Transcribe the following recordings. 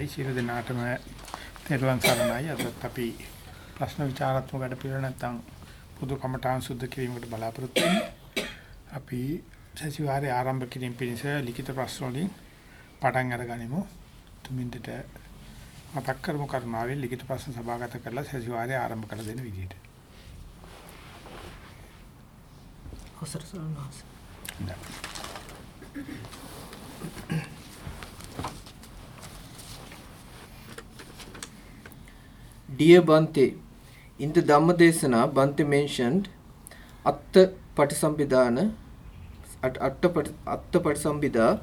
අවසරයි සියලු දෙනාටම තෙරුවන් සරණයි. අදත් අපි ප්‍රශ්න විචාරාත්මක වැඩ පිළිවෙල නැත්නම් පොදු කමඨාන් සුද්ධ කිරීමකට බලාපොරොත්තු වෙන්නේ. අපි සතිವಾರයේ ආරම්භ කිරීම පිණිස ලිඛිත ප්‍රශ්න වලින් පටන් අරගනිමු. තුමින්දට මතක් කරමු කරුණාවෙන් ලිඛිත ප්‍රශ්න සභාගත කරලා සතිವಾರයේ ආරම්භ කළ දෙන විදිහට. අවසර සරණයි. Dear Bante, in the Dhammadesana, Bante mentioned Atta Patisambhidana, Atta Patisambhida,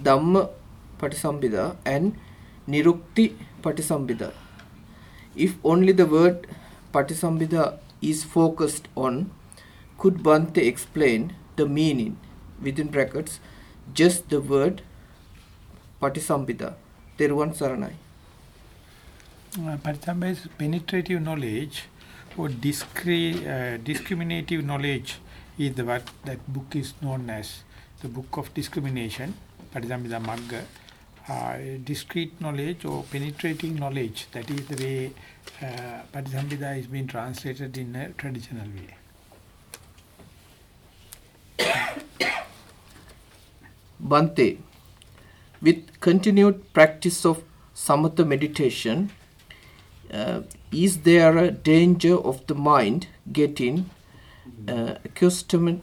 Dhamma Patisambhida and Nirukti Patisambhida. If only the word Patisambhida is focused on, could Bante explain the meaning within brackets just the word Patisambhida? Teruvan Saranai. Uh, is penetrative knowledge or discre- uh, discriminative knowledge is the what that book is known as the book of discrimination, Patisambhida Magga. Uh, discrete knowledge or penetrating knowledge, that is the way uh, Patisambhida is being translated in a traditional way. Bante, with continued practice of samatha meditation, uh, is there a danger of the mind getting uh, accustomed,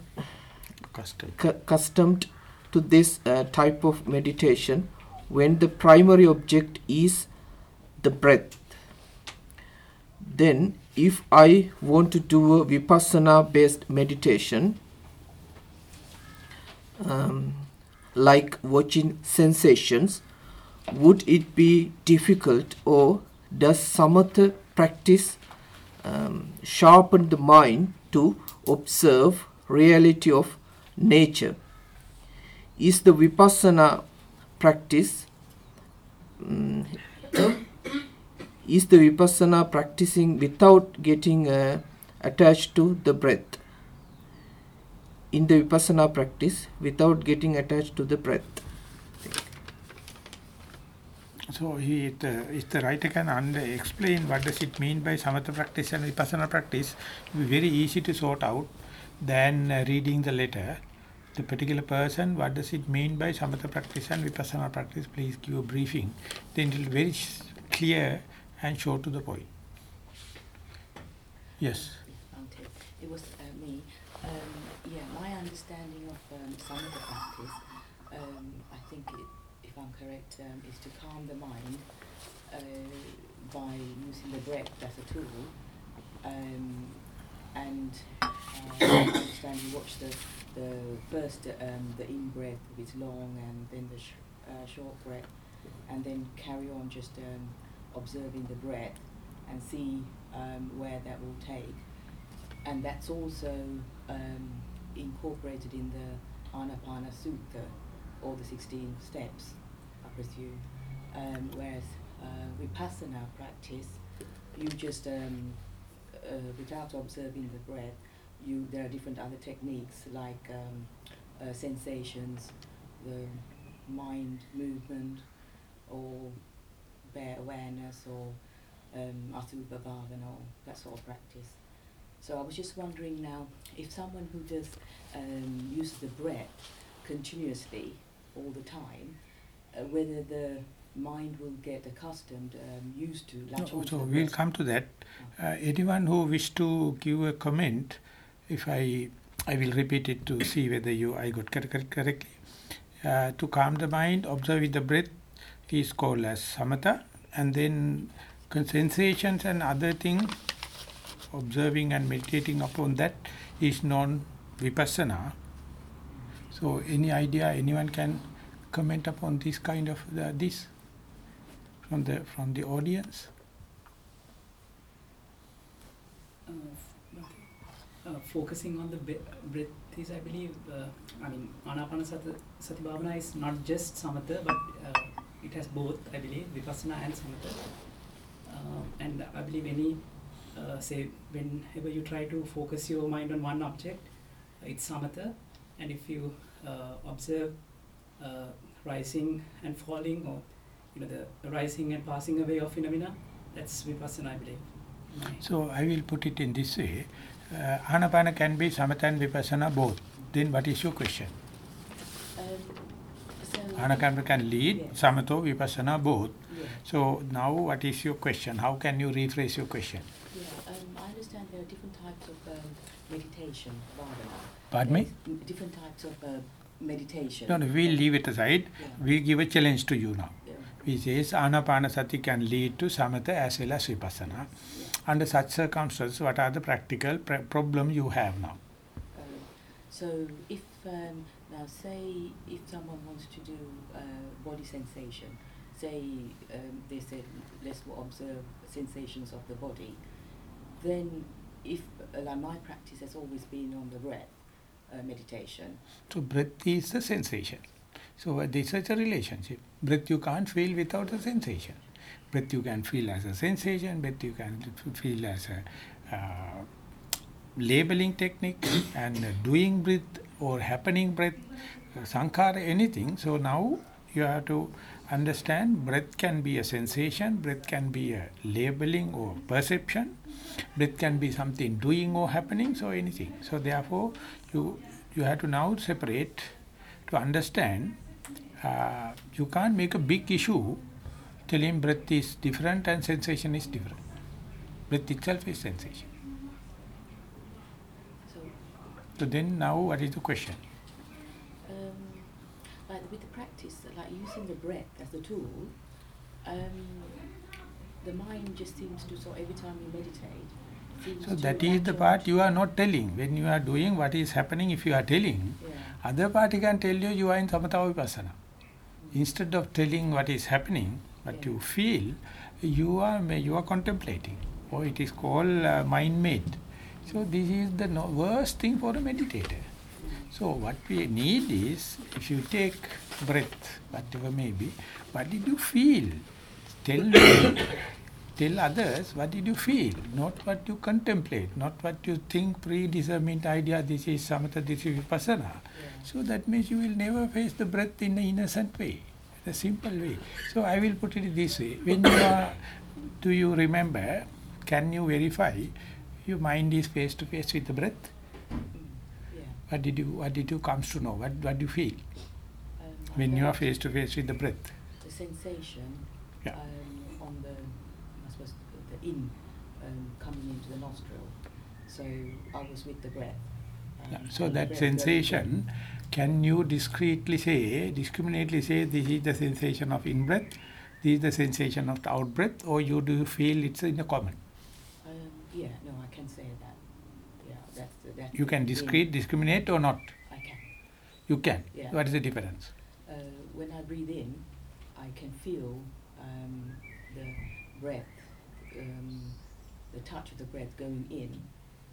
accustomed to this uh, type of meditation when the primary object is the breath? Then, if I want to do a vipassana based meditation, um, like watching sensations, would it be difficult or does samatha practice um, sharpen the mind to observe reality of nature? Is the vipassana practice mm, is the vipassana practicing without getting uh, attached to the breath? in the vipassana practice without getting attached to the breath. So he, it, uh, if the writer can under explain what does it mean by samatha practice and vipassana practice, it will be very easy to sort out than uh, reading the letter. The particular person, what does it mean by samatha practice and vipassana practice? Please give a briefing. Then it will be very clear and short to the point. Yes. Okay. It was uh, me. Um, yeah, my understanding of um, the practice, um, I think, it, correct, um, is to calm the mind uh, by using the breath as a tool. Um, and uh, understand you watch the, the first, um, the in breath, which is long, and then the sh- uh, short breath, and then carry on just um, observing the breath and see um, where that will take. And that's also um, incorporated in the Anapana Sutta, all the 16 steps, I presume. Um, whereas uh, Vipassana practice, you just, um, uh, without observing the breath, you there are different other techniques like um, uh, sensations, the mind movement, or bare awareness, or um, or that sort of practice. So I was just wondering now, if someone who does um, use the breath continuously all the time, uh, whether the mind will get accustomed, um, used to latch No, so we'll come to that. Uh, anyone who wish to give a comment, if I I will repeat it to see whether you I got correct, correct, correctly. Uh, to calm the mind, observing the breath is called as samatha, and then sensations and other things, observing and meditating upon that is non vipassana. So, any idea anyone can comment upon this kind of uh, this from the from the audience? uh, uh, focusing on the breath is, I believe, uh, I mean, Anapanasati Sati Bhavana is not just Samatha, but uh, it has both, I believe, Vipassana and Samatha. Um, and I believe any, uh, say, whenever you try to focus your mind on one object, it's Samatha. And if you uh, observe uh, rising and falling or you know the rising and passing away of phenomena. That's vipassana, I believe. So I will put it in this way. Uh, Anapana can be Samatha and Vipassana both. Then what is your question? Um, Anapana can lead Yes. Samatha, Vipassana both. Yeah, So now what is your question? How can you rephrase your question? yeah. Um, I understand there are different types of um, meditation. Bhavana. Pardon me? Different types of uh, meditation. No, no, we'll leave it aside. Yeah. We give a challenge to you now. Yeah. He says Anapanasati can lead to Samatha as well as Vipassana. Under such circumstances, what are the practical pr- problem you have now? Um, so if um, now say if someone wants to do uh, body sensation, say um, they said let's observe sensations of the body, then if uh, like my practice has always been on the breath uh, meditation. So breath is the sensation. So uh, this is a relationship. Breath you can't feel without a sensation. Breath you can feel as a sensation, breath you can feel as a uh, labeling technique and doing breath or happening breath, uh, sankhara, anything. So now you have to understand breath can be a sensation, breath can be a labeling or perception, breath can be something doing or happening, so anything. So therefore you you have to now separate to understand uh, you can't make a big issue telling breath is different and sensation is different. Breath itself is sensation. So So then now what is the question? um, like with the practice, like using the breath as a tool, um, the mind just seems to so every time you meditate. So that is the part you are not telling. When you are doing what is happening, if you are telling, Yeah. other party can tell you you are in samatha vipassana. Instead of telling what is happening, what Yeah. you feel, you are you are contemplating. Or it is called uh, mind made. So this is the no- worst thing for a meditator. So what we need is, if you take breath, whatever may be, what did you feel? Tell me, tell others what did you feel, not what you contemplate, not what you think predetermined idea, this is samatha, this is vipassana. Yeah. So that means you will never face the breath in an innocent way, the simple way. So I will put it this way, when you are, do you remember, can you verify your mind is face to face with the breath? What did you what did you comes to know? What what do you feel Um, when you are face to face with the breath? The sensation Yeah. um, on the, I suppose, the, in um, coming into the nostril. So I was with the breath. Yeah, um, So that breath sensation, can you discreetly say, discriminately say, this is the sensation of in breath, this is the sensation of the out breath, or you do you feel it's in a common? Um, yeah, no, I can say that. Yeah, that's You can discrete, discriminate or not? I can. You can. Yeah. What is the difference? Uh, when I breathe in, I can feel um, the breath, um, the touch of the breath going in,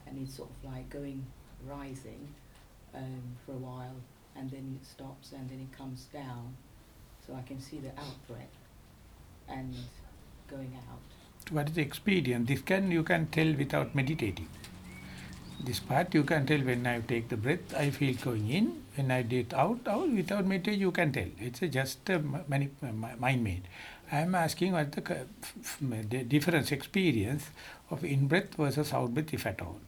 and it's sort of like going, rising um, for a while, and then it stops, and then it comes down. So I can see the out breath and going out. What is the experience? This can you can tell without meditating. This part you can tell when I take the breath, I feel going in. When I did out, out without meditation, you can tell. It's a just a mani- mind made. I am asking what the, c- f- f- the difference experience of in breath versus out breath, if at all.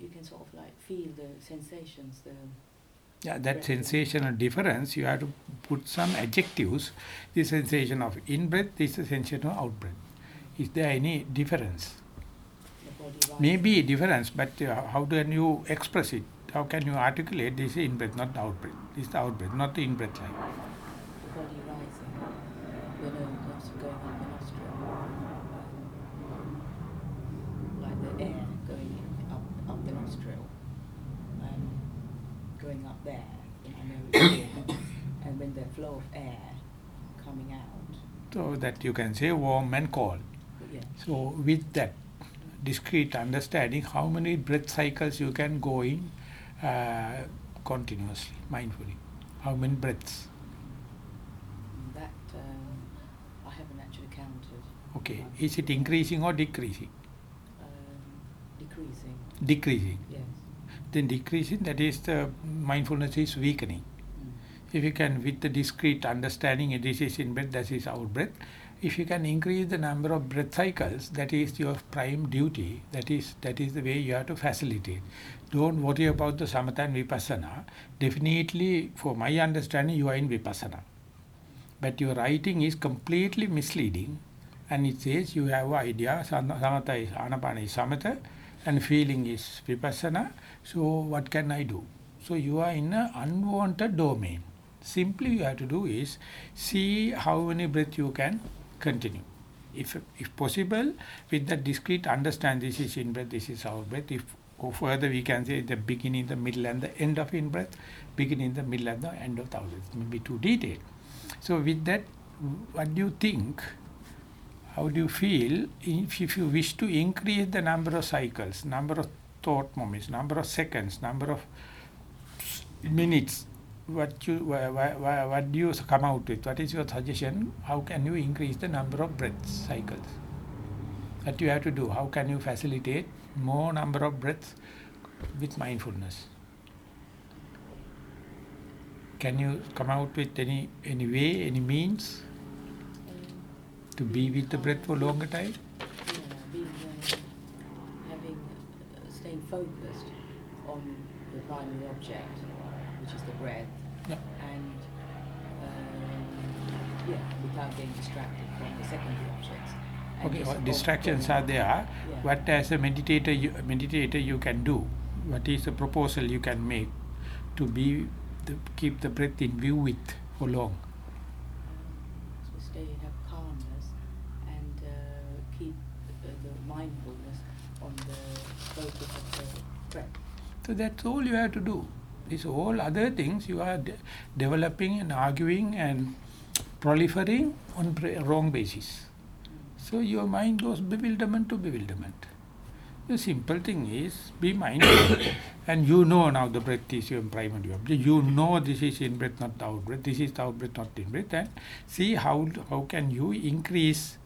You can sort of like feel the sensations, the Yeah, that sensational difference, you have to put some adjectives. The sensation of in breath, this is sensation of out breath. Is there any difference? the. Maybe difference, but uh, how can you express it? How can you articulate this is in breath, not the out breath? This is the out breath, not the in breath line. the body rising, uh, that's going up the nostril, like the air going up up the nostril, um, going up there, I know and when the flow of air coming out, So that you can say warm and cold. Yeah, So with that discrete understanding, how many breath cycles you can go in uh, continuously, mindfully? How many breaths? that um, I haven't actually counted. Okay, is it increasing or decreasing? Um, decreasing, Decreasing. yes. Then decreasing, that is the mindfulness is weakening. Mm. if you can with the discrete understanding this is in breath, that is out breath, if you can increase the number of breath cycles, that is your prime duty. That is that is the way you have to facilitate. Don't worry about the samatha and vipassana. Definitely, for my understanding, you are in vipassana. But your writing is completely misleading. And it says you have idea, samatha is anapana is samatha, and feeling is vipassana. So what can I do? So you are in an unwanted domain. Simply you have to do is see how many breath you can continue. If, if possible, with the discrete understand this is in breath, this is out breath. If go further, we can say the beginning, the middle and the end of in breath, beginning, the middle and the end of breath. Maybe too detailed. So with that, what do you think? How do you feel if, if you wish to increase the number of cycles, number of thought moments, number of seconds, number of minutes, what you wha- wha- wha- what do you come out with? What is your suggestion? How can you increase the number of breath cycles? What you have to do? How can you facilitate more number of breaths with mindfulness? Can you come out with any any way, any means to be with the breath for longer time? Uh, having, uh, staying focused on the primary object, which is the breath, Yeah. and yeah, without getting distracted from the secondary objects. And Okay, fo- distractions are there? Yeah. What as a meditator you, meditator you can do? What is the proposal you can make to be the, keep the breath in view with for long? to stay have calmness and uh, keep the, the mindfulness on the focus of the breath. So that's all you have to do. These all other things you are de- developing and arguing and proliferating on wrong basis. So your mind goes bewilderment to bewilderment. The simple thing is be mindful and you know now the breath is your primary object. You know this is in breath, not out breath. This is out breath, not in breath. And see how how can you increase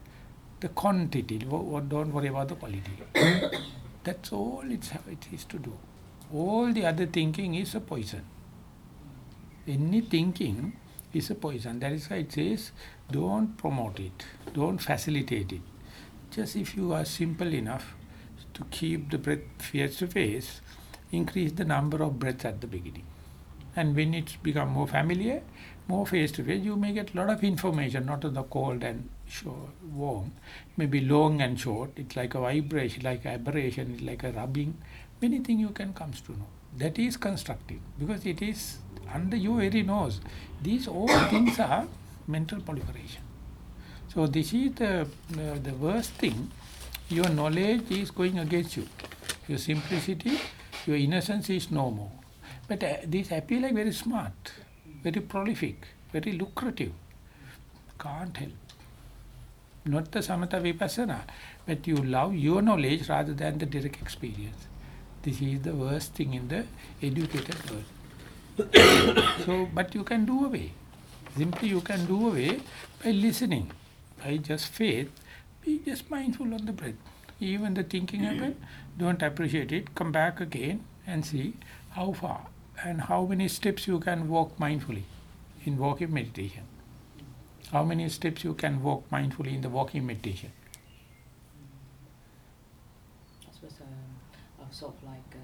the quantity. Don't worry about the quality. That's all it's, it is to do. All the other thinking is a poison. Any thinking is a poison. That is why it says, don't promote it, don't facilitate it. Just if you are simple enough to keep the breath face to face, increase the number of breaths at the beginning. And when it's become more familiar, more face to face, you may get a lot of information, not on the cold and short, warm, maybe long and short. It's like a vibration, like aberration, like a rubbing. Many things you can come to know. That is constructive because it is under your very nose. These all things are mental proliferation. So this is the, uh, the worst thing. Your knowledge is going against you. Your simplicity, your innocence is no more. But uh, these appear like very smart, very prolific, very lucrative. Can't help. Not the samatha vipassana, but you love your knowledge rather than the direct experience. This is the worst thing in the educated world. so, but you can do away. Simply you can do away by listening, by just faith. Be just mindful on the breath. Even the thinking happen, don't appreciate it. Come back again and see how far and how many steps you can walk mindfully in walking meditation. How many steps you can walk mindfully in the walking meditation. I suppose um, I sort of like. Um,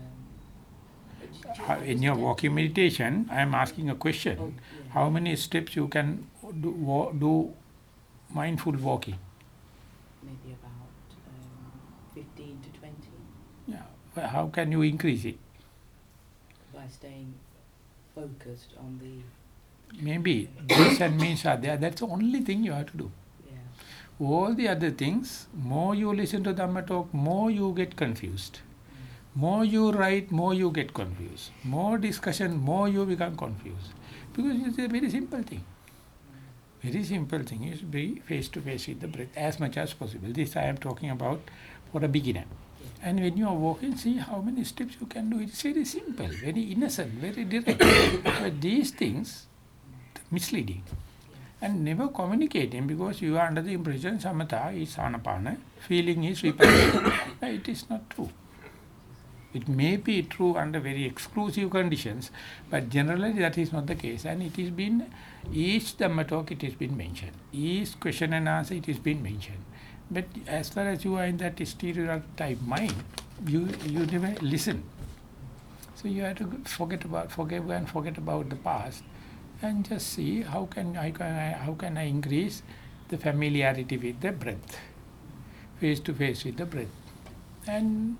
uh, do- do you How- In your walking meditation, I am asking a question. How many steps you can do, do mindful walking? Maybe about um, 15 to 20 Yeah. Well, How can you increase it? by staying focused on the. Maybe this and means are there. That's the only thing you have to do. Yeah. All the other things, more you listen to Dhamma talk, more you get confused. More you write, more you get confused. More discussion, more you become confused. Because it's a very simple thing. Very simple thing is be face to face with the breath as much as possible. This I am talking about for a beginner. And when you are walking, see how many steps you can do. It's very simple, very innocent, very direct. but these things, misleading. And never communicating because you are under the impression samatha is anapana, feeling is vipassana. it is not true. It may be true under very exclusive conditions, but generally that is not the case. And it has been, each Dhamma talk it has been mentioned. Each question and answer it has been mentioned. But as far as you are in that stereotype mind, you, you never listen. So you have to forget about, forgive and forget about the past and just see how can I, can I, how can I increase the familiarity with the breath, face to face with the breath. And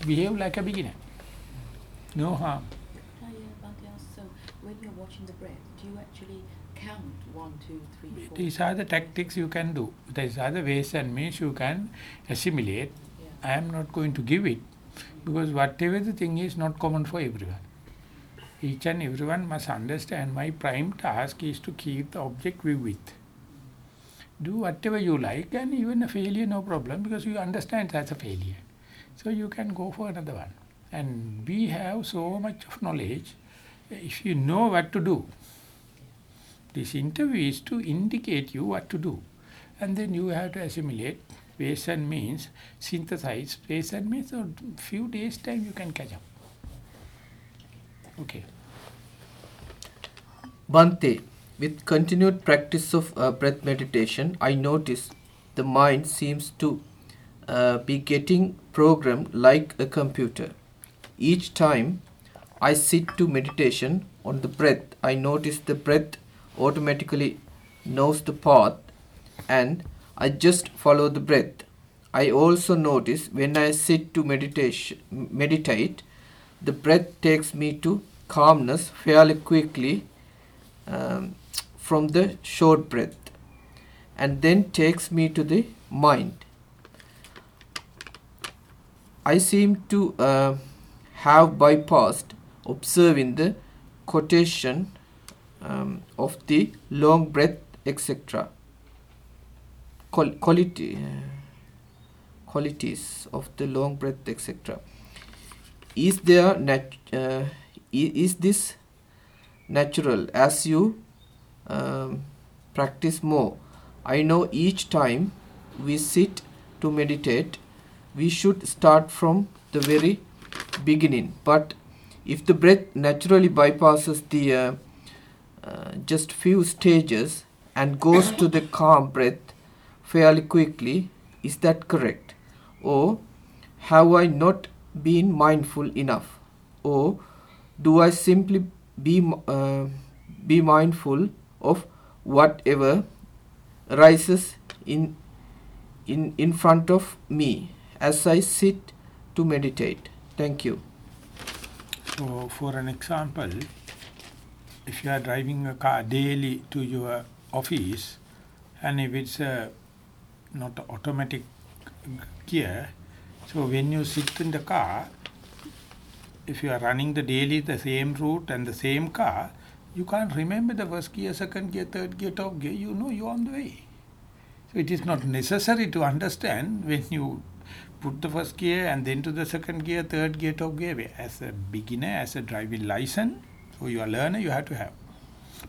behave like a beginner. No harm. Uh, so when you're watching the breath, do you actually count one, two, three, four? These are the tactics you can do. These are the ways and means you can assimilate. Yeah. I am not going to give it because whatever the thing is not common for everyone. Each and everyone must understand my prime task is to keep the object vivid. Do whatever you like and even a failure no problem because you understand that's a failure. So you can go for another one. And we have so much of knowledge. If you know what to do, this interview is to indicate you what to do. And then you have to assimilate ways and means, synthesize ways and means, so few days time you can catch up. Okay. Bhante, with continued practice of uh, breath meditation, I notice the mind seems to uh, be getting programmed like a computer. Each time I sit to meditation on the breath, I notice the breath automatically knows the path and I just follow the breath. I also notice when I sit to meditation meditate, the breath takes me to calmness fairly quickly um, from the short breath and then takes me to the mind. I seem to uh, have bypassed observing the quotation um, of the long breath, etc. Qual- quality, uh, qualities of the long breath, etc. Is there nat- uh, is this natural as you um, practice more? I know each time we sit to meditate, we should start from the very beginning. But if the breath naturally bypasses the uh, uh, just few stages and goes to the calm breath fairly quickly, is that correct? Or have I not been mindful enough? Or do I simply be uh, be mindful of whatever rises in in in front of me as I sit to meditate? Thank you. So for an example, if you are driving a car daily to your office and if it's a not automatic gear, so when you sit in the car, if you are running the daily the same route and the same car, you can't remember the first gear, second gear, third gear, top gear, you know you're on the way. So it is not necessary to understand when you put the first gear and then to the second gear, third gear, top gear. As a beginner, as a driving license, so you are learner, you have to have.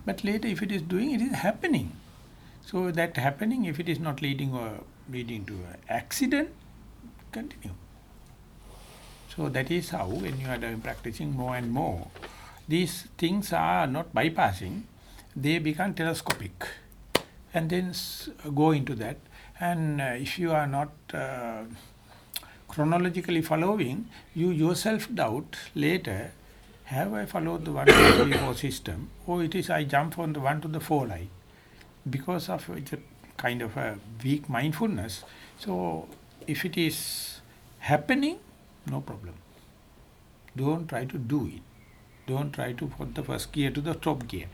But later, if it is doing, it is happening. So that happening, if it is not leading or leading to an accident, continue. So that is how, when you are practicing more and more, these things are not bypassing; they become telescopic, and then go into that. And uh, if you are not uh, chronologically following, you yourself doubt later, have I followed the 1, 2, 3, 4 system or it is I jump from the 1 to the 4 line because of it's a uh, kind of a weak mindfulness. So if it is happening, no problem. Don't try to do it. Don't try to put the first gear to the top gear.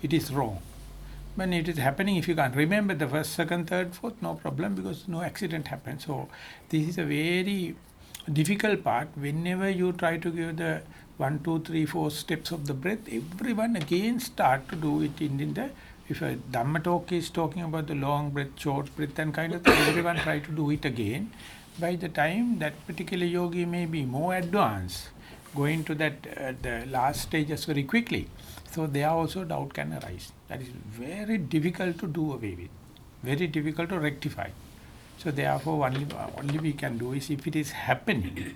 It is wrong. When it is happening, if you can't remember the first, second, third, fourth, no problem because no accident happens. So this is a very difficult part. Whenever you try to give the one, two, three, four steps of the breath, everyone again start to do it in, in the if a Dhamma talk is talking about the long breath, short breath and kind of thing, everyone try to do it again. By the time that particular yogi may be more advanced, going to that uh, the last stages very quickly. So there also doubt can arise. That is very difficult to do away with, very difficult to rectify. So therefore only, only we can do is if it is happening,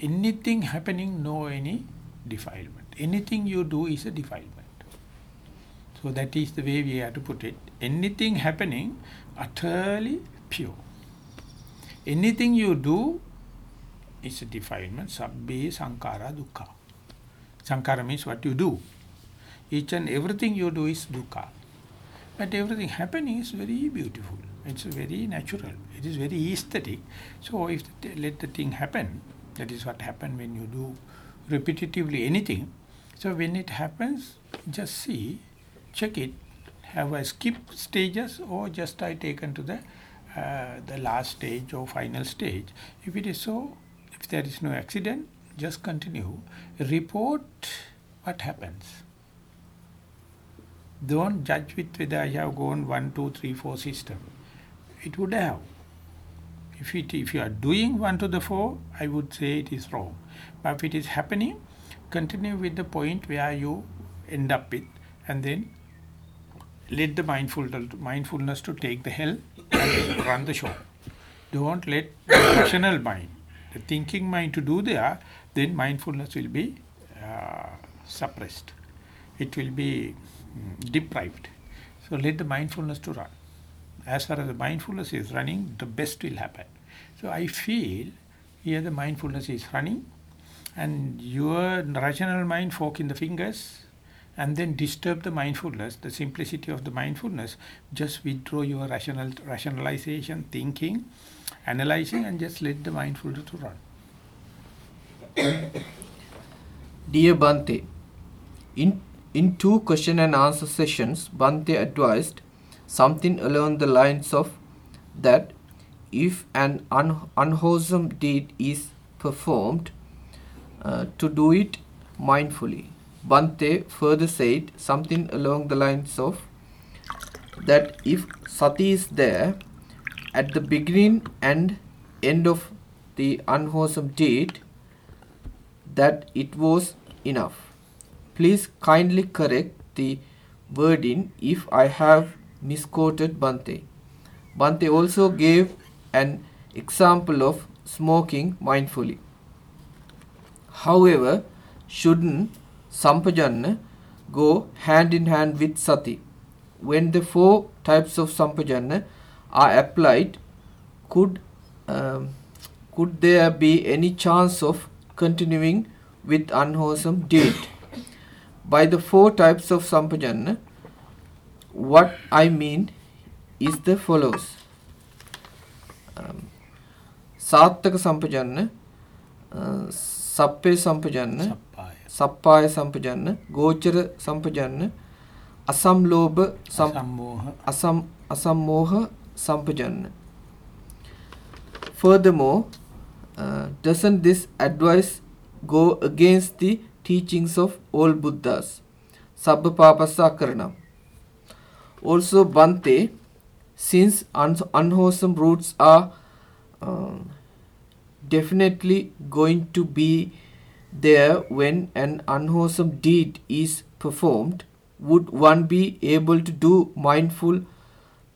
anything happening, no any defilement. Anything you do is a defilement. So that is the way we have to put it. Anything happening, utterly pure. Anything you do is a defilement. Sabbe sankara dukkha. Sankara means what you do. Each and everything you do is dukkha. But everything happening is very beautiful. It's very natural. It is very aesthetic. So if let the thing happen, that is what happen when you do repetitively anything. So when it happens, just see, check it, have I skip stages or just I taken to the uh, the last stage or final stage. If it is so, if there is no accident, just continue. Report what happens. Don't judge with whether I have gone one, two, three, four system. It would have. If, it, if you are doing one to the four, I would say it is wrong. But if it is happening, continue with the point where you end up with and then let the mindful, mindfulness to take the helm and run the show. Don't let the rational mind, the thinking mind to do there, then mindfulness will be uh, suppressed. It will be mm, deprived. So let the mindfulness to run. As far as the mindfulness is running, the best will happen. So I feel here the mindfulness is running and your rational mind fork in the fingers and then disturb the mindfulness, the simplicity of the mindfulness, just withdraw your rational rationalization, thinking, analyzing and just let the mindfulness to run. Dear Bante, in, in two question and answer sessions, Bante advised something along the lines of that if an un, unwholesome deed is performed, uh, to do it mindfully. Bante further said something along the lines of that if sati is there at the beginning and end of the unwholesome deed, that it was enough. Please kindly correct the wording if I have misquoted Bante. Bante also gave an example of smoking mindfully. However, shouldn't sampajanna go hand in hand with sati? When the four types of sampajanna are applied, could um, could there be any chance of continuing with unwholesome deed? By the four types of sampajanna, what I mean is the follows. Um, සාත්තක සම්පජන්න සප්පේ සම්පජන්න Sappaya. සප්පාය සම්පජන්න ගෝචර සම්පජන්න අසම්ලෝභ සම් Sammoha. asam asammoha sampajanna. Furthermore, uh, doesn't this advice go against the teachings of all Buddhas? Sabba papasa karanam. Also, Bante, since un- unwholesome roots are um, definitely going to be there when an unwholesome deed is performed, would one be able to do mindful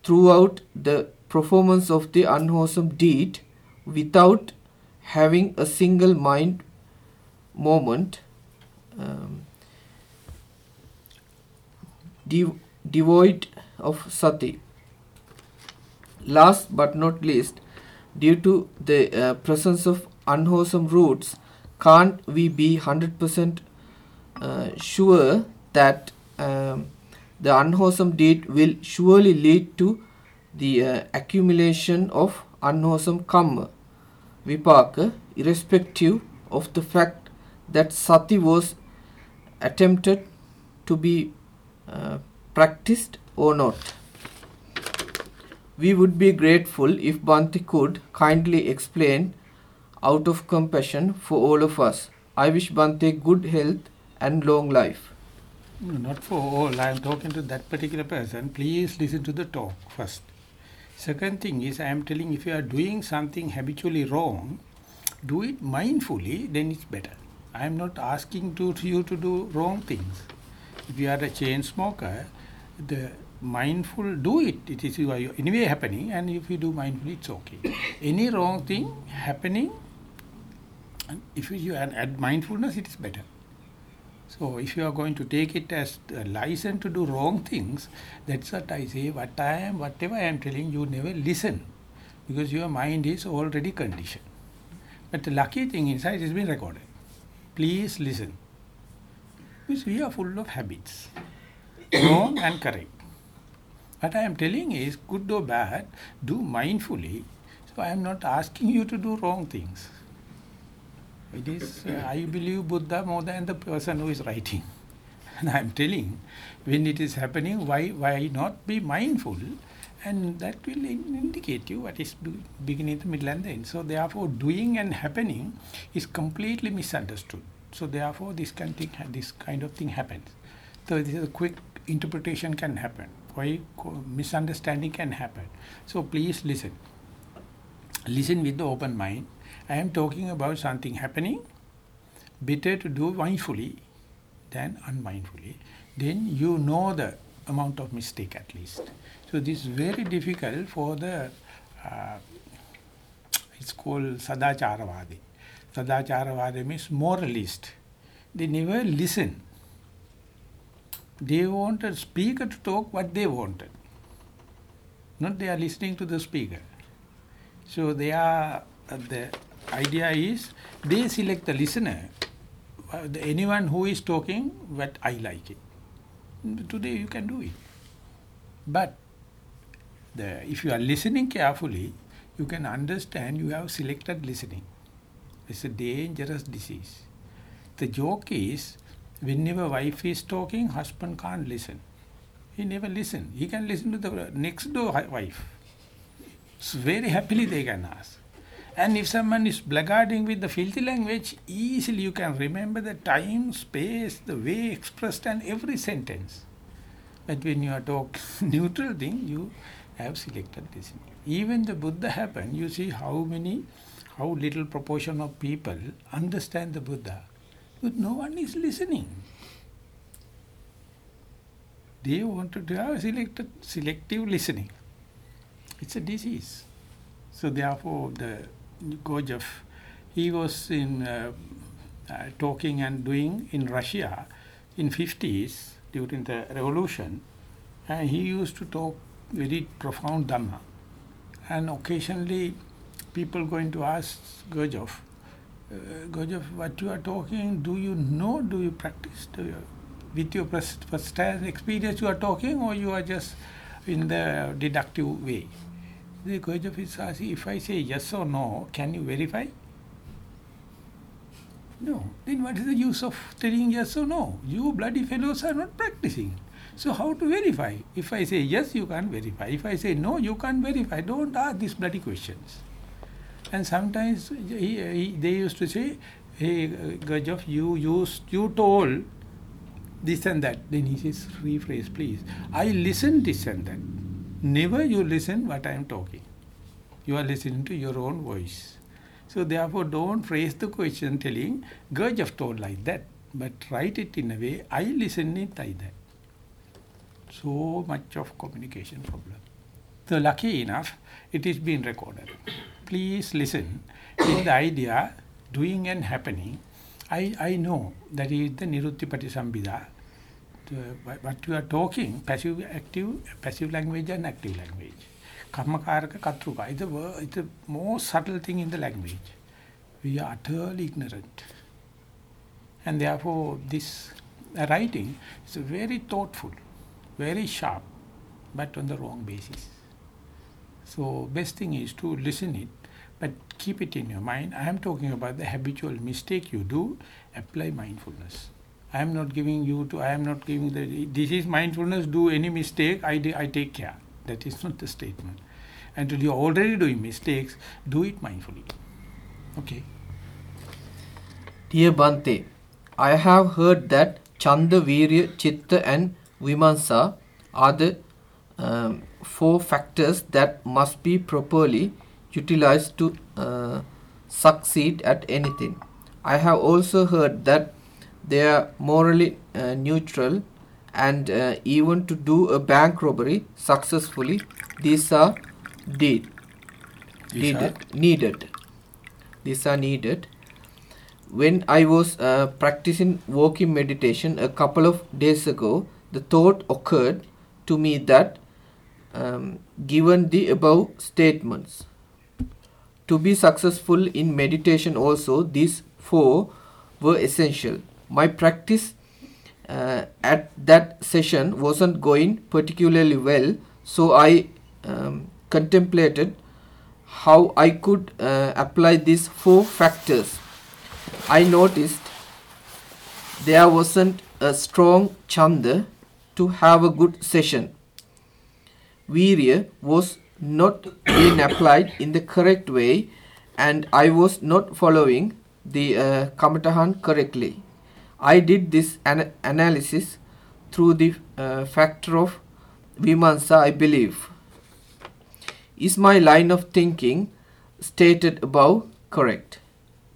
throughout the performance of the unwholesome deed without having a single mind moment um, dev- devoid of sati? Last but not least, due to the uh, presence of unwholesome roots, can't we be 100% uh, sure that um, the unwholesome deed will surely lead to the uh, accumulation of unwholesome karma, vipaka, irrespective of the fact that sati was attempted to be uh, practiced or not. We would be grateful if Bhante could kindly explain out of compassion for all of us. I wish Bhante good health and long life. Not for all. I am talking to that particular person. Please listen to the talk first. Second thing is, I am telling if you are doing something habitually wrong, do it mindfully, then it's better. I am not asking to, to you to do wrong things. If you are a chain smoker, the mindful do it. It is anyway happening, and if you do mindfully, it's okay. Any wrong thing happening, if you add mindfulness, it is better. So if you are going to take it as a license to do wrong things, that's what I say, what I am, whatever I am telling you, never listen. Because your mind is already conditioned. But the lucky thing inside has been recorded. Please listen. Because we are full of habits. wrong and correct. What I am telling is, good or bad, do mindfully. So I am not asking you to do wrong things. It is, uh, I believe Buddha more than the person who is writing. And I am telling, when it is happening, why, why not be mindful? And that will in indicate you what is beginning, the middle and the end. So therefore, doing and happening is completely misunderstood. So therefore, this kind, thing, this kind of thing happens. So this is a quick interpretation can happen. Why misunderstanding can happen. So please listen. Listen with the open mind I am talking about something happening, better to do mindfully than unmindfully. Then you know the amount of mistake at least. So this is very difficult for the, uh, it's called Sadacharavadi. Sadacharavadi means moralist. They never listen. They want a speaker to talk what they wanted. Not they are listening to the speaker. So they are uh, the idea is they select the listener. Uh, anyone who is talking, what I like it. Today you can do it. But the, if you are listening carefully, you can understand you have selected listening. It's a dangerous disease. The joke is, whenever wife is talking, husband can't listen. He never listen. He can listen to the next door wife. So very happily they can ask. And if someone is blackguarding with the filthy language, easily you can remember the time, space, the way expressed and every sentence. But when you are talking neutral thing, you have selected listening. Even the Buddha happened, you see how many, how little proportion of people understand the Buddha. But no one is listening. They wanted to have ah, selected, selective listening. It's a disease. So therefore, the Gurdjieff, he was in uh, uh, talking and doing in Russia in 50s during the revolution and he used to talk very profound Dhamma and occasionally people going to ask Gurdjieff, uh, Gurdjieff, what you are talking, do you know, do you practice, do you, with your first experience you are talking or you are just in the deductive way? The Gurdjieff is asking, if I say yes or no, can you verify? No. Then what is the use of telling yes or no? You bloody fellows are not practicing. So how to verify? If I say yes, you can't verify. If I say no, you can't verify. Don't ask these bloody questions. And sometimes he, he, they used to say, hey, uh, Gurdjieff, you used, you told this and that. Then he says, rephrase, please. I listened this and that. Never you listen what I am talking. You are listening to your own voice. So therefore don't phrase the question telling, Gurdjieff told like that. But write it in a way, I listen it like that. So much of communication problem. So lucky enough, it is being recorded. Please listen. In the idea, doing and happening, I, I know that is the Nirutti Patisambhida what you are talking, passive, active, passive language and active language. Karmakaraka Katruka is the, the most subtle thing in the language. We are utterly ignorant. And therefore, this writing is very thoughtful, very sharp, but on the wrong basis. So, best thing is to listen it, but keep it in your mind. I am talking about the habitual mistake you do, apply mindfulness. I am not giving you to, I am not giving the, this is mindfulness, do any mistake, I, I take care. That is not the statement. Until you are already doing mistakes, do it mindfully. Okay. Dear Bante, I have heard that Chanda, Virya, Chitta and Vimansa are the um, four factors that must be properly utilized to uh, succeed at anything. I have also heard that they are morally uh, neutral and uh, even to do a bank robbery successfully these are did, needed, needed. These are needed. When I was uh, practicing walking meditation a couple of days ago, the thought occurred to me that um, given the above statements, to be successful in meditation also, these four were essential. My practice uh, at that session wasn't going particularly well, so I um, contemplated how I could uh, apply these four factors. I noticed there wasn't a strong chanda to have a good session. Virya was not being applied in the correct way, and I was not following the uh, Kamatahan correctly. I did this an- analysis through the uh, factor of Vimansa, I believe. Is my line of thinking stated above correct?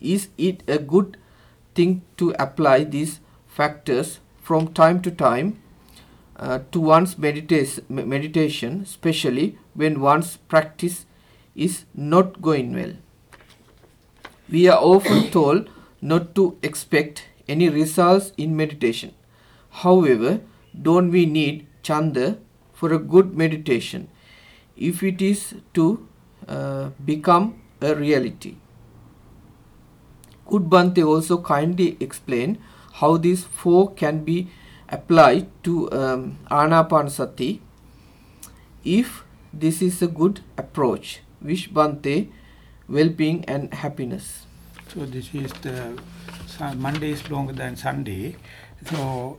Is it a good thing to apply these factors from time to time uh, to one's meditation, meditation, especially when one's practice is not going well? We are often told not to expect any results in meditation. However, don't we need chanda for a good meditation if it is to uh, become a reality? Could Bante also kindly explain how these four can be applied to um, Anapanasati if this is a good approach? Wish Bante well-being and happiness. So this is the Uh, Monday is longer than Sunday. So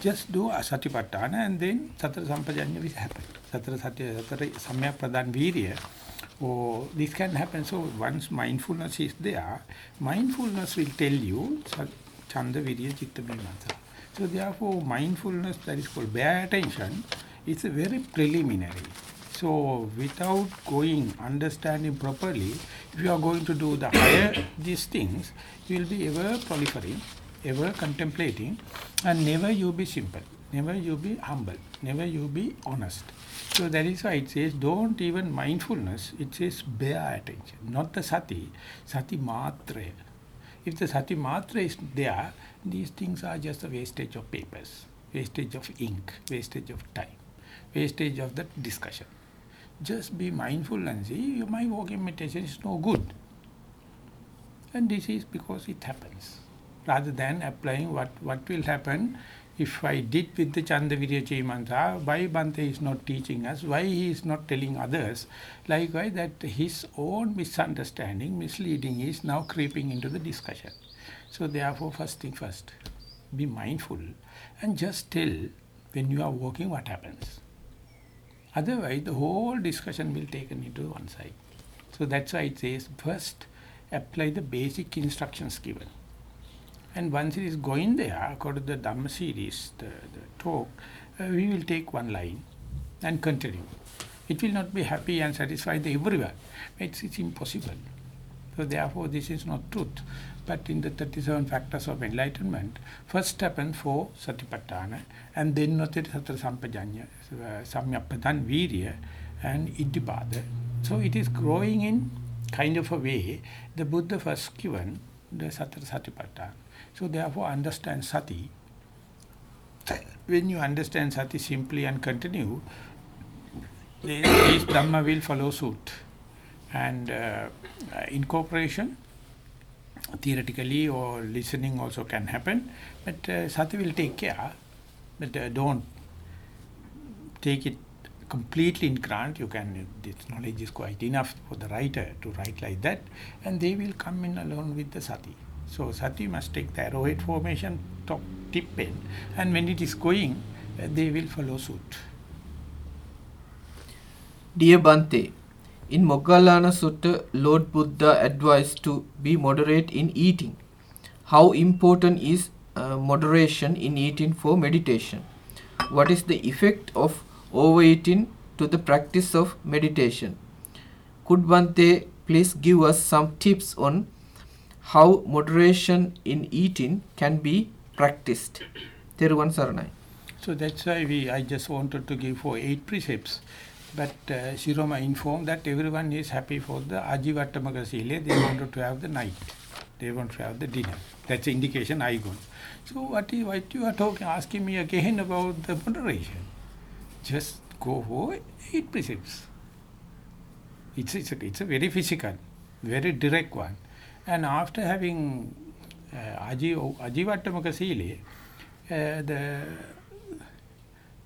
just do a Satipatthana and then Satara Sampajanya will happen. Satara Satya, Satara Samyak Pradhan Virya. Oh, this can happen. So once mindfulness is there, mindfulness will tell you Chanda Virya Chitta. So therefore mindfulness that is called bare attention is a very preliminary. So without going, understanding properly, if you are going to do the higher these things, you will be ever proliferating, ever contemplating, and never you be simple, never you be humble, never you be honest. So that is why it says, don't even mindfulness, it says bare attention, not the sati, sati matra. If the sati matra is there, these things are just a wastage of papers, wastage of ink, wastage of time, wastage of the discussion. Just be mindful and see, my walking meditation is no good. And this is because it happens. Rather than applying what, what will happen if I did with the Chandavirya Chaimanta, why Bante is not teaching us, why he is not telling others. Likewise, that his own misunderstanding, misleading is now creeping into the discussion. So therefore, first thing first, be mindful and just tell when you are walking what happens. Otherwise, the whole discussion will taken into one side. So that's why it says first apply the basic instructions given. And once it is going there, according to the Dhamma series, the, the talk, uh, we will take one line and continue. It will not be happy and satisfied everyone. It's, it's impossible. So therefore, this is not truth. But in the 37 factors of enlightenment, first step happens for Satipatthana, and then Natiri Satra Sampajanya, uh, Samyapadan Virya, and Iddhipada. So it is growing in kind of a way, the Buddha first given the Satra Satipatthana. So therefore understand Sati. When you understand Sati simply and continue, then this Dhamma will follow suit. And uh, incorporation, theoretically or listening also can happen, but uh, Sati will take care. But uh, don't take it completely in grant. You can, this knowledge is quite enough for the writer to write like that, and they will come in along with the Sati. So Sati must take the arrowhead formation, top tip end, and when it is going, uh, they will follow suit. Dear Bante, in Moggallana Sutta, Lord Buddha advised to be moderate in eating. How important is uh, moderation in eating for meditation? What is the effect of overeating to the practice of meditation? Could Bante please give us some tips on how moderation in eating can be practiced? Teruvan Saranai. So that's why we, I just wanted to give for eight precepts. But uh, Shiroma informed that everyone is happy for the Ajivattamaka Sile. They wanted to have the night. They want to have the dinner. That's the indication I got. So what you are talking, asking me again about the moderation? Just go for eight precepts. It's, it's, a, it's a very physical, very direct one. And after having uh, Ajivattamaka Sile, uh, the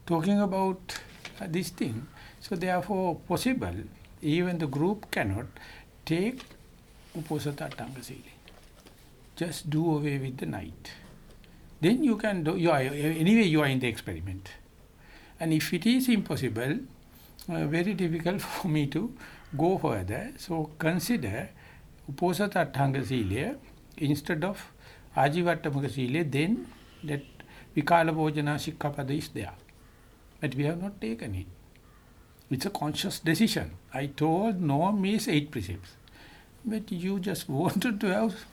talking about uh, this thing, so therefore possible, even the group cannot take Uposatha Tangasili. Just do away with the night. Then you can do, you are, anyway you are in the experiment. And if it is impossible, uh, very difficult for me to go further. So consider Uposatha Tangasili instead of Ajivattamaka Sile, then that Vikala Bhojana Sikhapada is there. But we have not taken it. It's a conscious decision. I told no means eight precepts. But you just wanted to have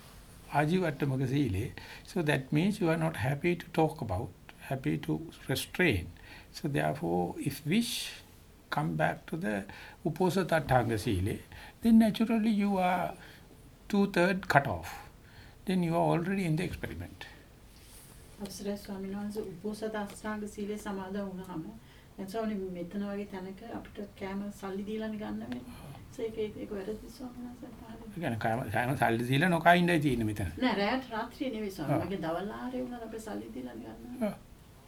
Ajivattamaka Sile. So that means you are not happy to talk about, happy to restrain. So therefore, if wish, come back to the Uposatha Tanga Sile, then naturally you are two-third cut off. Then you are already in the experiment. අවසරයි ස්වාමීන් වහන්සේ උපෝසත අෂ්ටාංග සීලය සමාදන් වුණාම ස්වාමීන් මෙතන වගේ තැනක අපිට කෑම සල්ලි දීලානේ ගන්න වෙන්නේ. ඒක ඒක වැරදි ස්වාමීන් වහන්සේ පහල. ඒ කියන්නේ කෑම සල්ලි දීලා නොකා ඉඳයි තියෙන්නේ මෙතන. නෑ රැට රාත්‍රියේ නෙවෙයි ස්වාමීන්. මගේ දවල් ආහාරය වුණා අපේ සල්ලි දීලානේ ගන්න.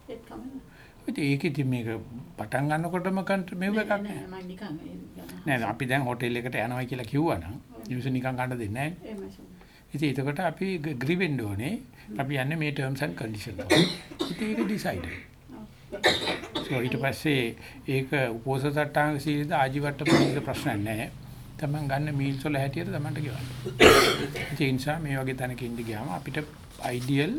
ඒත් කමන්නේ. ඒක ඉතින් මේක පටන් ගන්නකොටම කන්ට මෙව එකක් නෑ මම නිකන් නෑ අපි දැන් හෝටල් එකට යනවා කියලා කිව්වනම් මිනිස්සු නිකන් ගන්න දෙන්නේ නෑ ඉතින් එතකොට අපි ග්‍රී වෙන්න ඕනේ අපි යන්නේ මේ terms and conditions ඉතින් ඒක so ඊට පස්සේ ඒක උපෝසතට්ටාංග සීලද ආජීවට්ට පොඩි ප්‍රශ්නයක් නෑ තමන් ගන්න මීල්ස් වල හැටියට තමන්ට ගෙවන්න ඒ නිසා මේ වගේ තැනක ඉඳි ගියාම අපිට ideal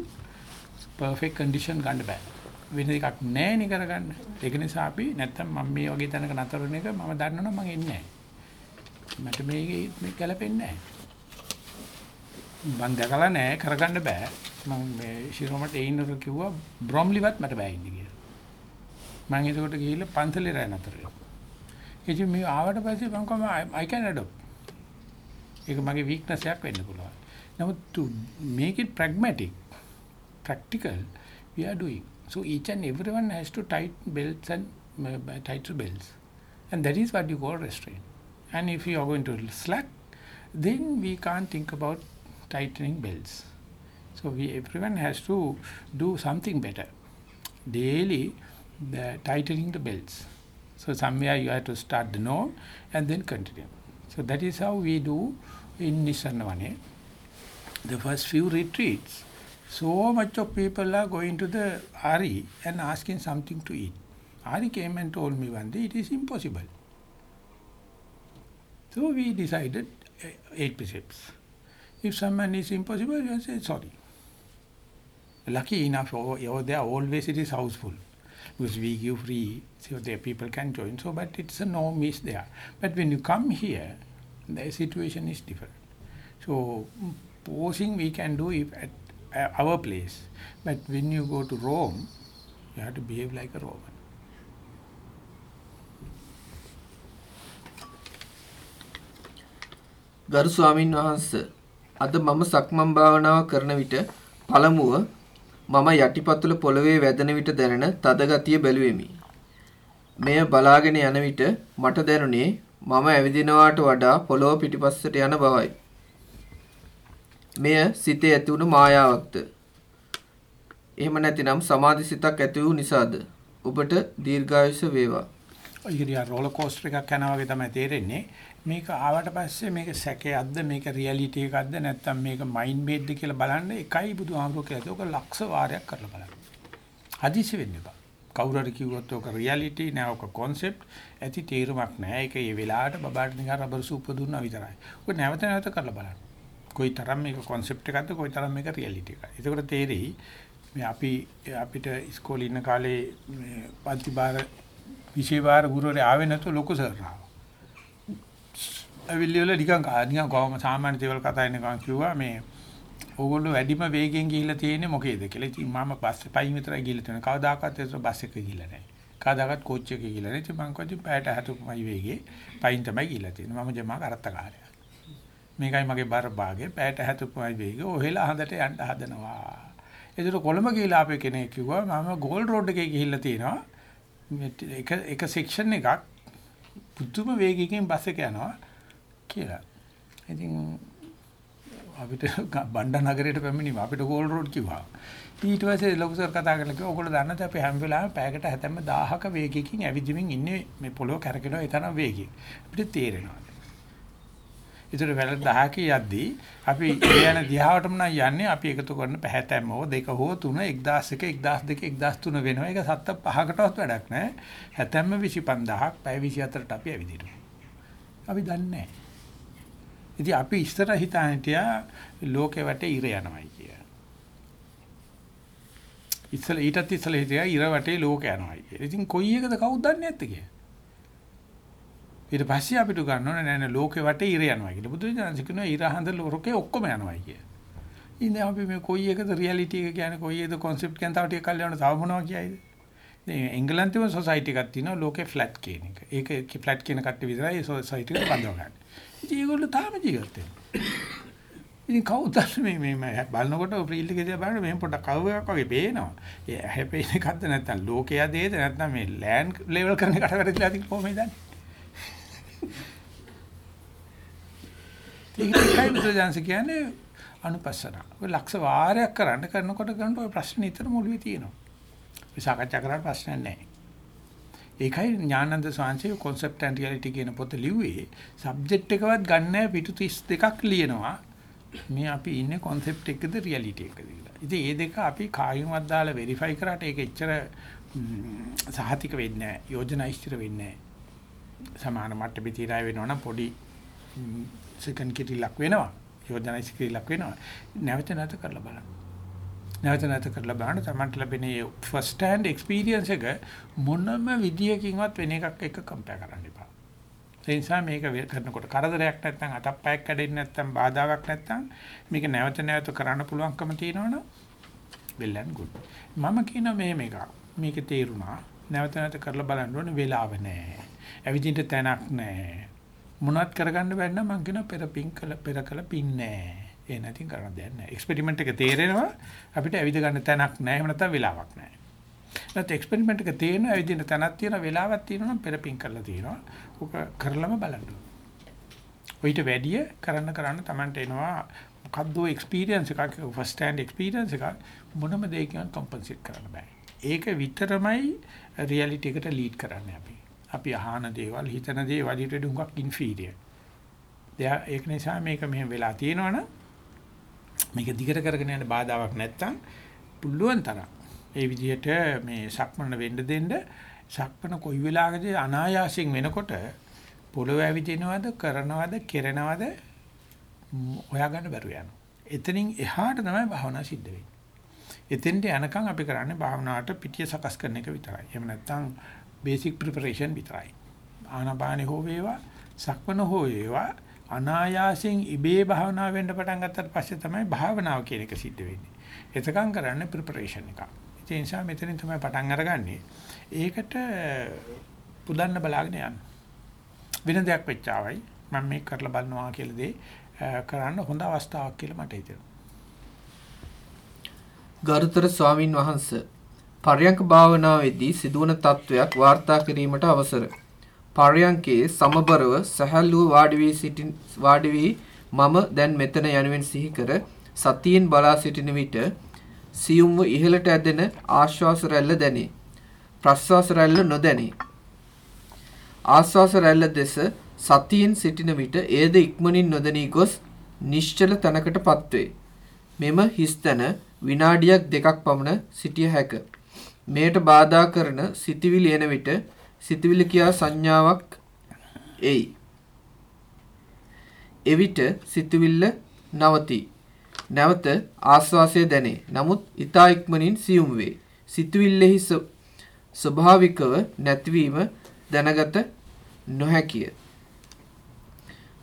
perfect condition ගන්න බෑ වෙන එකක් නැහැ නේ කරගන්න. ඒක නිසා අපි නැත්තම් මම මේ වගේ තැනක නතර වෙන එක මම දන්නවනම් මම එන්නේ නැහැ. මට මේකේ මේ ගැලපෙන්නේ නැහැ. මම දැකලා නැහැ කරගන්න බෑ. මම මේ ශිරෝමට ඒ ඉන්නක කිව්වා බ්‍රොම්ලිවත් මට බෑ ඉන්න කියලා. මම ඒකට ගිහිල්ලා පන්සලේ රැ නතර වෙනවා. ඉතින් මේ ආවට පස්සේ මම කොහම I can adopt. ඒක මගේ weakness එකක් වෙන්න පුළුවන්. නමුත් to make it pragmatic practical we are doing So each and everyone has to tighten belts and uh, tighten belts. And that is what you call restraint. And if you are going to slack, then we can't think about tightening belts. So we everyone has to do something better. Daily, the tightening the belts. So somewhere you have to start the norm and then continue. So that is how we do in Nisarnavane. The first few retreats, so much of people are going to the Ari and asking something to eat. Ari came and told me one day it is impossible. So we decided eh, eight precepts. If someone is impossible, you say sorry. Lucky enough, over there always it is houseful Because we give free, so there people can join. So, but it's a norm is there. But when you come here, the situation is different. So, posing we can do if at our place. But when you go to Rome, you have to behave like a Roman. ගරු ස්වාමින් වහන්ස අද මම සක්මන් භාවනාව කරන විට පළමුව මම යටිපතුල පොළවේ වැදෙන විට දැනෙන තද ගතිය බැලුවෙමි. මෙය බලාගෙන යන විට මට දැනුනේ මම ඇවිදිනවාට වඩා පොළොව පිටිපස්සට යන බවයි. මෙය සිතේ ඇතිවුණු මායාවක්ද? එහෙම නැතිනම් සමාධි සිතක් ඇති වූ නිසාද? ඔබට දීර්ඝායුෂ වේවා. ඉතින් රෝලර් කෝස්ටර් එකක් යනවා වගේ තමයි තේරෙන්නේ. මේක ආවට පස්සේ මේක සැකයක්ද මේක රියැලිටි එකක්ද නැත්නම් මේක මයින්ඩ් මේඩ්ද කියලා බලන්න එකයි බුදුහාමුදුරුවෝ කියලා. ඒක ලක්ෂ වාරයක් කරලා බලන්න. හදිසි වෙන්න එපා. කවුරු හරි කිව්වොත් ඔක රියැලිටි නෑ ඔක concept ඇති තේරුමක් නෑ. ඒක ඒ වෙලාවට බබාට නිකන් රබර් සූප දුන්නා විතරයි. ඔක නැවත නැවත කරලා බලන්න. කොයි තරම් මේක concept එකක්ද කොයි තරම් මේක reality එකක්ද. එතකොට තේරෙයි මේ අපි අපිට ඉස්කෝලේ ඉන්න කාලේ මේ පන්ති බාර විෂය බාර ගුරුවරයා ආවේ නැතු ලොකු සර් ආවා. අවිල්ලි වල නිකන් නිකන් කොහොම සාමාන්‍ය දේවල් කතා කරනකම් කිව්වා මේ ඕගොල්ලෝ වැඩිම වේගෙන් ගිහිල්ලා තියෙන්නේ මොකේද කියලා. ඉතින් මම බස් පයින් විතරයි ගිහිල්ලා තියෙනවා. කවදාකවත් ඒක බස් එකක ගිහිල්ලා නැහැ. කවදාකවත් කෝච් එකක ගිහිල්ලා නැහැ. ඉතින් මං කිව්වා පැයට 60 මයි වේගේ පයින් තමයි ගිහිල්ලා තියෙන්නේ. මම ජමා කරත්ත කාලේ. මේකයි මගේ බර භාගය. පැයට 75 වේගය. ඔහෙලා හඳට යන්න හදනවා. ඒතර කොළඹ ගිහලා අපේ කෙනෙක් කිව්වා මම ගෝල් රෝඩ් එකේ ගිහිල්ලා තිනවා. එක එක සෙක්ෂන් එකක් පුදුම වේගයකින් බස් එක යනවා කියලා. ඉතින් අපිට බණ්ඩ නගරයට පැමිණීම අපිට ගෝල් රෝඩ් කිව්වා. ඊට පස්සේ ලොකු සර් කතා කරලා කිව්වා ඔයගොල්ලෝ දන්නද අපි හැම වෙලාවෙම පැයකට හැතැම්ම 1000ක වේගයකින් ඇවිදින්මින් ඉන්නේ මේ පොළොව කැරකෙනවා ඒ තරම් වේගයෙන්. අපිට තේරෙනවා. ඒතර වැල 1000ක යද්දී අපි යන දිහාවටම නම් යන්නේ අපි එකතු කරන පැහැතැම්ම හෝ දෙක හෝ තුන 1001 1002 1003 වෙනවා. ඒක සත්ත පහකටවත් වැඩක් නැහැ. හැතැම්ම 25000ක් පැය 24ට අපි ඇවිදිනවා. අපි දන්නේ නැහැ. ඉතින් අපි ඉස්සර හිතා හිටියා ලෝකේ වටේ ඉර යනවායි කියලා. ඉස්සල ඊටත් ඉස්සල හිටියා ඉර වටේ ලෝක යනවායි කියලා. ඉතින් කොයි එකද කවුද දන්නේ නැත්තේ කියලා. ඊට පස්සේ අපිට ගන්න ඕනේ නෑ නෑ ලෝකේ වටේ ඉර යනවා කියලා. බුදුරජාණන් කියනවා ඉර හඳ ලෝකේ ඔක්කොම යනවායි කියලා. ඉතින් අපි මේ කොයි එකද රියැලිටි එක කියන්නේ කොයි එකද concept කියන තව ටික කල් යන තව මොනවා කියයිද? දැන් එංගලන්තෙම සොසයිටි එකක් තියෙනවා ලෝකේ ෆ්ලැට් කියන එක. ඒක ෆ්ලැට් කියන කට්ටිය විතරයි ඒ සොසයිටි එකට බඳව ගන්න. ඉතින් ඒගොල්ලෝ තාම ජීවත් වෙනවා. ඉතින් කවුද මේ මේ මේ බලනකොට ප්‍රීල් එකේ දිහා බලනකොට මෙහෙම පොඩක් කව් එකක් වගේ පේනවා. ඒ හැපෙන එකක්ද නැත්නම් ලෝකයා දේද නැත්නම් මේ ලෑන්ඩ් ලෙවල් කරන එකට වැඩිලා තියෙන කොහොමද දන්නේ? ඒකයි බුදුදහම කියන්නේ අනුපස්සන. ඔය ලක්ෂ වාරයක් කරන්න කරනකොට කරනකොට ඔය ප්‍රශ්න නිතර මුළුවේ තියෙනවා. මේ සාකච්ඡා කරලා ප්‍රශ්නයක් නැහැ. ඒකයි ඥානන්ද සාංශේ concept and reality කියන පොත ලිව්වේ සබ්ජෙක්ට් එකවත් ගන්න නැහැ පිටු 32ක් ලියනවා මේ අපි ඉන්නේ concept එකද reality එකද කියලා. ඉතින් මේ දෙක අපි කායිමවත් දාලා verify කරාට ඒක එච්චර සහතික වෙන්නේ නැහැ. යෝජනා ඉස්තර වෙන්නේ නැහැ. සමාන මට්ටමේ තිරය වෙනවනම් පොඩි සෙකන්ඩ් කිරිලක් වෙනවා. යෝජනා ඉස්කිරිලක් වෙනවා. නැවත නැවත කරලා බලන්න. නැවත නැවත කරලා බලන්න තමයි ලැබෙන first hand experience එක මොනම විදියකින්වත් වෙන එකක් එක්ක කම්පයර් කරන්න එපා. ඒ නිසා මේක කරනකොට කරදරයක් නැත්නම් අතප්පයක් කැඩෙන්නේ නැත්නම් බාධාවක් නැත්නම් මේක නැවත නැවත කරන්න පුළුවන්කම තියෙනවනම් well and good. මම කියන මේ මේක මේක තේරුණා. නැවත නැවත කරලා බලන්න ඕනේ වෙලාව නැහැ. ඇවිදින්න තැනක් නැහැ. මොනවත් කරගන්න බැන්න මම කියන පෙර පිං කළ පෙර කළ පිං නැහැ. ඒ නැතිනම් කරන්න දෙයක් නැහැ. එක්ස්පෙරිමන්ට් එක තේරෙනවා අපිට ඇවිද ගන්න තැනක් නැහැ. එහෙම නැත්නම් වෙලාවක් නැහැ. නැත්නම් එක්ස්පෙරිමන්ට් එක තේරෙන ඇවිදින්න තැනක් තියෙන වෙලාවක් තියෙනවා නම් පෙර පිං කරලා තියෙනවා. ඔක කරලම බලන්න. ඔయిత වැඩිය කරන්න කරන්න Tamanට එනවා මොකද්ද එක්ස්පීරියන්ස් එකක් ෆස්ට් හෑන්ඩ් එක්ස්පීරියන්ස් එකක් මොනම දෙයකින් කම්පන්සේට් කරන්න බෑ. ඒක විතරමයි රියැලිටි එකට ලීඩ් කරන්නේ අපි. අපි අහන දේවල් හිතන දේවල් ඊට වඩා හුඟක් ඉන්ෆීරියර්. ඒක නිසා මේක මෙහෙම වෙලා තියෙනවනම් මේක දිගට කරගෙන යන බාධාවක් නැත්තම් පුළුවන් තරම් ඒ විදිහට මේ සක්මන වෙන්න දෙන්න සක්මන කොයි වෙලාවකදී අනායාසයෙන් වෙනකොට පොළොව ඇවිදිනවද කරනවද කෙරෙනවද හොයාගන්න බැරුව යනවා. එතනින් එහාට තමයි භාවනා සිද්ධ වෙන්නේ. එතෙන්ට යනකම් අපි කරන්නේ භාවනාවට පිටිය සකස් කරන එක විතරයි. එහෙම නැත්නම් බේසික් ප්‍රිපරේෂන් විතරයි. ආනාපානෙ හෝ වේවා සක්මන හෝ වේවා අනායාසයෙන් ඉබේ භාවනා වෙන්න පටන් ගත්තට පස්සේ තමයි භාවනාව කියන එක සිද්ධ වෙන්නේ. එතකන් කරන්නේ ප්‍රිපරේෂන් එක. ඒ නිසා මෙතනින් තමයි පටන් අරගන්නේ. ඒකට පුදන්න බලාගෙන යන්න. වෙන දෙයක් වෙච්චාවයි මම මේක කරලා බලනවා කියලා දේ කරන්න හොඳ අවස්ථාවක් කියලා මට හිතෙනවා. ගරුතර ස්වාමින් වහන්සේ පර්යංක භාවනාවේදී සිදුවන තත්වයක් වාර්තා කිරීමට අවසර. පර්යංකයේ සමබරව සහැල්ලුව වාඩි වී සිටින් වාඩි වී මම දැන් මෙතන යනුවෙන් සිහි කර සතියෙන් බලා සිටින විට සියුම්ව ඉහළට ඇදෙන ආශ්වාස රැල්ල දැනේ. ප්‍රශ්වාස රැල්ල නොදැනේ. ආශ්වාස රැල්ල දෙස සතියෙන් සිටින විට එයද ඉක්මනින් නොදැනී ගොස් නිශ්චල තැනකටපත් වේ. මෙම හිස්තැන විනාඩියක් දෙකක් පමණ සිටිය හැක. මෙයට බාධා කරන සිතවිලි එන විට සිතවිලි කියා සංඥාවක් එයි. එවිට සිතවිල්ල නවතී. නැවත ආස්වාසය දැනේ. නමුත් ඊතා ඉක්මනින් සියුම් වේ. සිතවිල්ලෙහි ස්වභාවිකව නැතිවීම දැනගත නොහැකිය.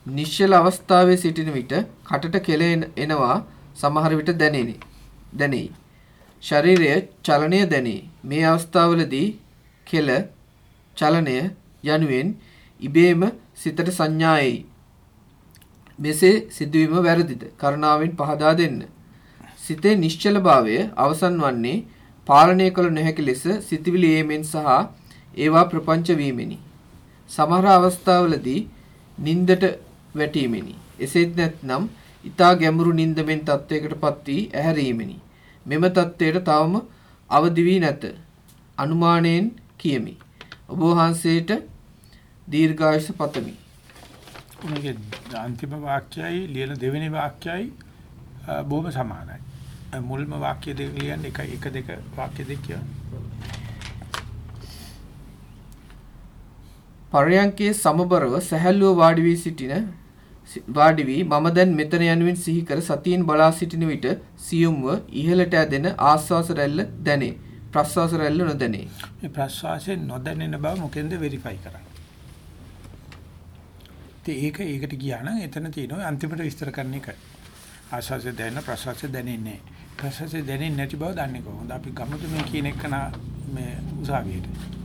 නිශ්චල අවස්ථාවේ සිටින විට කටට කෙල එනවා සමහර විට දැනෙනි. දැනෙයි. ශරීරය චලනය දැනේ. මේ අවස්ථාවලදී කෙල චලනය යනුවෙන් ඉබේම සිතට සංඥා එයි. මෙසේ සිදුවීම වැරදිද? කරුණාවෙන් පහදා දෙන්න. සිතේ නිශ්චලභාවය අවසන් වන්නේ පාලනය කළ නොහැකි ලෙස සිතවිලි ඒමෙන් සහ ඒවා ප්‍රපංච වීමෙනි. සමහර අවස්ථාවලදී නින්දට වැටීමෙනි. එසේත් නැත්නම් ඊතා ගැඹුරු නින්දමෙන් තත්වයකටපත් වී ඇහැරීමෙනි. මෙම තත්වයට තවම අවදි වී නැත. අනුමානයෙන් කියමි. ඔබ වහන්සේට දීර්ඝායුෂ පතමි. මේකේ අන්තිම වාක්‍යයයි ලියන දෙවෙනි වාක්‍යයයි බොහොම සමානයි. මුල්ම වාක්‍ය දෙක ලියන්නේ එක එක දෙක වාක්‍ය දෙක. පරයන්කේ සමබරව සැහැල්ලුව වාඩි වී සිටින වාඩි වී මම දැන් මෙතන යනුවෙන් සිහි කර සතියෙන් බලා සිටින විට සියුම්ව ඉහළට ඇදෙන ආස්වාස රැල්ල දැනේ. ප්‍රස්වාස රැල්ල නොදැනේ. මේ ප්‍රස්වාසයෙන් නොදැනෙන බව මොකෙන්ද වෙරිෆයි කරන්නේ? ඉතින් ඒක ඒකට ගියා නම් එතන තියෙනවා අන්තිමට විස්තර කරන එක. ආස්වාසය දැනෙන ප්‍රස්වාසය දැනෙන්නේ නැහැ. ප්‍රස්වාසය දැනෙන්නේ නැති බව දන්නේ කොහොමද? අපි ගමුද මේ කියන එක මේ උසාවියට.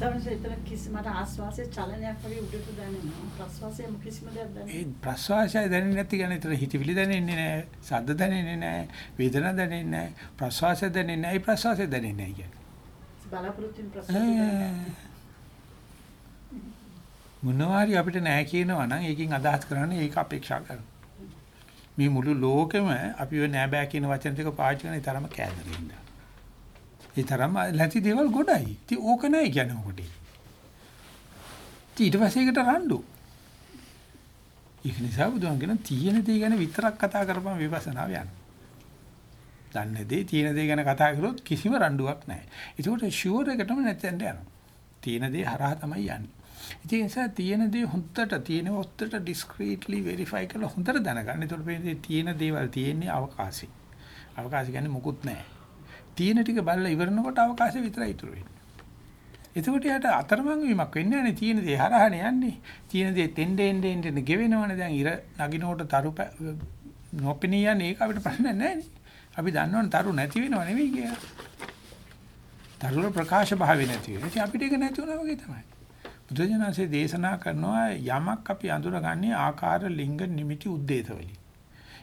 සමහරවිට එතන කිසිම ආස්වාසයේ චලනයක් වගේ උඩට දැනෙනවා. ප්‍රස්වාසයේ කිසිම දෙයක් දැනෙන්නේ ඒ ප්‍රස්වාසය දැනෙන්නේ නැති ගැන විතර හිතවිලි දැනෙන්නේ නැහැ. ශබ්ද දැනෙන්නේ නැහැ. වේදනා දැනෙන්නේ නැහැ. ප්‍රස්වාසය දැනෙන්නේ නැහැ. ප්‍රස්වාසය දැනෙන්නේ නැහැ කියන්නේ. නැහැ. බලාපොරොත්තු වෙන ප්‍රස්වාසය මොනවාරි අපිට නැහැ කියනවා නම් ඒකෙන් අදහස් කරන්නේ ඒක අපේක්ෂා කරනවා. මේ මුළු ලෝකෙම අපි ඔය නෑ බෑ කියන වචන ටික පාවිච්චි කරන තරම කෑදරින්ද. ඒ තරම නැති දේවල් ගොඩයි. ඉතින් ඕක නෑ කියන්නේ මොකටද? ඊට පස්සේ ඒකට රණ්ඩු. ඒක නිසා බුදුන් කියන තියෙන දේ ගැන විතරක් කතා කරපම් විපස්සනාව යනවා. දන්නේ දේ තියෙන දේ ගැන කතා කරොත් කිසිම රණ්ඩුවක් නැහැ. ඒකට ෂුවර් එකටම නැත්නම් යනවා. තියෙන දේ හරහා තමයි යන්නේ. ඉතින් ඒ නිසා තියෙන දේ හොඳට තියෙන ඔත්තට discreetly verify කරලා හොඳට දැනගන්න. ඒතකොට මේ තියෙන දේවල් තියෙන්නේ අවකාශي. අවකාශي කියන්නේ මොකුත් නැහැ. තියෙන ටික බලලා ඉවරනකොට අවකාශය විතරයි ඉතුරු වෙන්නේ. එතකොට යාට අතරමං වීමක් වෙන්නේ නැහැ තියෙන දේ හරහානේ යන්නේ. තියෙන දේ තෙන්ඩ එන්න එන්න ගෙවෙනවනේ දැන් ඉර නගිනකොට තරු පෑ- නොපෙනී යන්නේ ඒක අපිට ප්‍රශ්නයක් නැහැ නේ. අපි දන්නවනේ තරු නැති වෙනව නෙවෙයි කියලා. තරුල ප්‍රකාශ භාවය නැති වෙනවා. ඉතින් අපිට ඒක නැති වුණා වගේ තමයි. බුදුජානසේ දේශනා කරනවා යමක් අපි අඳුරගන්නේ ආකාර ලිංග නිමිති උද්දේශ වලින්.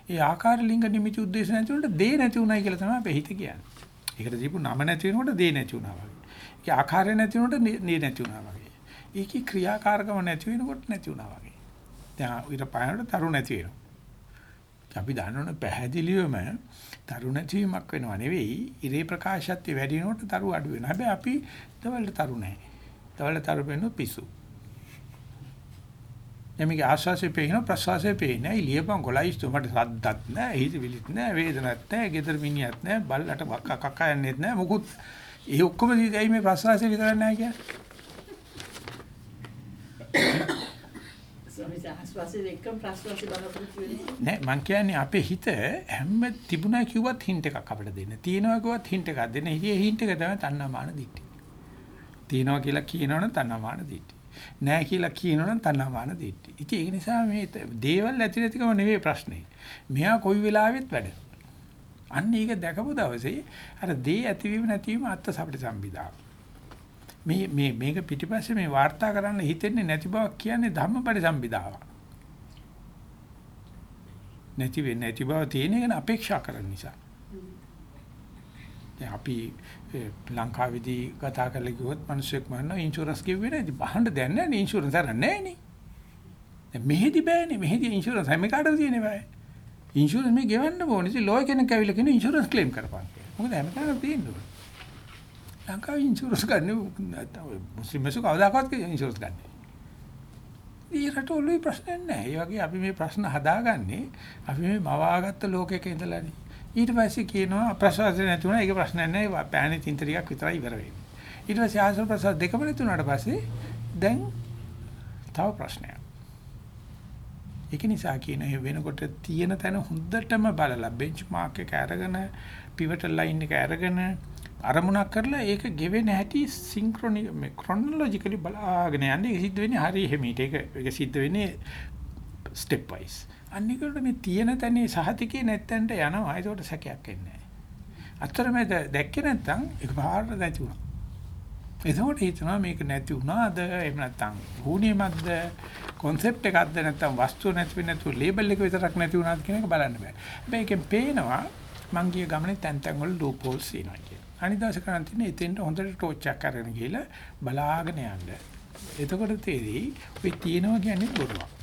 ඒ ආකාර ලිංග නිමිති උද්දේශ නැති වුණාට දේ නැති වුණයි කියලා තමයි අපේ හිත කියන්නේ. ඒකට දීපු නම නැති වෙනකොට දේ නැති වුණා වගේ. ඒකේ ආකාරය නැති වෙනකොට නේ නැති වුණා වගේ. ඒකේ ක්‍රියාකාරකම නැති වෙනකොට නැති වුණා වගේ. දැන් ඊට පයනට තරු නැති වෙනවා. අපි දන්නවනේ පැහැදිලිවම තරු නැතිවීමක් වෙනව නෙවෙයි ඉරේ ප්‍රකාශයත් වැඩි වෙනකොට තරු අඩු වෙනවා. හැබැයි අපි දවල්ට තරු නැහැ. දවල්ට තරු වෙනු පිසු. එමෙගේ ආශ්වාසය පේන ප්‍රශ්වාසය පේන්නේ නැහැ. ලියපන් කොලයිස්තු මට සද්දත් නැහැ, හිතවිලිත් නැහැ, වේදනත් නැහැ, ගෙදර මිනිහත් නැහැ, බල්ලට කක්ක යන්නේත් නැහැ. මොකුත් ඒ ඔක්කොම දීයි මේ ප්‍රශ්වාසය විතරක් නැහැ කියන්නේ. නෑ මං කියන්නේ අපේ හිත හැම තිබුණා කිව්වත් හින්ට් එකක් අපිට දෙන්න. තියෙනවා කිව්වත් හින්ට් එකක් දෙන්න. ඉතින් හින්ට් එක තමයි තණ්හාමාන දිට්ඨි. තියෙනවා කියලා කියනවනම් තණ්හාමාන දිට්ඨි. නෑ කියලා කියනවනම් තණ්හාමාන දිට්ඨි. ඉතින් ඒ නිසා මේ ත- දේවල් ඇති නැතිකම නෙවෙයි ප්‍රශ්නේ. මෙහා කොයි වෙලාවෙත් වැඩ. අන්න ඒක දැකපු දවසේ අර දේ ඇතිවීම නැතිවීම අත්ත අපිට සම්බිදාව. මේ මේ මේක පිටිපස්සේ මේ වාර්තා කරන්න හිතෙන්නේ නැති බවක් කියන්නේ ධම්මපරි සම්බිදාවක්. නැති වෙන්නේ නැති බව තියෙන එක අපේක්ෂා කරන නිසා. දැන් අපි ඒ, ලංකාවේදී කතා කරලා කිව්වොත් මිනිස්සුක් මරනවා ඉන්ෂුරන්ස් කිව්වේ නැති. බහන්න දැන් නැහැ නේ ඉන්ෂුරන්ස් අර නැහැ නේ. දැන් මෙහෙදි බෑනේ මෙහෙදි ඉන්ෂුරන්ස් හැම කාටද තියෙන්නේ බෑ. ඉන්ෂුරන්ස් මේ ගෙවන්න ඕනේ. ඉතින් ලෝය කෙනෙක් ඇවිල්ලා කියන ඉන්ෂුරන්ස් ක්ලේම් කරපන් කියලා. මොකද හැම කාටද තියෙන්නේ. ලංකාවේ ඉන්ෂුරන්ස් ගන්න නැත්නම් මුස්ලිම් මිනිස්සු කවදාකවත් ඉන්ෂුරන්ස් ගන්න. ඒ රටවල ප්‍රශ්න නැහැ. ඒ වගේ අපි මේ ප්‍රශ්න හදාගන්නේ අපි මේ මවාගත්ත ලෝකයක ඉඳලානේ. ඊට පස්සේ කියනවා ප්‍රසවාසය නැති වුණා ඒක ප්‍රශ්නයක් නැහැ. පෑනේ තින්තරියක් විතරයි ඉවර වෙන්නේ. ඊට පස්සේ ආශ්‍රව ප්‍රසවාස දෙකම නැති වුණාට පස්සේ දැන් තව ප්‍රශ්නයක්. ඒක නිසා කියන ඒ වෙනකොට තියෙන තැන හොඳටම බලලා බෙන්ච්මාර්ක් එක අරගෙන පිවටල් ලයින් එක අරගෙන අරමුණක් කරලා ඒක ගෙවෙන හැටි සින්ක්‍රොනි මේ ක්‍රොනොලොජිකලි බලාගෙන යන්නේ ඒක සිද්ධ වෙන්නේ හරි හිමීට ඒක ඒක සිද්ධ වෙන්නේ ස්ටෙප් වයිස් අනිකට මේ තියෙන තැනේ සහතිකේ නැත්තන්ට යනවා ඒකට සැකයක් එන්නේ නැහැ අතරමැද දැක්කේ නැත්තම් ඒක පාරට නැති වුණා එතකොට හිතනවා මේක නැති වුණාද එහෙම නැත්නම් හුණියමත්ද concept එකක්ද නැත්නම් වස්තුව නැති වෙන්නේ නැතුව label එක විතරක් නැති වුණාද කියන එක බලන්න බෑ. හැබැයි ඒකෙන් පේනවා මං ගිය ගමනේ තැන් තැන් වල loop holes තියෙනවා කියන. අනිත් දවසේ කරන් තියෙන්නේ එතෙන්ට හොඳට ටෝච් එකක් අරගෙන ගිහලා බලාගෙන යන්න. එතකොට තේරෙයි ඔය තියෙනවා කියන්නේ බොරුවක්.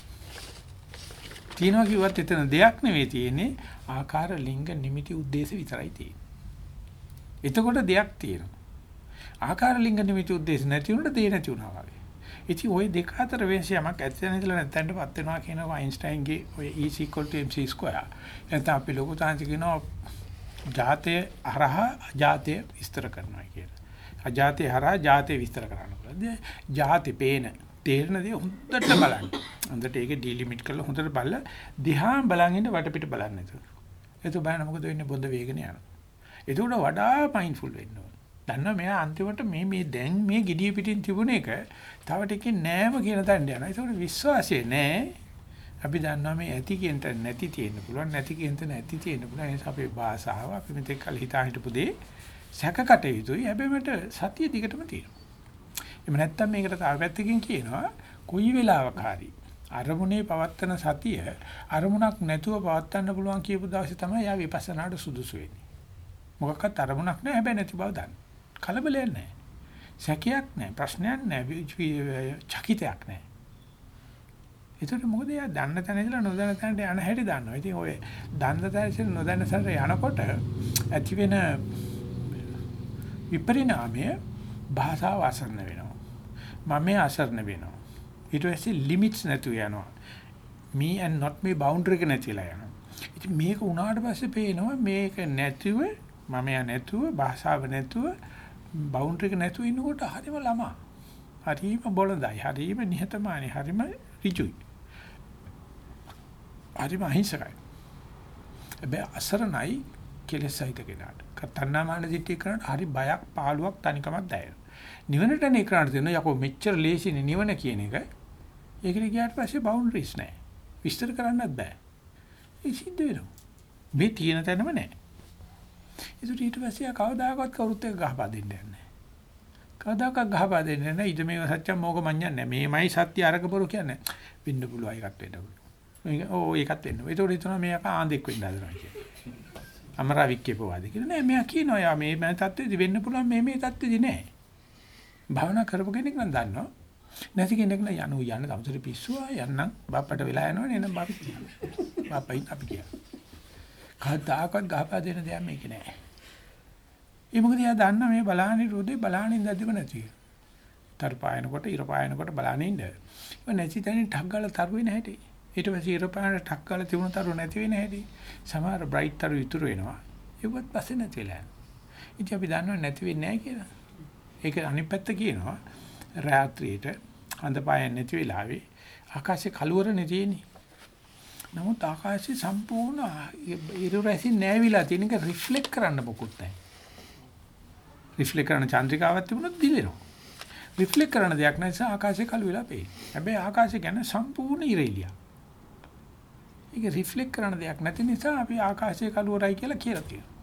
තියෙනවා කිව්වත් එතන දෙයක් නෙවෙයි තියෙන්නේ ආකාර ලිංග නිමිති ಉದ್ದೇಶ විතරයි තියෙන්නේ. එතකොට දෙයක් තියෙනවා. ආකාර ලිංග නිමිති ಉದ್ದೇಶ නැති වුණොත් දෙය නැති වුණා වගේ. ඉතින් ওই දෙක අතර වෙනසක් ඇත්තන ඉඳලා නැත්තන්ටපත් වෙනවා කියනවා අයින්ස්ටයින්ගේ ඔය E mc2 එතන අපි ලොකු තාන්ති කියනවා ජාතය හරහා අජාතය විස්තර කරනවා කියලා. අජාතය හරහා ජාතය විස්තර කරන්න පුළුවන්. ජාති පේන තේරෙන දේ හොඳට බලන්න. හොඳට ඒක ඩිලිමිට් කරලා හොඳට බලලා දිහා බලන් ඉන්න වටපිට බලන්න නේද? ඒක බලන්න මොකද වෙන්නේ බොඳ වේගන යනවා. ඒකට වඩා මයින්ඩ්ෆුල් වෙන්න ඕන. දන්නවා මෙයා අන්තිමට මේ මේ දැන් මේ gediya පිටින් තිබුණ එක තව ටිකකින් නෑම කියන තැනට යනවා. ඒකට විශ්වාසය නෑ. අපි දන්නවා මේ ඇති කියන තැන නැති තියෙන්න පුළුවන් නැති කියන තැන ඇති තියෙන්න පුළුවන්. ඒ නිසා අපේ භාෂාව අපි මෙතෙක් කල හිතා හිටපු දේ සැකකට යුතුයි. හැබැයි මට සතිය දිගටම තියෙනවා. එහෙම නැත්නම් මේකට තව පැත්තකින් කියනවා කොයි වෙලාවක හරි අරමුණේ පවත්තන සතිය අරමුණක් නැතුව පවත්තන්න පුළුවන් කියපු දවසේ තමයි යා විපස්සනාට සුදුසු වෙන්නේ. මොකක්වත් අරමුණක් නැහැ හැබැයි නැති බව දන්න. කලබලයක් නැහැ. සැකයක් නැහැ, ප්‍රශ්නයක් නැහැ, චකිතයක් නැහැ. ඒකට මොකද යා දන්න තැන ඉඳලා නොදන්න තැනට යන හැටි දන්නවා. ඉතින් ඔය දන්න තැන ඉඳලා නොදන්න තැනට යනකොට ඇති වෙන විපරිණාමය භාෂාව අසරණ වෙනවා. මම අසරණ වෙනවා. ඊට පස්සේ ලිමිට්ස් නැතුව යනවා. me and not me boundary එක නැතිලා යනවා. ඉතින් මේක උනාට පස්සේ පේනවා මේක නැතිව මම යා නැතුව භාෂාව නැතුව බවුන්ඩරි එක නැතුව ඉන්නකොට හරිම ළමා. හරිම බොළඳයි. හරිම නිහතමානී. හරිම ඍජුයි. හරිම අහිංසකයි. හැබැයි අසරණයි කෙලෙසයිද කෙනාට. කතන්නාමාන දිට්ඨිය කරනට හරි බයක්, පාළුවක්, තනිකමක් දැනෙනවා. නිවනට නේ කරන්න තියෙන යකෝ මෙච්චර ලේසිනේ නිවන කියන එක. ඒකට ගියාට පස්සේ බවුන්ඩරිස් නැහැ. විස්තර කරන්නත් බෑ. ඒ සිද්ධ වෙනවා. මේ තියෙන තැනම නැහැ. ඒකට ඊට පස්සේ කවදාකවත් කවුරුත් එක්ක ගහපා දෙන්නේ නැහැ. කවදාකවත් ගහපා දෙන්නේ නැහැ. ඉත මේව සත්‍යම් මොක මඤ්ඤන්නේ. මේමයි සත්‍ය අරකපොරු කියන්නේ. වෙන්න පුළුවන් එකක් වෙන්න පුළුවන්. මේක ඕ ඒකත් වෙන්න. ඒතකොට හිතනවා මේක ආන්දෙක් වෙන්න හදනවා කියලා. අමරාවික් කියපුවාද කියලා නෑ මෙයා කියනවා යා මේ මම தත්ත්වෙදි වෙන්න පුළුවන් මේ මේ தත්ත්වෙදි නෑ. භාවනා කරපු කෙනෙක් නම් දන්නවා. නැති කෙනෙක් නම් යනු යන්න තමසර පිස්සුවා යන්නම් බාප්පට වෙලා යනවනේ එනම් බාපි කියනවා. බාප්පයි අපි කියනවා. කවදාකවත් ගහපා දෙන දෙයක් මේක නෑ. ඒ මොකද එයා දන්න මේ බලාහනි රෝදේ බලාහනි ඉඳද්දිම නැති. තර පායනකොට ඉර පායනකොට බලාහනි ඉඳ. ඒ නැති තැනින් ටක් ගාලා තරු වෙන හැටි. ඊට පස්සේ ඉර පායන ටක් ගාලා තිබුණ තරු නැති වෙන හැටි. සමහර බ්‍රයිට් තරු ඉතුරු වෙනවා. ඒවත් පස්සේ නැති වෙලා යනවා. ඉතින් අපි දන්නව නැති වෙන්නේ නැහැ කියලා. ඒක අනිත් පැත්ත කියනවා රාත්‍රියේට හඳ පායන්නේ නැති වෙලාවේ ආකාශේ කළුවරනේ තියෙන්නේ. නමුත් ආකාශය සම්පූර්ණ ඉරු රැසින් නැවිලා තියෙන එක රිෆ්ලෙක්ට් කරන්න මොකුත් නැහැ. රිෆ්ලෙක්ට් කරන චන්ද්‍රිකාවක් තිබුණොත් දිලෙනවා. රිෆ්ලෙක්ට් කරන දෙයක් නැතිව ආකාශය කළු වෙලා පේනවා. හැබැයි ආකාශය කියන්නේ සම්පූර්ණ ඉරෙලිය. ඒක රිෆ්ලෙක්ට් කරන දෙයක් නැති නිසා අපි ආකාශය කළුවරයි කියලා කියලා තියෙනවා.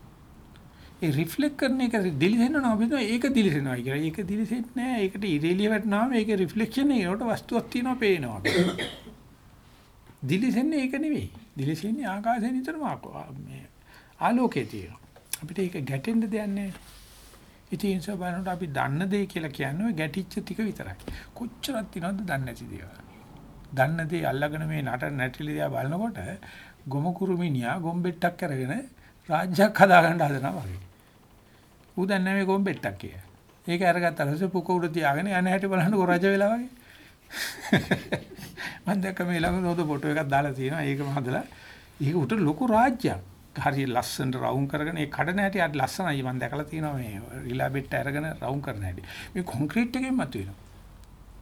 ඒ රිෆ්ලෙක්ට් කරන එක දිලිසෙනවා අපි ඒක දිලිසෙනවා කියලා. ඒක දිලිසෙන්නේ නැහැ. ඒකට ඉරෙලිය වටනාම ඒක රිෆ්ලෙක්ෂන් එකකට වස්තුවක් තියෙනවා පේනවා. දිලිසෙන්නේ ඒක නෙවෙයි. දිලිසෙන්නේ ආකාශයෙන් නිතරම මේ ආලෝකයේ තියෙනවා. අපිට ඒක ගැටෙන්න දෙයක් නැහැ. ඉතින් ඒ බලනකොට අපි දන්න දේ කියලා කියන්නේ ගැටිච්ච ටික විතරයි. කොච්චරක් තියනවද දන්නේ නැති දේවල්. දන්න දේ අල්ලගෙන මේ නට නැටිලි දිහා බලනකොට ගොම කුරුමිනියා ගොම්බෙට්ටක් අරගෙන රාජ්‍යයක් හදාගන්න හදනවා වගේ. ඌ දන්නේ මේ ගොම්බෙට්ටක් කියලා. ඒක අරගත්තා ඊට පස්සේ පුක උඩ තියාගෙන යන හැටි බලනකොට රජ වෙලා වගේ. මම දැක්ක මේ ළඟ නෝද ෆොටෝ එකක් දාලා තියෙනවා. ඒකම හදලා ඒක උට ලොකු රාජ්‍යයක්. හරි ලස්සනට රවුම් කරගෙන ඒ කඩන හැටි අර ලස්සනයි මම දැකලා තියෙනවා මේ රිලා බෙට් අරගෙන රවුම් කරන හැටි. මේ කොන්ක්‍රීට් එකෙන් මතුවෙනවා.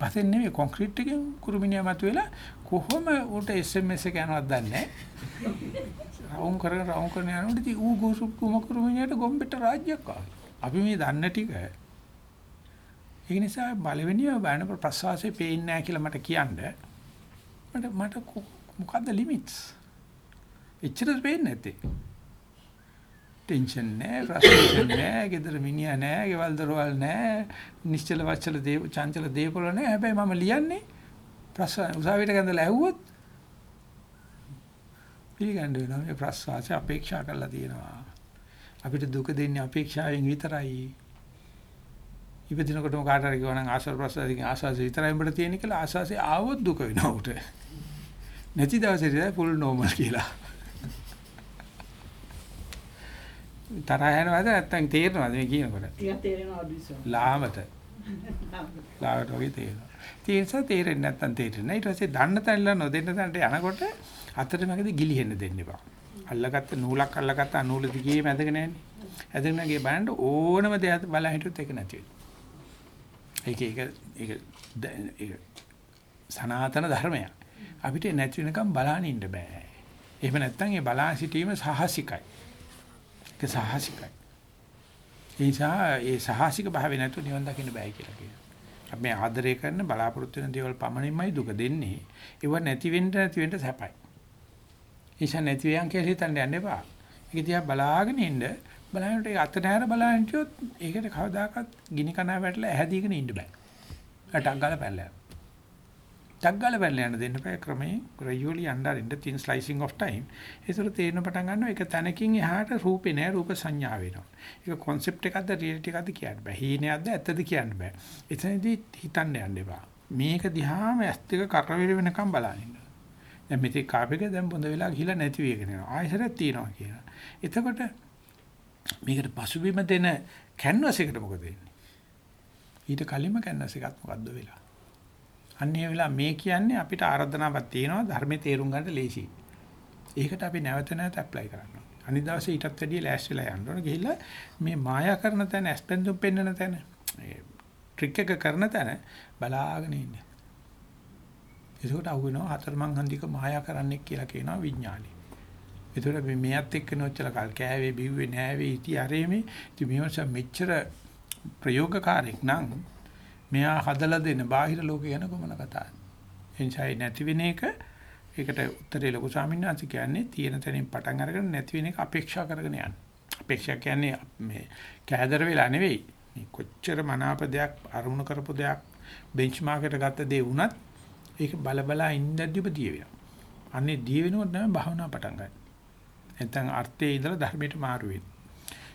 පතෙන් නෙවෙයි කොන්ක්‍රීට් එකෙන් කුරුමිනියා මතුවෙලා කොහොම උට SMS එක යනවද දන්නේ රවුම් කරගෙන රවුම් කරන යනකොට ඉතින් ඌ ගෝසු කුම කුරුමිනියට ගොම්බෙට රාජ්‍යයක් ආවා. අපි මේ දන්න ටික ඒ නිසා බලවෙනිය බයන ප්‍රසවාසයේ පේන්නේ නැහැ කියලා මට කියන්න මට මට මොකද්ද ලිමිට්ස් එච්චරද පේන්නේ නැත්තේ. ටෙන්ෂන් නැහැ, ෆ්‍රස්ට්‍රේෂන් නැහැ, ගෙදර මිනිහා නැහැ, ගෙවල් දොරවල් නැහැ, නිශ්චල වචල දේ චංචල දේපොළ නැහැ. හැබැයි මම ලියන්නේ ප්‍රශ්න උසාවියට ගඳලා ඇහුවොත් පිළිගන්න වෙනවා මේ ප්‍රස්වාසය අපේක්ෂා කරලා තියෙනවා. අපිට දුක දෙන්නේ අපේක්ෂාවෙන් විතරයි. ඉපදිනකොටම කාට හරි කිව්වනම් ආශ්වාස ප්‍රශ්වාසයෙන් ආශ්වාසය විතරයි උඹට තියෙන්නේ කියලා ආශ්වාසය ආවොත් දුක වෙනවා උට. නැති දවසේ ෆුල් නෝමල් කියලා. තරහ යනවද නැත්තම් තේරෙනවද මේ කියනකොට? ටිකක් තේරෙනවා අඩුයි ලාමත. ලාවට වගේ තේරෙනවා. නිසා තේරෙන්නේ නැත්තම් තේරෙන්නේ නැහැ. ඊට පස්සේ දන්න තැනලා නොදෙන්න තැනට යනකොට අතරමැදි ගිලිහෙන්න දෙන්න එපා. අල්ලගත්ත නූලක් අල්ලගත්ත නූල දිගේ මැදගෙන යන්නේ. ඇදගෙන ගිය බලන්න ඕනම දෙයක් බලා හිටියොත් ඒක නැති වෙනවා. ඒක ඒක ඒක ඒක සනාතන ධර්මයක්. අපිට නැති වෙනකම් බලන්න ඉන්න බෑ. එහෙම නැත්නම් ඒ බලා සිටීම සාහසිකයි. ඒක සාහසිකයි. ඒ නිසා ඒ සාහසික භාවය නැතුව නිවන් දකින්න බෑ කියලා කියනවා. අපි මේ ආදරය කරන බලාපොරොත්තු වෙන දේවල් පමණින්මයි දුක දෙන්නේ. ඒව නැති වෙන්න නැති වෙන්න සැපයි. ඒෂා නැති වෙයන් කියලා හිතන්න යන්න එපා. ඒක දිහා බලාගෙන ඉන්න බලන්නට ඒ අත නැර බලන්න හිටියොත් ඒකට කවදාකවත් ගිනි කනා වැටලා ඇහැදීගෙන ඉන්න බෑ. අටක් ගාලා පැනලා. ටක් ගාලා පැනලා යන්න දෙන්න බෑ ක්‍රමයෙන් gradually යන්න thin slicing of time. ඒසර තේරෙන පටන් ගන්නවා ඒක තැනකින් එහාට රූපේ නෑ රූප සංඥා වෙනවා. ඒක concept එකක්ද reality එකක්ද කියන්න බෑ. හීනයක්ද ඇත්තද කියන්න බෑ. එතනදී හිතන්න යන්න එපා. මේක දිහාම ඇස් දෙක කරවල වෙනකම් බලන්න. දැන් මෙතේ කාපේක දැන් බොඳ වෙලා ගිහිලා නැති වෙගෙන යනවා. ආයෙසරක් තියනවා කියලා. එතකොට මේකට පසුබිම දෙන කැන්වස් එකට මොකද වෙන්නේ? ඊට කලින්ම කැන්වස් එකත් මොකද්ද වෙලා? අන්නේ වෙලා මේ කියන්නේ අපිට ආරාධනාවක් තියෙනවා ධර්මයේ තේරුම් ගන්න ලේසි. ඒකට අපි නැවත නැවත ඇප්ලයි කරනවා. අනිත් දවසේ ඊටත් වැඩිය ලෑස්ති වෙලා යන්න ඕන. ගිහිල්ලා මේ මායා කරන තැන, ඇස්පෙන්දුම් පෙන්වන තැන, ට්‍රික් එක කරන තැන බලාගෙන ඉන්න. ඒකට අහුවෙනවා හතරමං හන්දික මායා කරන්නෙක් කියලා කියනවා විඥානි. ඒතර මේ මෙයත් එක්ක නොච්චල කල් කෑවේ බිව්වේ නෑවේ ඉති අරේමේ ඉතින් මේවස මෙච්චර ප්‍රයෝගකාරයක් නම් මෙයා හදලා දෙන බාහිර ලෝකේ යන කොමන කතාවද? එන්සයි නැති වෙන එක ඒකට උත්තරේ ලොකු ස්වාමීන් වහන්සේ කියන්නේ තියෙන තැනින් පටන් අරගෙන නැති වෙන එක අපේක්ෂා කරගෙන යන්න. අපේක්ෂා කියන්නේ මේ කෑදර වෙලා නෙවෙයි. මේ කොච්චර මනාප දෙයක් අරමුණු කරපු දෙයක් බෙන්ච්මාර්ක් එකට ගත්ත දේ වුණත් ඒක බල බලා ඉඳද්දිම දිය වෙනවා. අන්නේ දිය වෙනකොට තමයි භාවනා පටන් ගන්න. නැත්නම් අර්ථයේ ඉඳලා ධර්මයට මාරු වෙන්නේ.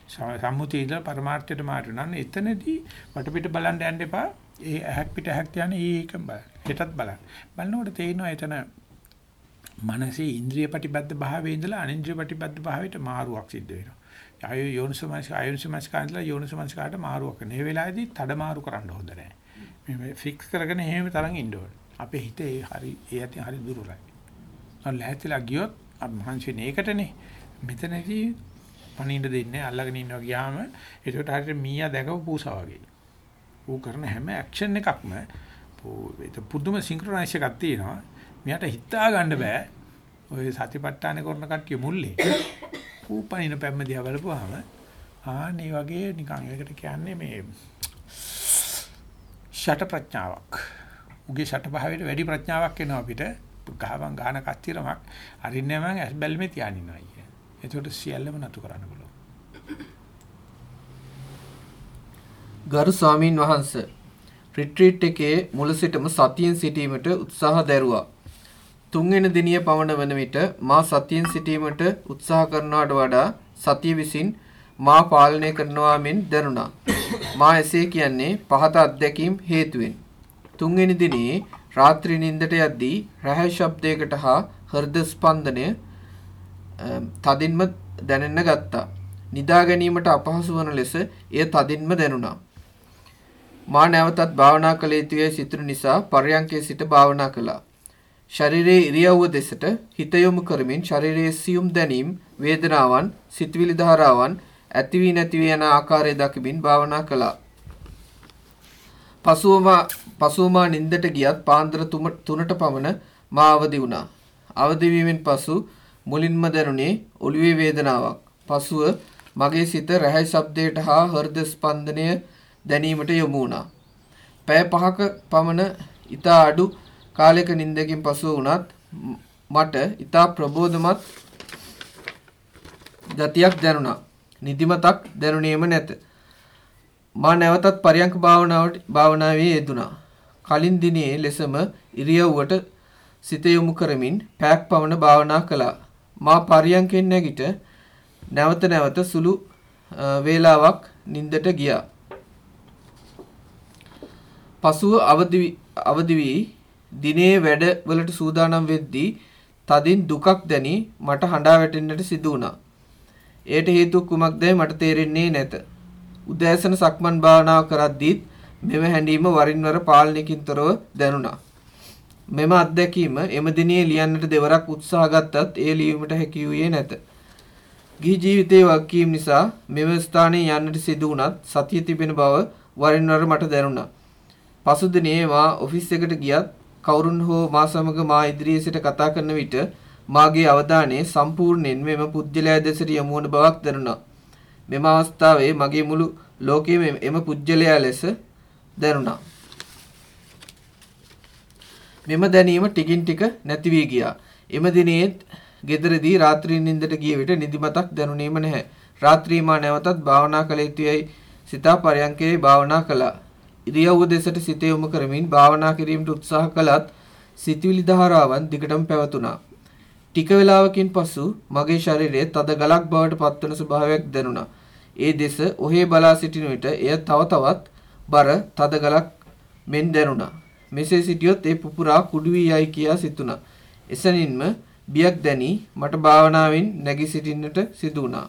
සම්මුතිය ඉඳලා පරමාර්ථයට මාරු වෙනවා. එතනදී වටපිට බලන්න යන්න එපා. ඒ ඇහක් පිට ඇහක් තියන්නේ ඒකම බලන්න. හෙටත් බලන්න. බලනකොට තේරෙනවා එතන මනසේ ඉන්ද්‍රිය ප්‍රතිබද්ධ භාවයේ ඉඳලා අනින්ද්‍රිය ප්‍රතිබද්ධ භාවයට මාරුවක් සිද්ධ වෙනවා. ආය යෝනිසමස් ආයෝනිසමස් කාන්දලා යෝනිසමස් කාට මාරුවක් කරන. මේ වෙලාවේදී තඩ මාරු කරන්න හොඳ නැහැ. මේ ෆික්ස් කරගෙන එහෙම තරම් ඉන්න ඕනේ. අපේ හිතේ හරි ඒ ඇති හරි දුරයි. අර ලෑස්තිලා ගියොත් මහන්සියනේ ඒකටනේ. මෙතනදී පණින්න දෙන්නේ අල්ලගෙන ඉන්නවා ගියාම ඒකට හරියට මීයා දැකපු පූසා වගේ. ඌ කරන හැම ඇක්ෂන් එකක්ම ඒක පුදුම සින්ක්‍රොනයිස් එකක් තියෙනවා. මෙයාට හිතා ගන්න බෑ. ඔය සතිපට්ඨාන කරන කට්ටිය මුල්ලේ. ඌ පණින පැම්ම දිහා බලපුවාම ආන්නේ වගේ නිකන් ඒකට කියන්නේ මේ ෂට ප්‍රඥාවක්. උගේ ෂට භාවයට වැඩි ප්‍රඥාවක් එනවා අපිට. ගහවන් ගහන කස්තිරමක් අරින්නේ මම ඇස් බැල්මේ තියානිනවා අයියා. ඒකට සියල්ලම නතු කරන්න පුළුවන්. ගරු ස්වාමින් වහන්ස රිට්‍රීට් එකේ මුල සිටම සතියෙන් සිටීමට උත්සාහ දැරුවා. තුන්වෙනි දිනිය පවන වන විට මා සතියෙන් සිටීමට උත්සාහ කරනවට වඩා සතිය විසින් මා පාලනය කරනවා මෙන් දැනුණා. මා එසේ කියන්නේ පහත අත්දැකීම් හේතුවෙන්. තුන්වෙනි දිනේ රාත්‍රී නිින්දට යද්දී රැහැ ශබ්දයකට හා හෘද ස්පන්දනය තදින්ම දැනෙන්න ගත්තා. නිදා ගැනීමට අපහසු වන ලෙස එය තදින්ම දැනුණා. මා නැවතත් භාවනා කළ යුතුය සිතුණු නිසා පර්යංකයේ සිට භාවනා කළා. ශරීරයේ ඉරියව්ව දෙසට හිත යොමු කරමින් ශරීරයේ සියුම් දැනීම්, වේදනාවන්, සිතවිලි ධාරාවන් ඇති වී නැති වී යන ආකාරය දකිමින් භාවනා කළා. පසුවම පසුවම නින්දට ගියත් පාන්දර 3ට පමණ මා අවදි වුණා. අවදි වීමෙන් පසු මුලින්ම දැනුනේ ඔළුවේ වේදනාවක්. පසුව මගේ සිත රැහැයි ශබ්දයට හා හෘද ස්පන්දනය දැනීමට යොමු වුණා. පැය පහක පමණ ඊතා අඩු කාලයක නිින්දකින් පසුව වුණත් මට ඊතා ප්‍රබෝධමත් ගතියක් දැනුණා. නිදිමතක් දැනුනේම නැත. මා නැවතත් පරියංක භාවනාවට භාවනාවේ යෙදුණා. කලින් දිනේ ලෙසම ඉරියව්වට සිත යොමු කරමින් පැයක් පමණ භාවනා කළා. මා පරියංකෙන් නැගිට නැවත නැවත සුළු වේලාවක් නින්දට ගියා. පසුව අවදි අවදි වී දිනේ වැඩවලට සූදානම් වෙද්දී තදින් දුකක් දැනි මට හඬා වැටෙන්නට සිදු වුණා. එයට හේතුව කුමක්දයි මට තේරෙන්නේ නැත. උදෑසන සක්මන් භාවනාව කරද්දීත් මෙම හැඬීම වරින් වර පාලනයකින් තොරව දැනුණා. මෙම අත්දැකීම එම දිනේ ලියන්නට දෙවරක් උත්සාහ ගත්තත් ඒ ලියීමට හැකි වූයේ නැත. ගිහි ජීවිතයේ වගකීම් නිසා මෙම ස්ථානයේ යන්නට සිදු වුණත් සතිය තිබෙන බව වරින් වර මට දැනුණා. පසු දිනේ මා ඔෆිස් එකට ගියත් කවුරුන් හෝ මා සමග මා ඉදිරියේ සිට කතා කරන විට මාගේ අවධානය සම්පූර්ණයෙන් මෙම පුජ්‍යලයා දෙසට යොමු වන බවක් දැනුණා. මෙම අවස්ථාවේ මගේ මුළු ලෝකයේම එම පුජ්‍යලයා ලෙස දැනුණා. මෙම දැනීම ටිකින් ටික නැති වී ගියා. එම දිනේත් ගෙදරදී රාත්‍රී නිින්දට ගිය විට නිදිමතක් දැනුනේම නැහැ. රාත්‍රී මා නැවතත් භාවනා කළ යුතුයයි සිතා පරයන්කේ භාවනා කළා. ඉරියව්ව දෙසට සිත යොමු කරමින් භාවනා කිරීමට උත්සාහ කළත් සිතවිලි ධාරාවන් දිගටම පැවතුණා. ටික වේලාවකින් පසු මගේ ශරීරයේ තද ගලක් බවට පත්වන ස්වභාවයක් දැනුණා. ඒ දෙස ඔහේ බලා සිටින විට එය තව තවත් බර තද ගලක් මෙන් දැනුණා. මෙසේ සිටියොත් ඒ පුපුරා කුඩු වී යයි කියා සිතුණා. එසැනින්ම බියක් දැනි මට භාවනාවෙන් නැගී සිටින්නට සිදු වුණා.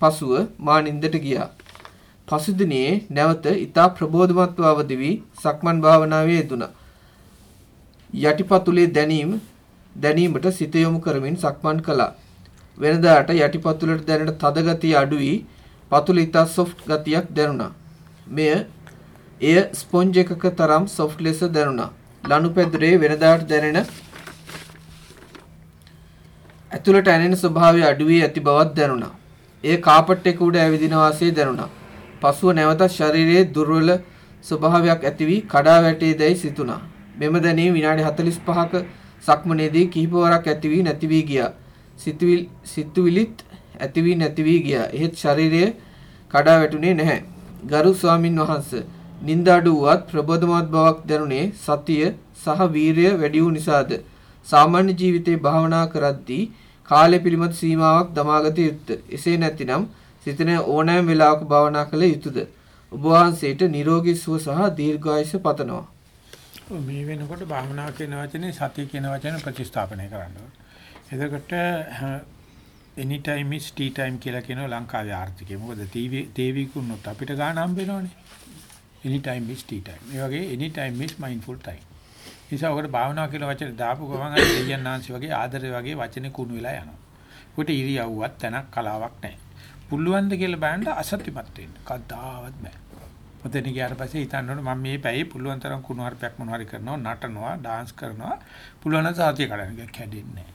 පසුව මා නින්දට ගියා. පසුදිනේ නැවත ඊතා ප්‍රබෝධමත්ව අවදි වී සක්මන් භාවනාවේ යෙදුණා. යටිපතුලේ දැනීම දැනීමට සිත යොමු කරමින් සක්මන් කළා. වෙනදාට යටිපතුලට දැනෙන තද ගතිය අඩු වී පතුල ඊතා සොෆ්ට් ගතියක් දැනුණා. මෙය එය ස්පොන්ජ් එකක තරම් සොෆ්ට් ලෙස දැනුණා. ලනුපැදුරේ වෙනදාට දැනෙන ඇතුළට ඇනෙන ස්වභාවය අඩු වී ඇති බවක් දැනුණා. එය කාපට් එක උඩ ඇවිදින වාසේ දැනුණා. පසුව නැවතත් ශරීරයේ දුර්වල ස්වභාවයක් ඇති වී කඩා වැටේදැයි සිතුණා. මෙම දැනීම විනාඩි 45ක සක්මනේදී කිහිප වරක් ඇති වී නැති වී ගියා. සිතුවිලිත් ඇති වී නැති වී ගියා. එහෙත් ශරීරය කඩා වැටුනේ නැහැ. ගරු ස්වාමින් වහන්සේ නින්ද අඩු වුවත් ප්‍රබෝධමත් බවක් දැනුනේ සතිය සහ වීරය වැඩි වූ නිසාද සාමාන්‍ය ජීවිතේ භාවනා කරද්දී කාලය පිළිබඳ සීමාවක් දමාගත යුතුය. එසේ නැතිනම් සිතන ඕනෑම වෙලාවක භාවනා කළ යුතුයද? ඔබ වහන්සේට නිරෝගී සුව සහ දීර්ඝායුෂ පතනවා. මේ වෙනකොට භාවනා කියන වචනේ සතිය කියන වචන ප්‍රතිස්ථාපනය කරන්න ඕනේ. එතකොට any time is tea time කියලා කියනවා ලංකාවේ ආර්ථිකය. මොකද තීවි තේවි කුන්නොත් අපිට ගාන හම්බ වෙනවනේ. Any time is tea time. ඒ වගේ any time is mindful time. නිසා ඔකට භාවනා කියලා වචනේ දාපු ගමන් අර දෙයයන් ආංශි වගේ ආදරය වගේ වචනේ කුණු වෙලා යනවා. උකට ඉරියව්වක් තැනක් කලාවක් නැහැ. පුළුවන් ද කියලා බලන්න අසත්‍යමත් වෙන්න. කද්දාවත් බෑ. මොතෙන් ගියාට පස්සේ හිතන්න ඕනේ මම මේ පැයේ පුළුවන් තරම් කුණු හarpයක් මොනවා හරි කරනවා නටනවා ඩාන්ස් කරනවා පුළුවන් නම් සාතිය කඩන්න කැඩෙන්නේ නැහැ.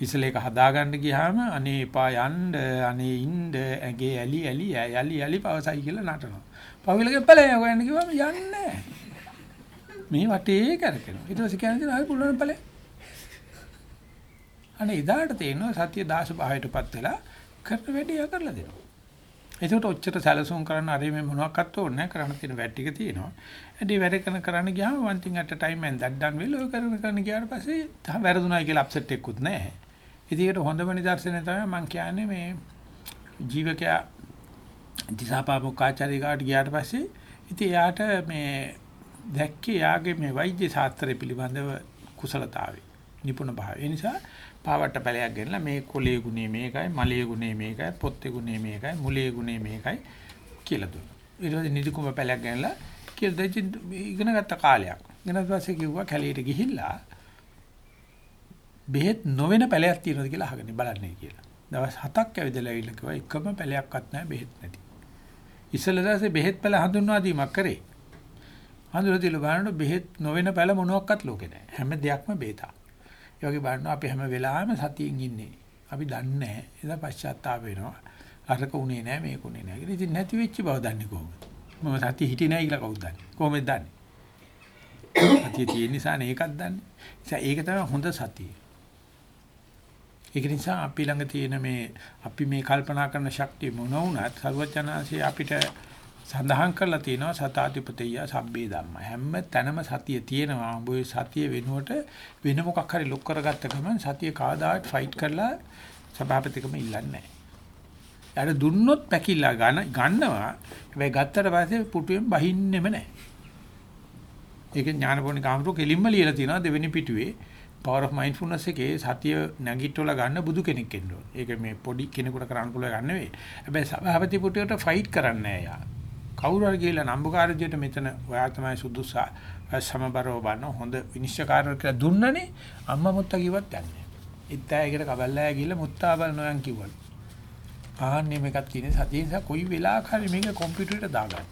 ඉස්සල එක හදාගන්න ගියාම අනේ එපා යන්න අනේ ඉන්න ඇගේ ඇලි ඇලි යලි යලි පවසයි කියලා නටනවා. පවිලගේ ඵලය හොයන්න කිව්වම යන්නේ මේ වටේ කරකිනවා. ඊට පස්සේ කියන්නේ ආයි පුළුවන් ඵලය. අනේ ඉදාට තේනවා සත්‍ය දාස භාවයටපත් වෙලා කරන වැඩේ කරලා දෙනවා. ඒකට ඔච්චර සැලසුම් කරන්න අර මේ මොනවාක්වත් ඕනේ නැහැ කරන්න තියෙන වැඩ ටික තියෙනවා. ඇයි වැඩ කරන කරන්න ගියාම one thing at a time and that done well ඔය කරන කරන ගියාට පස්සේ තව වැරදුනායි කියලා අප්සෙට් එකකුත් නැහැ. ඉතින් ඒකට හොඳම නිදර්ශනය තමයි මම කියන්නේ මේ ජීවකයා දිසාපාමුක්කාචාර්ය ගාට ගියාට පස්සේ ඉතින් එයාට මේ දැක්කේ යාගේ මේ වෛද්‍ය ශාස්ත්‍රය පිළිබඳව කුසලතාවය නිපුණ භාවය. ඒ නිසා පාවට පැලයක් ගෙනලා මේ කොලේ ගුණේ මේකයි, මලේ ගුණේ මේකයි, පොත්තේ ගුණේ මේකයි, මුලේ ගුණේ මේකයි කියලා දුන්නා. ඊට පස්සේ නිදිකුඹ පැලයක් ගෙනලා කියලා දෙච්ච ඉගෙන ගත්ත කාලයක්. ඊට පස්සේ කිව්වා කැලේට ගිහිල්ලා බෙහෙත් නොවන පැලයක් තියෙනවද කියලා අහගෙන බලන්නේ කියලා. දවස් 7ක් ඇවිදලා ඇවිල්ලා කිව්වා එකම පැලයක්වත් නැහැ බෙහෙත් නැති. ඉස්සෙල්ලා දැසේ බෙහෙත් පැල හඳුන්වා දීමක් කරේ. හඳුනලා දීලා බලනකොට බෙහෙත් නොවන පැල මොනවත් ලෝකේ නැහැ. හැම දෙයක්ම බේතා. ඒ වගේ බලනවා අපි හැම වෙලාවෙම සතියින් ඉන්නේ. අපි දන්නේ නැහැ. ඒක පශ්චාත්තාප වෙනවා. අරක උනේ නැහැ මේක උනේ නැහැ. ඉතින් නැති වෙච්ච බව දන්නේ කොහොමද? මම සතිය හිටියේ නැහැ කියලා කවුද දන්නේ? කොහොමද දන්නේ? සතිය තියෙන නිසා නේ ඒකක් දන්නේ. ඒක තමයි හොඳ සතිය. ඒක නිසා අපි ළඟ තියෙන මේ අපි මේ කල්පනා කරන ශක්තිය මොන වුණත් සර්වඥාන්සේ අපිට සඳහන් කරලා තියෙනවා සතාධිපතිය සබ්බේ ධම්ම හැම තැනම සතිය තියෙනවා උඹ ඔය සතිය වෙනුවට වෙන මොකක් හරි ලොක් කරගත්ත ගමන් සතිය කාදාට ෆයිට් කරලා සභාපතිකම ඉල්ලන්නේ නැහැ. යාට දුන්නොත් පැකිලා ගන්න ගන්නවා. හැබැයි ගත්තට පස්සේ පුටුවෙන් බහින්නෙම නැහැ. ඒක ඥානපෝණි කාමරු කෙලින්ම ලියලා තියෙනවා දෙවෙනි පිටුවේ power of mindfulness එකේ සතිය නැගිටවල ගන්න බුදු කෙනෙක් ඉන්න ඕනේ. ඒක මේ පොඩි කෙනෙකුට කරන්න පුළුවන් ගන්න නෙවෙයි. හැබැයි සභාපති පුටුවට ෆයිට් කරන්නේ නැහැ යා. කවුරු හරි ගිහලා නම්බුකාරජයට මෙතන ඔයා තමයි සුදුසා සමබරව බලන හොඳ විනිශ්චයකාරයෙක් කියලා දුන්නනේ අම්මා මුත්තා කිව්වත් යන්නේ. ඉත්තෑයකට කබල්ලාය ගිහලා මුත්තා බලනෝයන් කිව්වලු. ආන්නේ මේකක් තියෙන සතිය නිසා කොයි වෙලාවක හරි මේක කම්පියුටරේට දාගන්න.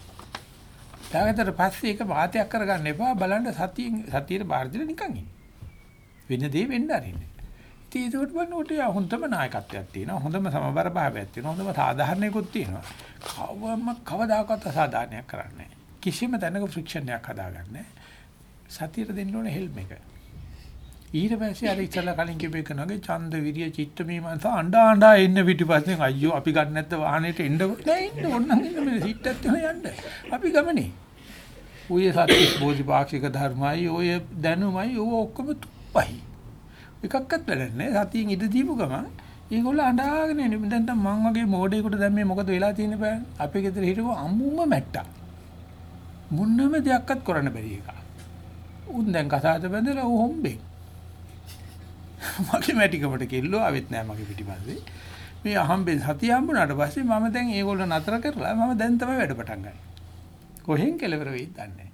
දාගත්තට පස්සේ ඒක වාතයක් කරගන්න එපා බලන්න සතියෙන් සතියේ බාහිර දිලා නිකන් ඉන්න. වෙන දේ වෙන්න අරින්න. ඉතින් ඒකට බලනකොට හොඳම නායකත්වයක් තියෙනවා හොඳම සමබර භාවයක් තියෙනවා හොඳම සාධාරණයකුත් තියෙනවා. කවම කවදාකවත් අසාධාරණයක් කරන්නේ කිසිම තැනක ෆ්‍රික්ෂන් එකක් හදාගන්නේ සතියට දෙන්න ඕනේ හෙල්ම් එක. ඊට පස්සේ අර ඉස්සලා කලින් කිව්ව එක නගේ ඡන්ද විරිය චිත්ත මීමන්ස අඬා අඬා එන්න පිටිපස්සෙන් අයියෝ අපි ගන්න නැත්ද වාහනේට එන්න නෑ ඉන්න ඕනනම් ඉන්න මේ සිට්ටත් යන්න. අපි ගමනේ. ඔය සත්‍ය බෝධිපාක්ෂික ධර්මයි ඔය දැනුමයි ඔය ඔක්කොම තුප්පයි. එකක්වත් වැඩක් නෑ. සතියෙන් ඉඳ දීපු ගමන් ඒගොල්ලෝ අඬාගෙන එන්නේ දැන් තම මං වගේ මෝඩයෙකුට දැන් මේ මොකද වෙලා තියෙන්නේ බෑ අපේ ගෙදර හිටපු අම්මුම මැට්ටා. මුන්නම දෙයක්වත් කරන්න බැරි එක. උන් දැන් කතාවද බඳලා ඌ හොම්බේ මගේ මැටිකමට කෙල්ලෝ ආවෙත් නෑ මගේ පිටිපස්සේ. මේ අහම්බෙන් සතිය හම්බුනාට පස්සේ මම දැන් ඒගොල්ලෝ නතර කරලා මම දැන් තමයි වැඩ පටන් ගන්නේ. කොහෙන් කෙලවර වෙයිද දන්නේ නෑ.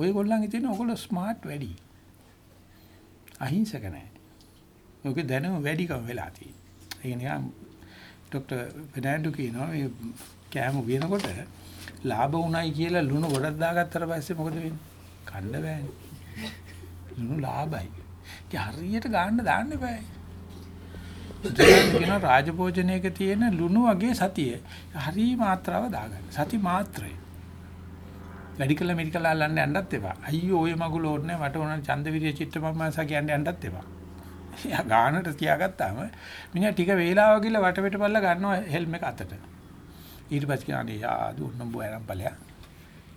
ඔය ගොල්ලන්ගේ තියෙන ඔයගොල්ලෝ ස්මාර්ට් වැඩි. අහිංසක නෑ ඔක දැනුම වැඩිකම වෙලා තියෙන්නේ ඒ නිකන් ડોક્ટર ෆෙඩාන්ඩෝ කියනවා මේ කෑම වෙනකොට ලාභ උණයි කියලා ලුණු ගොඩක් දාගත්තට පස්සේ මොකද වෙන්නේ? කන්න බෑනේ. ලුණු ලාභයි. ඒ හරියට ගන්න දාන්න බෑ. කියන රාජභෝජනයක තියෙන ලුණු වගේ සතිය හරි මාත්‍රාව දාගන්න. සති මාත්‍රය. වැඩි කළ මෙඩිකල් අල්ලන්න යන්නත් එපා. අයියෝ ඔය මගුල ඕනේ මට ඕන චන්දවිරිය චිත්තපම්මස කියන්න යන්නත් එපා. එයා ගානට තියාගත්තාම මිනිහා ටික වේලාවක් ගිහලා වටපිට බලලා ගන්නවා හෙල්ම් එක අතට. ඊට පස්සේ කියනවා යා දුන්නම්බ වරන් ඵලයක්.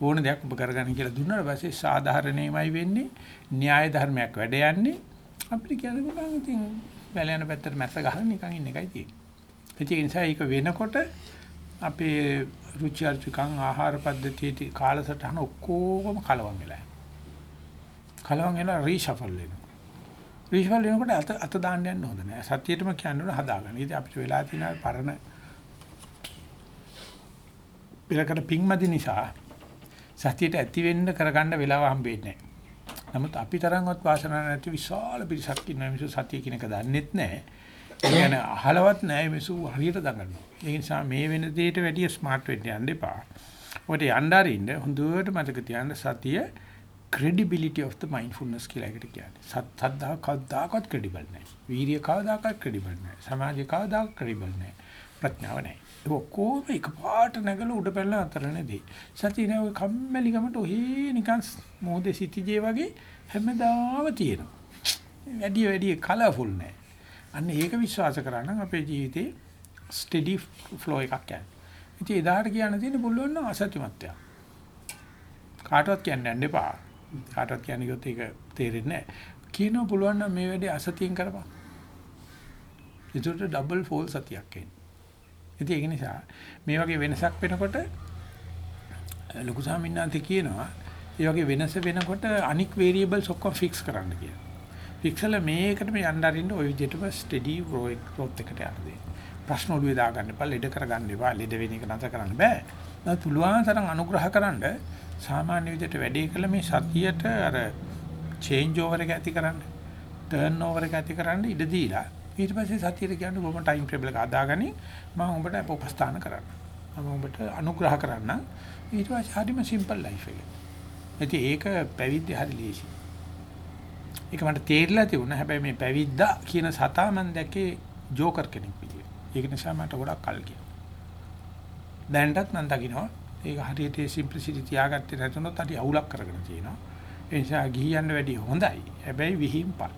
ඕන දෙයක් ඔබ කරගන්න කියලා දුන්නාට පස්සේ සාධාරණේමයි වෙන්නේ. න්‍යාය ධර්මයක් වැඩ යන්නේ. අපිට කියන්නේ මොකක්ද ඉතින් වැලයන් පැත්තට මැස්ස ගහලා නිකන් ඉන්න එකයි තියෙන්නේ. ඒ නිසා ඒක වෙනකොට අපේ රුචි අරුචිකම් ආහාර පද්ධතියේ කාලසටහන ඔක්කොම කලවම් වෙලා. කලවම් වෙලා රීෂෆල් වෙනවා. රීෂෆල් වෙනකොට අත අත දාන්න යන්න හොඳ නෑ. සතියේටම කියන්නේ හදාගන්න. ඉතින් අපිට වෙලා තියෙන පරණ පෙරකට පිංමදි නිසා සතියට ඇති වෙන්න කරගන්න වෙලාව හම්බෙන්නේ නැහැ. නමුත් අපි තරම්වත් වාසනාවක් නැති විශාල පිරිසක් ඉන්න මිනිස්සු සතිය කියන එක දන්නෙත් නැහැ. ඒ කියන්නේ අහලවත් නැහැ මිනිස්සු හරියට දඟලනවා. ඒ නිසා මේ වෙන දෙයට වැඩිය ස්මාර්ට් වෙන්න යන්න එපා. ඔකට යන්න අරින්න හොඳට මතක තියාගන්න සතිය credibility of the mindfulness කියලා එකට කියන්නේ. සත් සද්දා කවදාකවත් credible නැහැ. වීර්ය කවදාකවත් credible නැහැ. සමාධිය කවදාකවත් credible නැහැ. ප්‍රඥාව නැහැ. ඒ ඔක්කොම එකපාරට නැගලා උඩ පැනලා අතරනේදී. සතිය නේ ඔය කම්මැලි ගමට ඔහේ නිකන් මොහොතේ සිටිජේ වගේ හැමදාම තියෙනවා. වැඩි වැඩි කලර්ෆුල් නැහැ. අන්න ඒක විශ්වාස කරා නම් අපේ ජීවිතේ ස්ටෙඩි ෆ්ලෝ එකක් යන්නේ. ඉතින් එදාට කියන්න තියෙන පුළුවන් නම් අසත්‍යමත්ය. කාටවත් කියන්න යන්න එපා. කාටවත් කියන්නේ කිව්වොත් ඒක තේරෙන්නේ නැහැ. කියනවා පුළුවන් නම් මේ වැඩේ අසතියෙන් කරපන්. ඒකට ඩබල් ෆෝල් සතියක් එන්නේ. ඉතින් ඒක නිසා මේ වගේ වෙනසක් වෙනකොට ලොකු සාමිනාන්ති කියනවා ඒ වගේ වෙනස වෙනකොට අනික් වේරියබල්ස් ඔක්කොම ෆික්ස් කරන්න කියලා. ෆික්සල මේකට මේ යන්න අරින්න ওই විදිහටම ස්ටෙඩි ග්‍රෝත් එකට යන්න ප්‍රශ්න ඔළුවේ දාගන්න එපා, ලෙඩ කරගන්න එපා, ලෙඩ වෙන එක නැතර කරන්න බෑ. නැත් පුළුවන් තරම් අනුග්‍රහ කරන්න සාමාන්‍ය විදිහට වැඩේ කළ මේ සතියට අර චේන්ජ් ඕවර් එක ඇති කරන්න, ටර්න් ඕවර් එක ඇති කරන්න ඉඩ දීලා ඊට පස්සේ සතියට කියන්නේ කොහොම ටයිම් ටේබල් එක හදාගනි මම උඹට උපස්ථාන කරන්න. මම උඹට අනුග්‍රහ කරන්න. ඊට පස්සේ හරිම සිම්පල් ලයිෆ් එක. ඉතින් ඒක පැවිද්ද හරි ලේසි. ඒක මට තේරිලා තිබුණා. හැබැයි මේ පැවිද්දා කියන සතා මම දැක්කේ ජෝකර් කෙනෙක් විදියට. ඒක නිසා මට ගොඩක් කල් ගියා. දැන්ටත් මම දකින්නවා ඒක හරියට සිම්ප්ලිසිටි තියාගත්තේ නැතුනොත් හරි අවුලක් කරගෙන තියෙනවා. ඒ නිසා ගිහියන්න වැඩි හොඳයි. හැබැයි විහිම්පල්.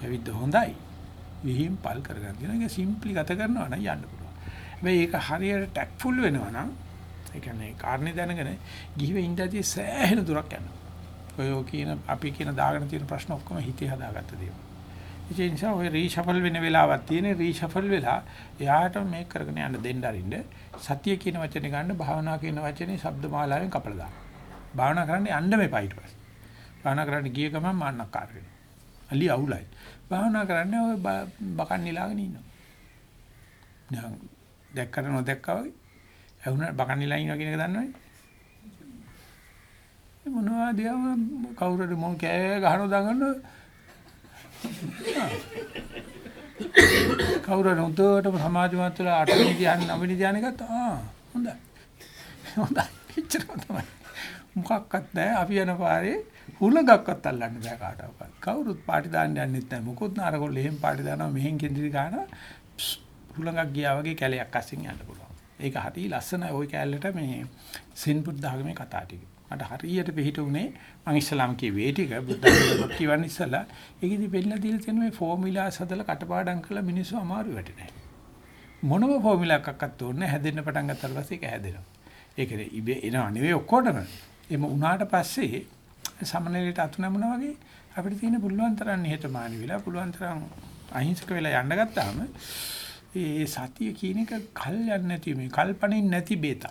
පැවිද්ද හොඳයි. විහිම් පල් කරගන්න තියෙනවා. ඒක සිම්ප්ලි ගත කරනවා නම් යන්න පුළුවන්. හැබැයි ඒක හරියට ටැක්ෆුල් වෙනවා නම් ඒ කියන්නේ කාරණේ දැනගෙන ගිහිව ඉඳදී සෑහෙන දුරක් යනවා. ඔය කියන අපි කියන දාගෙන තියෙන ප්‍රශ්න ඔක්කොම හිතේ හදාගත්ත දේවල්. ඒ නිසා ඔය රීෂෆල් වෙන වෙලාවක් තියෙන රීෂෆල් වෙලා එයාට මේක කරගෙන යන්න දෙන්න අරින්න සතිය කියන වචනේ ගන්න භාවනා කියන වචනේ ශබ්ද මාලාවෙන් කපලා දාන්න. භාවනා කරන්න යන්න මේපා ඊට පස්සේ. භාවනා කරන්න ගිය ගමන් මාන්නක්කාර වෙනවා. අලි අවුලයි. භාවනා කරන්නේ ඔය බකන් නිලාගෙන ඉන්නවා. දැන් දැක්කට නොදැක්කා වගේ. ඇහුණා බකන් නිලා ඉන්නවා කියන එක දන්නවනේ. මොනවද කවුරුද මොන් කෑ ගහනවා දාගන්න කවුරුද උදේටම සමාජමත් වෙලා අටවෙනි ධ්‍යාන නවවෙනි ධ්‍යාන ගත්තා. ආ හොඳයි. හොඳයි. කිච්චර තමයි. මොකක්වත් නැහැ. අපි යන පාරේ හුලඟක්වත් අල්ලන්න බෑ කාටවත්. කවුරුත් පාටි දාන්න යන්නෙත් නැහැ. මොකොත් නාරකොල්ල එහෙම පාටි දානවා මෙහෙන් කෙන්දිරි ගන්නවා හුලඟක් ගියා වගේ කැලයක් අස්සෙන් යන්න පුළුවන්. ඒක හරි ලස්සනයි. ওই කැලලට මේ සින් බුද්ධ ආගමේ කතා ටික මට හරියට පිළිහිටුනේ මම ඉස්ලාම් කිව්වේ. ටික බුද්ධ කියවන්න ඉස්සලා ඒකෙදි වෙන්න දීලා තියෙන මේ ෆෝමියුලාස් හදලා කටපාඩම් කරලා මිනිස්සු අමාරු වෙටනේ මොනම ෆෝමියුලා එකක්වත් ඕනේ හැදෙන්න පටන් ගත්තාට පස්සේ ඒක හැදෙනවා. ඒක ඉබේ එනවා නෙවෙයි ඔක්කොටම. එම උනාට පස්සේ සමනලයට අතු නැමුණා වගේ අපිට තියෙන පුළුවන් තරම් නිහතමානී වෙලා පුළුවන් තරම් අහිංසක වෙලා යන්න ගත්තාම ඒ සතිය කියන එක කල් යන්නේ නැති මේ කල්පණින් නැති බේත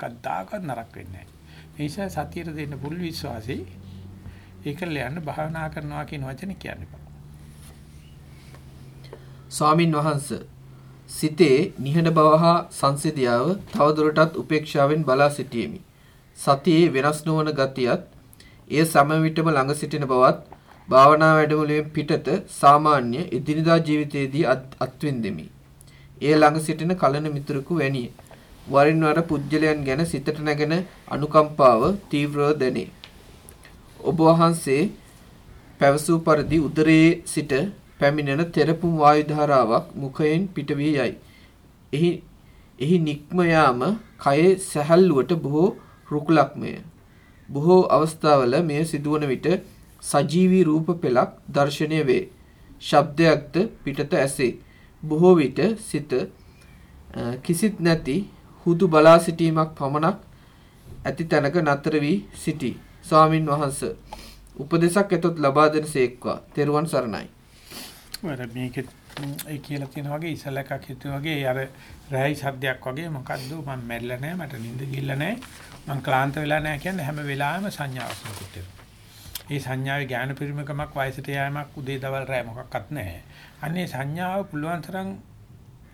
කද්දාකත් නරක වෙන්නේ නැහැ. ඒ නිසා සතියට දෙන්න පුල් විශ්වාසෙයි ඒකල යන්න භාවනා කරනවා කියන වචනේ කියන්න එපා. ස්වාමින් වහන්සේ සිතේ නිහඬ බව හා සංසිඳියාව තවදුරටත් උපේක්ෂාවෙන් බලා සිටීමි. සතියේ වෙනස් නොවන ගතියත් එය සම විටම ළඟ සිටින බවත් භාවනා වැඩමුළුවෙන් පිටත සාමාන්‍ය එදිනදා ජීවිතයේදී අත්විඳෙමි. එය ළඟ සිටින කලන මිතුරෙකු වැනිය. වරින් වර පුජ්‍යලයන් ගැන සිතට නැගෙන අනුකම්පාව තීව්‍රව දැනේ. ඔබ වහන්සේ පැවසූ පරිදි උදරයේ සිට පැමිණෙන තෙරපුම් වායු ධාරාවක් මුඛයෙන් පිටවී යයි. එහි එහි නික්ම යාම කයේ සැහැල්ලුවට බොහෝ රුකුලක්මය. බොහෝ අවස්ථාවල මෙය සිදුවන විට සජීවී රූප පෙළක් දර්ශනය වේ. ශබ්දයක්ද පිටත ඇසේ. බොහෝ විට සිත කිසිත් නැති හුදු බලා සිටීමක් පමණක් ඇති තැනක නතර වී සිටී. ස්වාමින් වහන්සේ උපදේශක් එතොත් ලබා දෙන සේක්වා. තෙරුවන් සරණයි. වර මේක ඒ කියලා තියෙන වගේ ඉසල එකක් හිතුව වගේ අර රැයි සද්දයක් වගේ මොකද්ද මම මැරිලා නැහැ මට නිින්ද ගිහිල්ලා නැහැ මම ක්ලාන්ත වෙලා නැහැ කියන්නේ හැම වෙලාවෙම සංඥාවක් මොකුත් ඒ සංඥාවේ ඥාන පරිමකමක් වයසට යෑමක් උදේ දවල් රැ මොකක්වත් නැහැ. අන්නේ සංඥාව පුළුවන් තරම්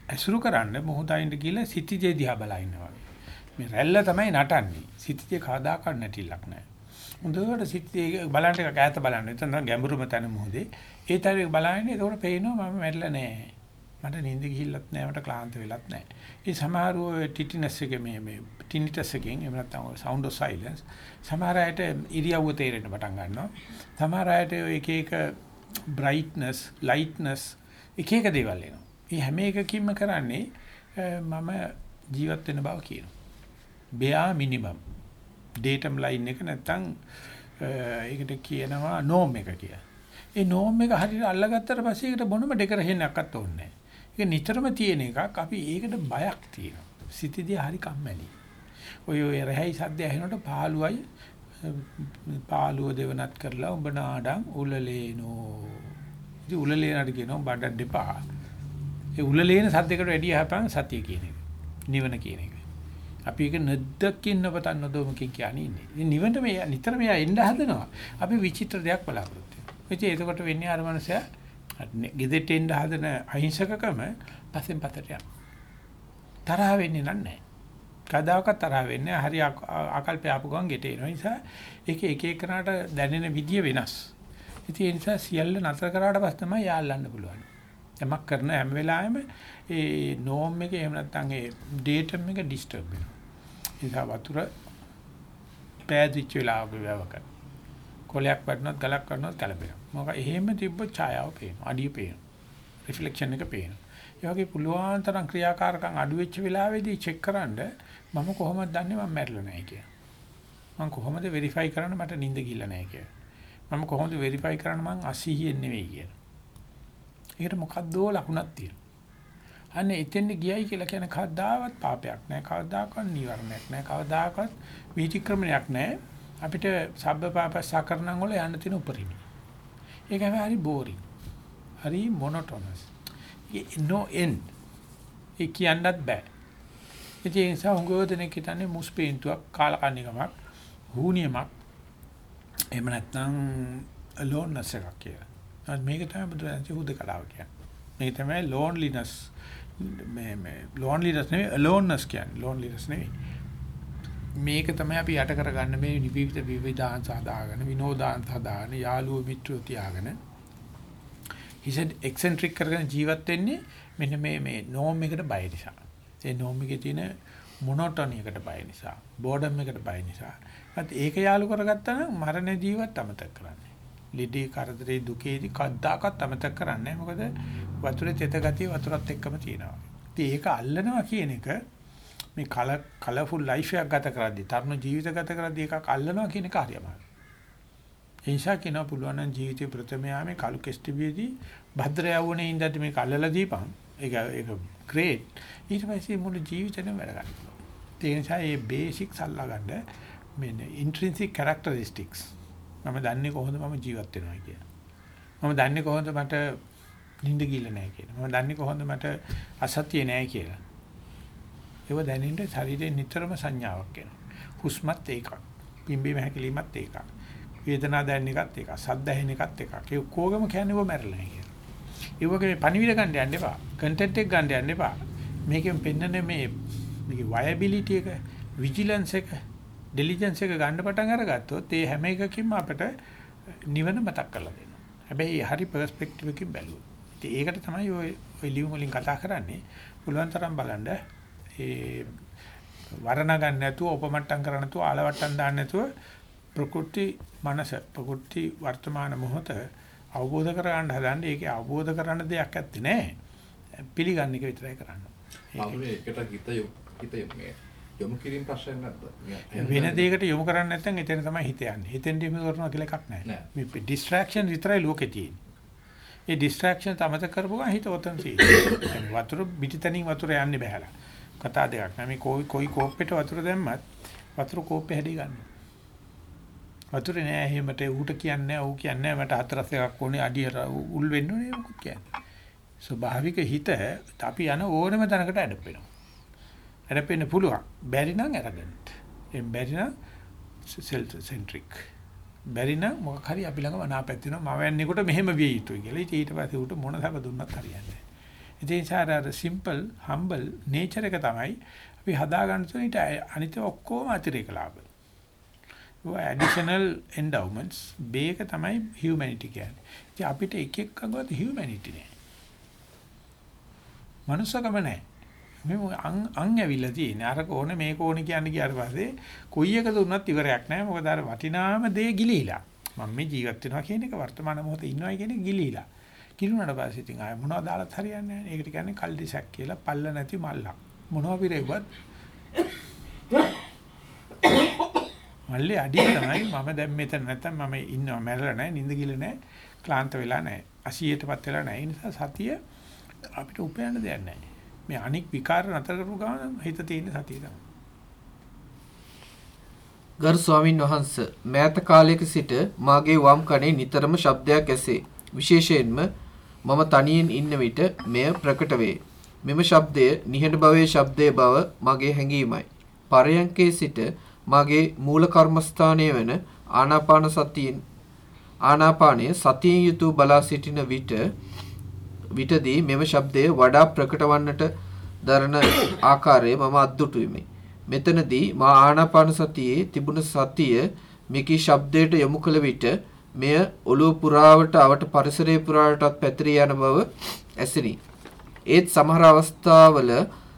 ඇසුරු කරන්න මොහොතයින්ද කියලා සිටිජේ දිහා බලා ඉන්නවා. මේ රැල්ල තමයි නටන්නේ. සිටිජේ කවදාකවත් නැටිලක් නැහැ. හොඳට සිටිජේ බලන්න එක ඈත බලන්න. එතන ගැඹුරුම තැන මොහොතේ. ඒ තරේ බලන්නේ එතකොට පේනවා මම මැරිලා නැහැ. මට නිින්ද ගිහිල්ලත් නැහැ මට ක්ලාන්ත වෙලත් නැහැ. ඒ සමහරව ටිටිනස් එක මේ මේ ටිනිටස් එකෙන් එහෙම නැත්නම් සවුන්ඩ් ඔෆ් සයිලන්ස් සමහර අයට ඉරියව්ව තේරෙන්න පටන් ගන්නවා. සමහර අයට එක එක බ්‍රයිට්නස්, ලයිට්නස් එක එක දේවල් එනවා. මේ හැම එකකින්ම කරන්නේ මම ජීවත් වෙන බව කියනවා. බෙයා මිනිමම්. ඩේටම් ලයින් එක නැත්තම් ඒකට කියනවා නෝම් එක කියලා. ඒ නෝම් එක හරියට අල්ලගත්තට පස්සේ ඒකට මොනම ඩෙකරේෂන් එකක්වත් ඕනේ නැහැ. ඒක නිතරම තියෙන එකක්. අපි ඒකට බයක් තියෙනවා. සිතේදී හරි කම්මැලි. ඔය ඔය රැහි සද්ද ඇහෙනකොට පාළුවයි පාළුව දෙවනත් කරලා උඹ නාඩම් උලලේනෝ. ඉතින් උලලේනට කියනවා බඩ දෙපා. ඒ උලලේන සද්දයකට වැඩි යහපන් සතිය කියන එක. නිවන කියන එක. අපි ඒක නැද්දකින් නොපතන් නොදොමකින් කියන්නේ ඉන්නේ. ඉතින් නිවනට මේ නිතර මෙයා එන්න හදනවා. අපි විචිත්‍ර දෙයක් බලාපොරොත්තු වෙනවා. ඉතින් එතකොට වෙන්නේ අර මනුස්සයා ගෙදෙට්ට එන්න හදන අහිංසකකම පස්සෙන් පතට යනවා. තරහ වෙන්නේ නැහැ. කදාකත් තරහ වෙන්නේ හරි ආකල්පය ආපු ගමන් ගෙට එනවා. නිසා ඒක එක එකනට දැනෙන විදිය වෙනස්. ඉතින් ඒ නිසා සියල්ල නතර කරාට පස්සේ තමයි යාල්ලන්න පුළුවන්. යමක් කරන හැම වෙලාවෙම ඒ නෝම් එක එහෙම නැත්නම් ඒ ඩේටම් එක ඩිස්ටර්බ් වෙනවා. ඒ නිසා වතුර පෑදිච්ච වෙලාවක වැව කරන. කොලයක් වටනොත් ගලක් වටනොත් කලබෙනවා. මොකද එහෙම තිබ්බ ඡායාව පේනවා. අඩිය පේනවා. රිෆ්ලෙක්ෂන් එක පේනවා. ඒ වගේ පුළුවන් තරම් ක්‍රියාකාරකම් අඩු වෙච්ච වෙලාවෙදී චෙක් කරන්න මම කොහොමද දන්නේ මම මැරිලා නැහැ කියලා. මම කොහොමද වෙරිෆයි කරන්න මට නිින්ද ගිල්ල නැහැ කියලා. මම කොහොමද වෙරිෆයි කරන්න මං අසීහියෙන් නෙවෙයි කියලා. ඒකට මොකද්දෝ ලකුණක් තියෙනවා. අන්න එතෙන්ද ගියයි කියලා කියන කවදාවත් පාපයක් නැහැ. කවදාකවත් නීවරණයක් නැහැ. කවදාකවත් විචක්‍රමණයක් නැහැ. අපිට සබ්බ පාපසකරණම් වල යන්න තියෙන උපරිමයි. ඒක හරි බෝරින්. හරි මොනොටොනස්. no end. ඒ කියන්නත් බෑ. ඒ නිසා හුඟව දෙනෙක් හිතන්නේ මුස්පේන්තුවක් කාලකන්නිකමක් හුනියමක් එහෙම නැත්නම් aloneness එකක් කියලා. නමුත් මේක තමයි බුදුරජාණන් හුදකලාව කියන්නේ. මේක තමයි loneliness මේ මේ loneliness නෙවෙයි aloneness කියන්නේ loneliness නෙවෙයි. මේක තමයි අපි යට කරගන්න මේ විවිධ විවිධාන් සාදාගෙන විනෝදාන් සාදාගෙන යාළුවෝ මිත්‍රයෝ තියාගෙන හිස එක්සෙන්ට්‍රික් කරගෙන ජීවත් වෙන්නේ මෙන්න මේ මේ නෝම් එකට බය නිසා. ඒ නෝම් එකේ තියෙන මොනොටොනි එකට බය නිසා, බෝඩම් එකට බය නිසා. ඒත් ඒක යාළු කරගත්තා නම් මරණ ජීවත් අමතක කරන්නේ. ලිඩේ කරදරේ දුකේදී කද්දාකත් අමතක කරන්නේ මොකද වතුරේ තෙත ගතිය වතුරත් එක්කම තියෙනවා. ඉතින් ඒක අල්ලනවා කියන එක මේ කල කලර්ෆුල් ලයිෆ් එකක් ගත කරද්දී තරුණ ජීවිත ගත කරද්දී එකක් අල්ලනවා කියන එක හරියම. ඒ නිසා කියනවා පුළුවන් නම් ජීවිතේ ප්‍රථම යාමේ කලු කෙස්ටිවියේදී භද්‍ර යවුනේ ඉඳන් මේක අල්ලලා දීපන්. ඒක ඒක ග්‍රේට්. ඊට පස්සේ මුළු ජීවිතේම වැඩ ගන්නවා. ඒ නිසා මේ බේසික්ස් අල්ලගන්න මෙන්න ඉන්ට්‍රින්සික් කැරක්ටරිස්ටික්ස් මම දන්නේ කොහොමද මම ජීවත් වෙනවා කියලා. මම දන්නේ කොහොමද මට නිින්ද ගිල්ල නැහැ කියලා. මම දන්නේ කොහොමද මට අසත්‍ය නැහැ කියලා. ඒව දැනෙන්න ශරීරයේ නිතරම සංඥාවක් එනවා. හුස්මත් ඒකක්. පිම්බීම හැකිලීමත් ඒකක්. වේදනාව දැනෙන එකත් ඒකක්. සද්ද ඇහෙන එකත් ඒකක්. ඒ ඔක්කොගම කියන්නේ ඔබ මැරෙලා නැහැ කියලා. ඒ වගේ පණිවිඩ ගන්න යන්න එපා. කන්ටෙන්ට් එක ගන්න යන්න එපා. මේකෙන් පෙන්නන්නේ මේ මේකේ වයබිලිටි එක, විජිලන්ස් එක, ඩිලිජන්ස් එක ගන්න පටන් අරගත්තොත් ඒ හැම එකකින්ම අපිට නිවන මතක් කරලා දෙනවා. හැබැයි හරි පර්ස්පෙක්ටිව් එකකින් බැලුවොත්. ඉතින් ඒකට තමයි ඔය ඔය ලියුම් වලින් කතා කරන්නේ. පුළුවන් තරම් බලන්න ඒ වර්ණ ගන්න නැතුව උපමට්ටම් කරන්න නැතුව ආලවට්ටම් දාන්න නැතුව ප්‍රකෘති මනස ප්‍රකෘති වර්තමාන මොහොත අවබෝධ කරගන්න හදන්නේ ඒකේ අවබෝධ කරන්න දෙයක් ඇත්තේ නැහැ පිළිගන්න එක විතරයි කරන්නේ. ඒකට හිත හිත මේ යොමු කිරීම ප්‍රශ්නයක් නැද්ද? වෙන දෙයකට යොමු කරන්නේ නැත්නම් එතන තමයි හිත යන්නේ. හිතෙන් යොමු කරනවා කියලා එකක් නැහැ. මේ ඩිස්ට්‍රැක්ෂන් විතරයි ලෝකේ තියෙන්නේ. ඒ ඩිස්ට්‍රැක්ෂන් තමත කරපු ගමන් හිත ඔතන තියෙන්නේ. වතුර පිටිතනින් වතුර යන්නේ බහැලා. කතා දෙකක් නෑ. මේ කොයි කොයි කෝප්පෙට වතුර දැම්මත් වතුර කෝප්පේ හැදී ගන්නවා. වතුරේ නෑ එහෙමට ඌට කියන්නේ ඌ කියන්නේ මට හතරස් එකක් ඕනේ අඩිය උල් වෙන්න ඕනේ මොකක්ද කියන්නේ. ස්වභාවික හිත අපි යන ඕනම තැනකට ඇඩප් ඇරපෙන්න පුළුවන්. බැරි නම් අරගන්න. එම් බැරි නම් සෙල්ෆ් සෙන්ට්‍රික්. බැරි නම් මොකක් හරි අපි ළඟ මනාපැත් වෙනවා. මම යන්නේකොට මෙහෙම විය යුතුයි කියලා. ඊට පස්සේ උට මොන සබ දුන්නත් හරියන්නේ නැහැ. ඉතින් සාර simple humble nature එක තමයි අපි හදාගන්න තුන ඊට අනිත් ඔක්කොම අතිරේක ලාභ. ඒවා additional endowments බේක තමයි humanity කියන්නේ. ඉතින් අපිට එක එකකවත් humanity නෑ. මනුස්සකම නෑ. මේ අං අං ඇවිල්ලා තියෙන්නේ. අර කෝනේ මේ කෝනේ කියන්නේ කියාට පස්සේ කොයි එක දුන්නත් ඉවරයක් නැහැ. මොකද අර වටිනාම දේ ගිලිහිලා. මම මේ ජීවත් වෙනවා කියන එක වර්තමාන මොහොතේ ඉන්නවා කියන එක ගිලිහිලා. කිරුණාට පස්සේ ඉතින් ආය මොනවද දාලත් හරියන්නේ නැහැ. ඒකට කියන්නේ කල්ඩිසක් කියලා පල්ල නැති මල්ලක්. මොනවා පිරෙව්වත් මල්ලේ අඩිය තමයි මම දැන් මෙතන නැත්තම් මම ඉන්නවා මැරලා නැහැ නිින්ද ගිල නැහැ ක්ලාන්ත වෙලා නැහැ 80ටපත් වෙලා නැහැ ඒ නිසා සතිය අපිට උපයන්න දෙයක් නැහැ මේ අනික් විකාර නතර කරපු ගමන් හිත තියෙන සතිය තමයි. ගරු ස්වාමින් වහන්ස මෑත කාලයක සිට මාගේ වම් කනේ නිතරම ශබ්දයක් ඇසේ. විශේෂයෙන්ම මම තනියෙන් ඉන්න විට මෙය ප්‍රකට වේ. මෙම ශබ්දය නිහඬ භවයේ ශබ්දයේ බව මගේ හැඟීමයි. පරයන්කේ සිට මගේ මූල කර්මස්ථානය වන ආනාපාන සතියෙන් ආනාපානය සතියෙන් යුතුව බලා සිටින විට විටදී මෙම ශබ්දය වඩා ප්‍රකට වන්නට දරන ආකාරය මම අද්දුටුවෙමි. මෙතනදී මා ආනාපාන සතියේ තිබුණ සතිය මේකී ශබ්දයට යොමු කළ විට මෙය ඔළුව පුරාවට අවට පරිසරයේ පුරාවටත් පැතිරී යන බව ඇසිනි. ඒත් සමහර අවස්ථාවල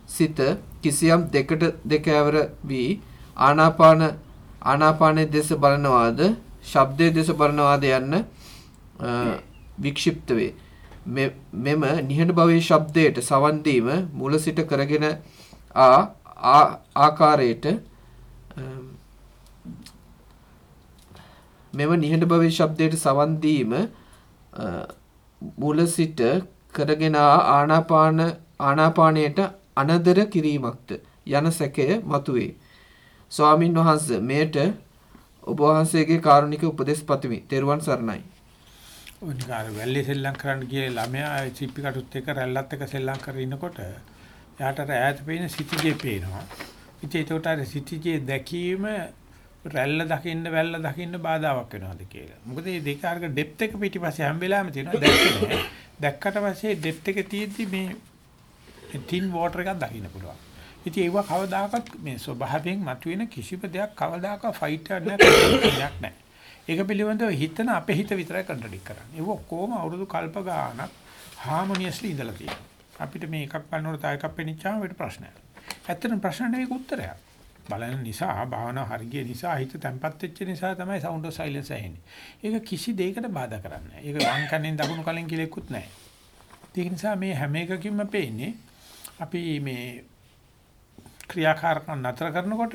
සිත කිසියම් දෙකට දෙකවර වී ආනාපාන ආනාපානයේ දෙස බලනවාද ශබ්දයේ දෙස බලනවාද යන්න වික්ෂිප්ත වේ. මෙම නිහඬ භවයේ ශබ්දයට සවන් දීම මුල සිට කරගෙන ආ ආකාරයට මෙම නිහඬ භවයේ ශබ්දයට සවන් දීම මුල සිට කරගෙන ආනාපාන ආනාපානයට අනදර කිරීමක්ද යන සැකය මතුවේ. ස්වාමින් වහන්සේ මෙයට ඔබ වහන්සේගේ කාරුණික උපදෙස් පතමි. තෙරුවන් සරණයි. ඔනිකාර වැල්ලේ සෙල්ලම් කරන්න ගියේ ළමයා චිප්පි කටුත් එක්ක රැල්ලත් එක්ක සෙල්ලම් කරගෙන ඉනකොට එයාට ඈත පේන සිටිජේ පේනවා. ඉතින් ඒකට අර සිටිජේ දැකීම රැල්ල දකින්න වැල්ල දකින්න බාධාවක් වෙනවද කියලා. මොකද මේ දෙක අරක ඩෙප්ත් එක පිටිපස්සේ හැම වෙලාවෙම තියෙනවා දැක්කේ නෑ. දැක්කට පස්සේ ඩෙප්ත් එක තියෙද්දි මේ තින් වෝටර් එකක් දකින්න පුළුවන්. ඉතින් ඒව කවදාකවත් මේ ස්වභාවයෙන් මතුවෙන කිසිම දෙයක් කවදාකවත් ෆයිටර් නැහැ නැහැ. ඒක පිළිබඳව හිතන අපේ හිත විතරයි කන්ට්‍රඩික් කරන්නේ. ඒක ඔක්කොම අවුරුදු කල්ප ගාණක් හාමොනියස්ලි ඉඳලා තියෙනවා. අපිට මේ එකක් බලනකොට තව එකක් පෙනිච්චාම අපිට ප්‍රශ්නයක්. ඇත්තටම ප්‍රශ්න නෙවෙයි උත්තරයක්. බලන නිසා භාවනාව හරිය නිසා හිත තැම්පත් වෙච්ච නිසා තමයි sound of silence ඇහෙන්නේ. ඒක කිසි දෙයකට බාධා කරන්නේ නැහැ. ඒක වම් කනෙන් දකුණු කලෙන් කියලා එක්කුත් නැහැ. ඒක නිසා මේ හැම එකකින්ම පේන්නේ අපි මේ ක්‍රියාකාරකම් නතර කරනකොට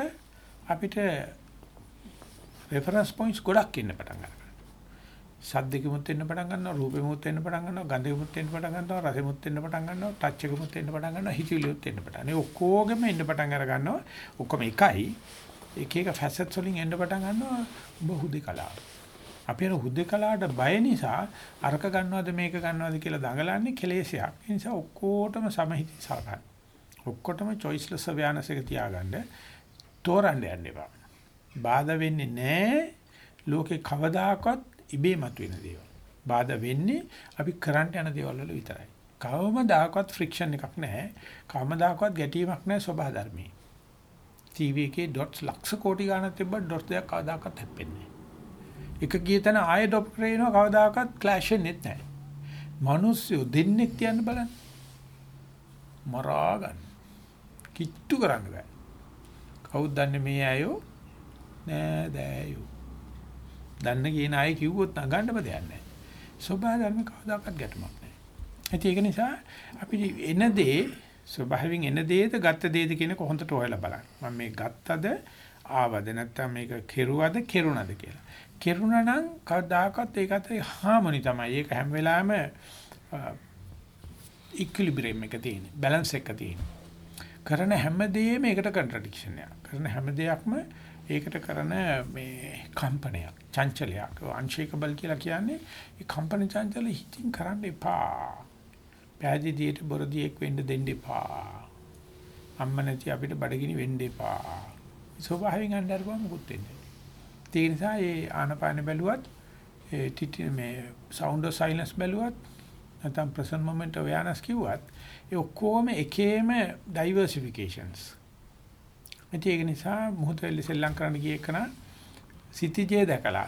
අපිට රෙෆරන්ස් පොයින්ට්ස් ගොඩක් ඉන්න පටන් ගන්නවා. ශබ්දෙකමුත් එන්න පටන් ගන්නවා, රූපෙමුත් එන්න පටන් ගන්නවා, ගන්ධෙමුත් එන්න පටන් ගන්නවා, රසෙමුත් එන්න පටන් ගන්නවා, ටච් එකමුත් එන්න පටන් ගන්නවා, හිතවිලියුත් එන්න පටන්. මේ ඔක්කොගෙම එන්න පටන් අර ගන්නවා. ඔක්කොම එකයි. එක එක ෆැසට්ස් වලින් එන්න පටන් ගන්නවා බහුදේ කලාව. අපි අර හුදේ කලාවට බය නිසා අරක ගන්නවද මේක ගන්නවද කියලා දඟලන්නේ කෙලෙසයක්. ඒ නිසා ඔක්කොටම සමහිතින් සලකන්න. ඔක්කොටම choiceless awareness එක තියාගන්න තෝරන්න යන්න එපා. බාධා වෙන්නේ නැහැ ලෝකේ කවදාකවත් ඉබේ මතුවෙන දේවල්. බාධා වෙන්නේ අපි කරන්න යන දේවල් වල විතරයි. කවමදාකවත් ෆ්‍රික්ෂන් එකක් නැහැ. කවමදාකවත් ගැටීමක් නැහැ සබහා ධර්මයේ. TV එකේ ඩොට්ස් ලක්ෂ කෝටි ගණන් තිබ්බ ඩොට් දෙකක් කවදාකවත් හැප්පෙන්නේ නැහැ. එක ගියතන ආයෙ ඩොප් කරේනවා කවදාකවත් ක්ලෑෂ් වෙන්නේ නැහැ. මිනිස්සු දෙන්නෙක් තියන්න බලන්න. මරා ගන්න. කිට්ටු කරන්න බෑ. කවුද දන්නේ මේ අයෝ? නෑ දෑයෝ. දන්න කියන අය කිව්වොත් නගන්න බෑ නැහැ. ස්වභාව ධර්ම කවදාකවත් ගැටමක් නැහැ. ඒක නිසා අපි එන දේ ස්වභාවයෙන් එන දේද ගත්ත දේද කියන කොහොඳට හොයලා බලන්න. මම මේ ගත්තද ආවද නැත්නම් මේක කෙරුවද කෙරුණද කියලා. කෙරුණා නම් කවදාකවත් ඒකත් හාමනි තමයි. ඒක හැම වෙලාවෙම ඉක්විලිබ්‍රියම් එක තියෙන. බැලන්ස් එක තියෙන. කරන හැම දෙයක්ම ඒකට කන්ට්‍රඩික්ෂන් එකක්. කරන හැම දෙයක්ම ඒකට කරන මේ කම්පනයක්, චංචලයක්, අන්ෂේකබල් කියලා කියන්නේ ඒ කම්පන චංචල හිතින් කරන්න එපා. පෑදීදියට බොරදියෙක් වෙන්න දෙන්න එපා. අම්ම නැති අපිට බඩගිනි වෙන්න එපා. ස්වභාවයෙන් අnder මොකුත් වෙන්නේ. ඒ නිසා ඒ ආනපාන බැලුවත් ඒ ටිටි මේ sound of silence බැලුවත් නැත්නම් present moment awareness කිව්වත් ඒ ඔක්කොම එකේම diversifications. ඒක නිසා මොහොතෙල්ල සෙල්ලම් කරන්න ගිය එකන සිටිජේ දැකලා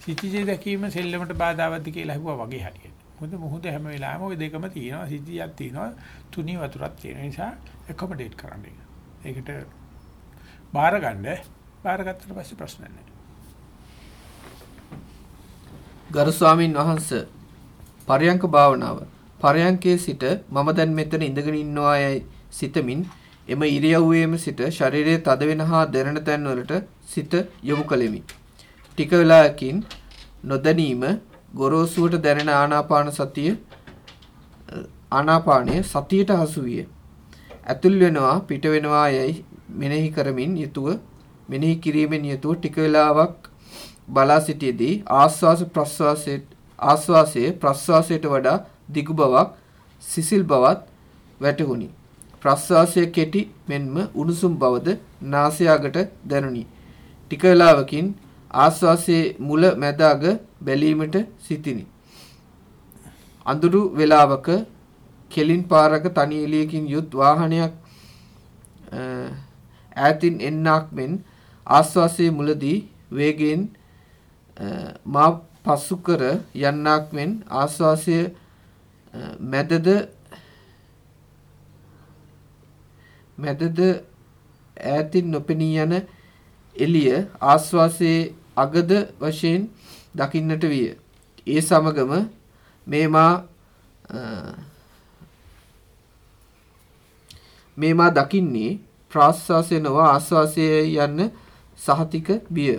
සිටිජේ දැකීම සෙල්ලමට බාධාවත්ද කියලා අහුවා වගේ හරියට. මොකද මොහොත හැම වෙලාවෙම ওই දෙකම තියෙනවා සිටියක් තියෙනවා තුනී වතුරක් තියෙන නිසා එකමඩේට් කරන්න එක. ඒකට බාර ගන්න බාරගත්තට පස්සේ ප්‍රශ්න නැහැ. ගරු ස්වාමින් වහන්සේ පරයන්ක භාවනාව පරයන්කේ සිට මම දැන් මෙතන ඉඳගෙන ඉන්නවා යයි සිතමින් එම ඉරියව්වේම සිට ශරීරයේ තද වෙන හා දැනෙන තැන්වලට සිත යොමු කළෙමි. ටික වෙලාවකින් නොදැනීම ගොරෝසුවට දැනෙන ආනාපාන සතිය ආනාපානය සතියට හසු විය. ඇතුල් වෙනවා පිට වෙනවා යයි මෙනෙහි කරමින් යුතුව මෙනෙහි කිරීමෙන් යුතුව ටික වේලාවක් බලා සිටියේදී ආස්වාස ප්‍රස්වාසයේ ආස්වාසයේ ප්‍රස්වාසයට වඩා දිගු බවක් සිසිල් බවත් වැටහුණි. ප්‍රස්වාසය කෙටි මෙන්ම උණුසුම් බවද නාසයාගට දැනුනි. ටික වේලාවකින් ආස්වාසයේ මුල මැද අග බැලීමට සිටිනි. අඳුරු වේලාවක කෙලින් පාරක තනි එළියකින් යුත් වාහනයක් ඈතින් එන්නක් මෙන් ආස්වාසයේ මුලදී වේගයෙන් මා පසු කර යන්නක් මෙන් ආස්වාසයේ මැදද මැදද ඈතින් නොපෙනී යන එළිය ආස්වාසයේ අගද වශයෙන් දකින්නට විය. ඒ සමගම මේමා මේමා දකින්නේ ප්‍රාශ්වාසය නොව ආශ්වාසය යන්න සහතික බිය.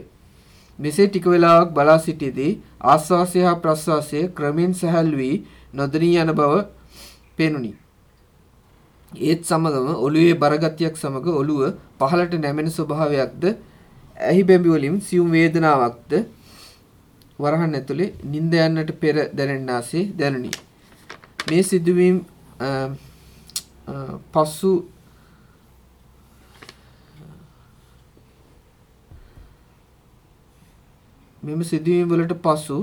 මෙසේ ටික වේලාවක් බලා සිටියේදී ආස්වාසය හා ප්‍රස්වාසය ක්‍රමෙන් සැහැල් වී නොදෙනී යන බව පෙනුනි. ඒත් සමගම ඔළුවේ බරගතියක් සමග ඔළුව පහළට නැමෙන ස්වභාවයක්ද ඇහි බැඹි වලින් සියුම් වේදනාවක්ද වරහන් ඇතුලේ නිින්ද යන්නට පෙර දැනෙන්නාසේ දැනුනි. මේ සිදුවීම් පසු මෙම සිදුවීම් වලට පසු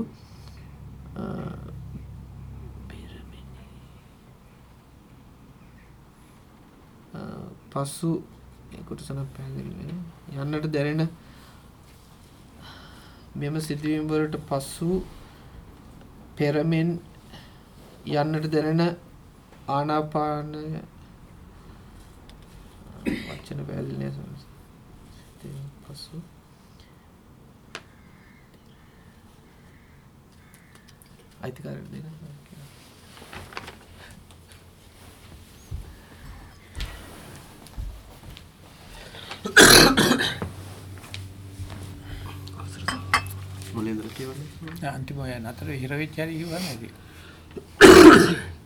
පසු කොටසන පැහැදිලි යන්නට දැනෙන මෙම සිදුවීම් වලට පසු පෙරමෙන් යන්නට දැනෙන ආනාපානය වචන පැහැදිලි නෑ පසු. අයිතිකාරයට දෙන්න මොලේන්ද කියවන්නේ අන්තිම ඔය නතර හිර වෙච්ච හැටි කිව්වා නේද?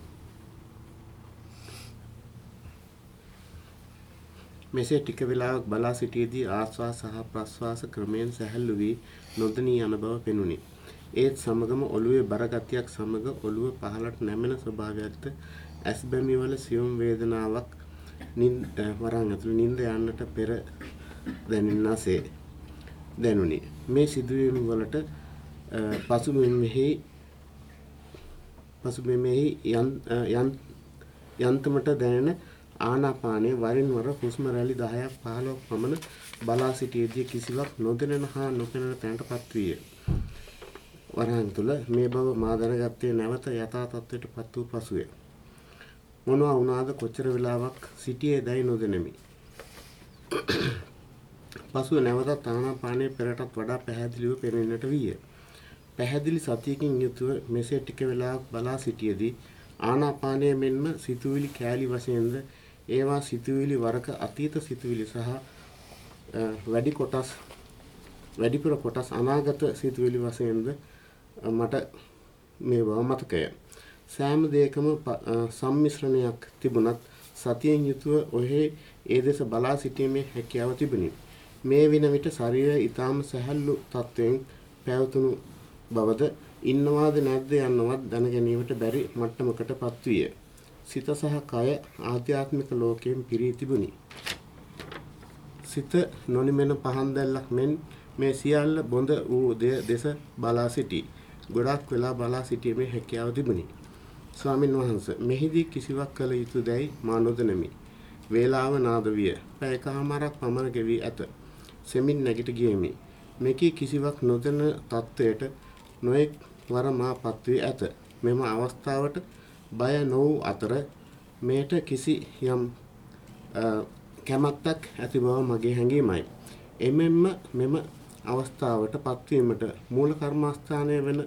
මෙසේ ටික වේලාවක් බලා සිටියේදී ආස්වාස සහ ප්‍රස්වාස ක්‍රමයෙන් සැහැල්ලු වී නොදෙනී යන බව පෙනුනි. ඒත් සමගම ඔළුවේ බරගතියක් සමග ඔළුව පහළට නැමෙන ස්වභාවයක්ද ඇස් බැමි වල සියුම් වේදනාවක් වරන් ඇතුළු නිින්ද යන්නට පෙර දැනෙන්නසේ දැනුනි. මේ සිදුවීම් වලට පසුබිමෙහි පසුබිමෙහි යන්තමට දැනෙන ආනාපානයේ වරින් වර හුස්ම රැලි 10ක් 15ක් පමණ බලා සිටියේදී කිසිවක් නොදැනෙන හා නොපෙනෙන තැනටපත් විය. වරහන් තුල මේ බව මා දැනගත්තේ නැවත යථා තත්ත්වයට පත් වූ පසුය. මොනවා වුණාද කොච්චර වෙලාවක් සිටියේ දැයි නොදැනෙමි. පසුව නැවතත් ආනාපානය පෙරටත් වඩා පැහැදිලිව පෙනෙන්නට විය. පැහැදිලි සතියකින් යුතුව මෙසේ ටික වෙලාවක් බලා සිටියේදී ආනාපානය මෙන්ම සිතුවිලි කෑලි වශයෙන්ද ඒවා සිතුවිලි වරක අතීත සිතුවිලි සහ වැඩි කොටස් වැඩිපුර කොටස් අනාගත සිතුවිලි වශයෙන්ද මට මේ බව මතකය. සෑම දෙයකම සම්මිශ්‍රණයක් තිබුණත් සතියෙන් යුතුව ඔහේ ඒ දෙස බලා සිටීමේ හැකියාව තිබුණි. මේ වින විට ශරීරය ඊටාම සැහැල්ලු තත්වයෙන් පැවතුණු බවද ඉන්නවාද නැද්ද යන්නවත් දැන ගැනීමට බැරි මට්ටමකටපත් විය. සිත සහ කය ආධ්‍යාත්මික ලෝකයෙන් පිරී තිබුණි. සිත නොනිමෙන පහන් දැල්ලක් මෙන් මේ සියල්ල බොඳ වූ දෙය දෙස බලා සිටී. ගොඩක් වෙලා බලා සිටීමේ හැකියාව තිබුණි. ස්වාමින් වහන්සේ මෙහිදී කිසිවක් කළ යුතු දැයි මා නොදෙනමි. වේලාව නාද විය. පැයකමාරක් පමණ ගෙවී ඇත. සෙමින් නැගිට ගියෙමි. මෙකී කිසිවක් නොදෙන තත්වයට නොඑක් වර මාපත් වී ඇත. මෙම අවස්ථාවට බය නො වූ අතර මේට කිසි යම් කැමැත්තක් ඇති බව මගේ හැඟීමයි. එමෙන්ම මෙම අවස්ථාවට පත්වීමට මූල කර්මස්ථානය වෙන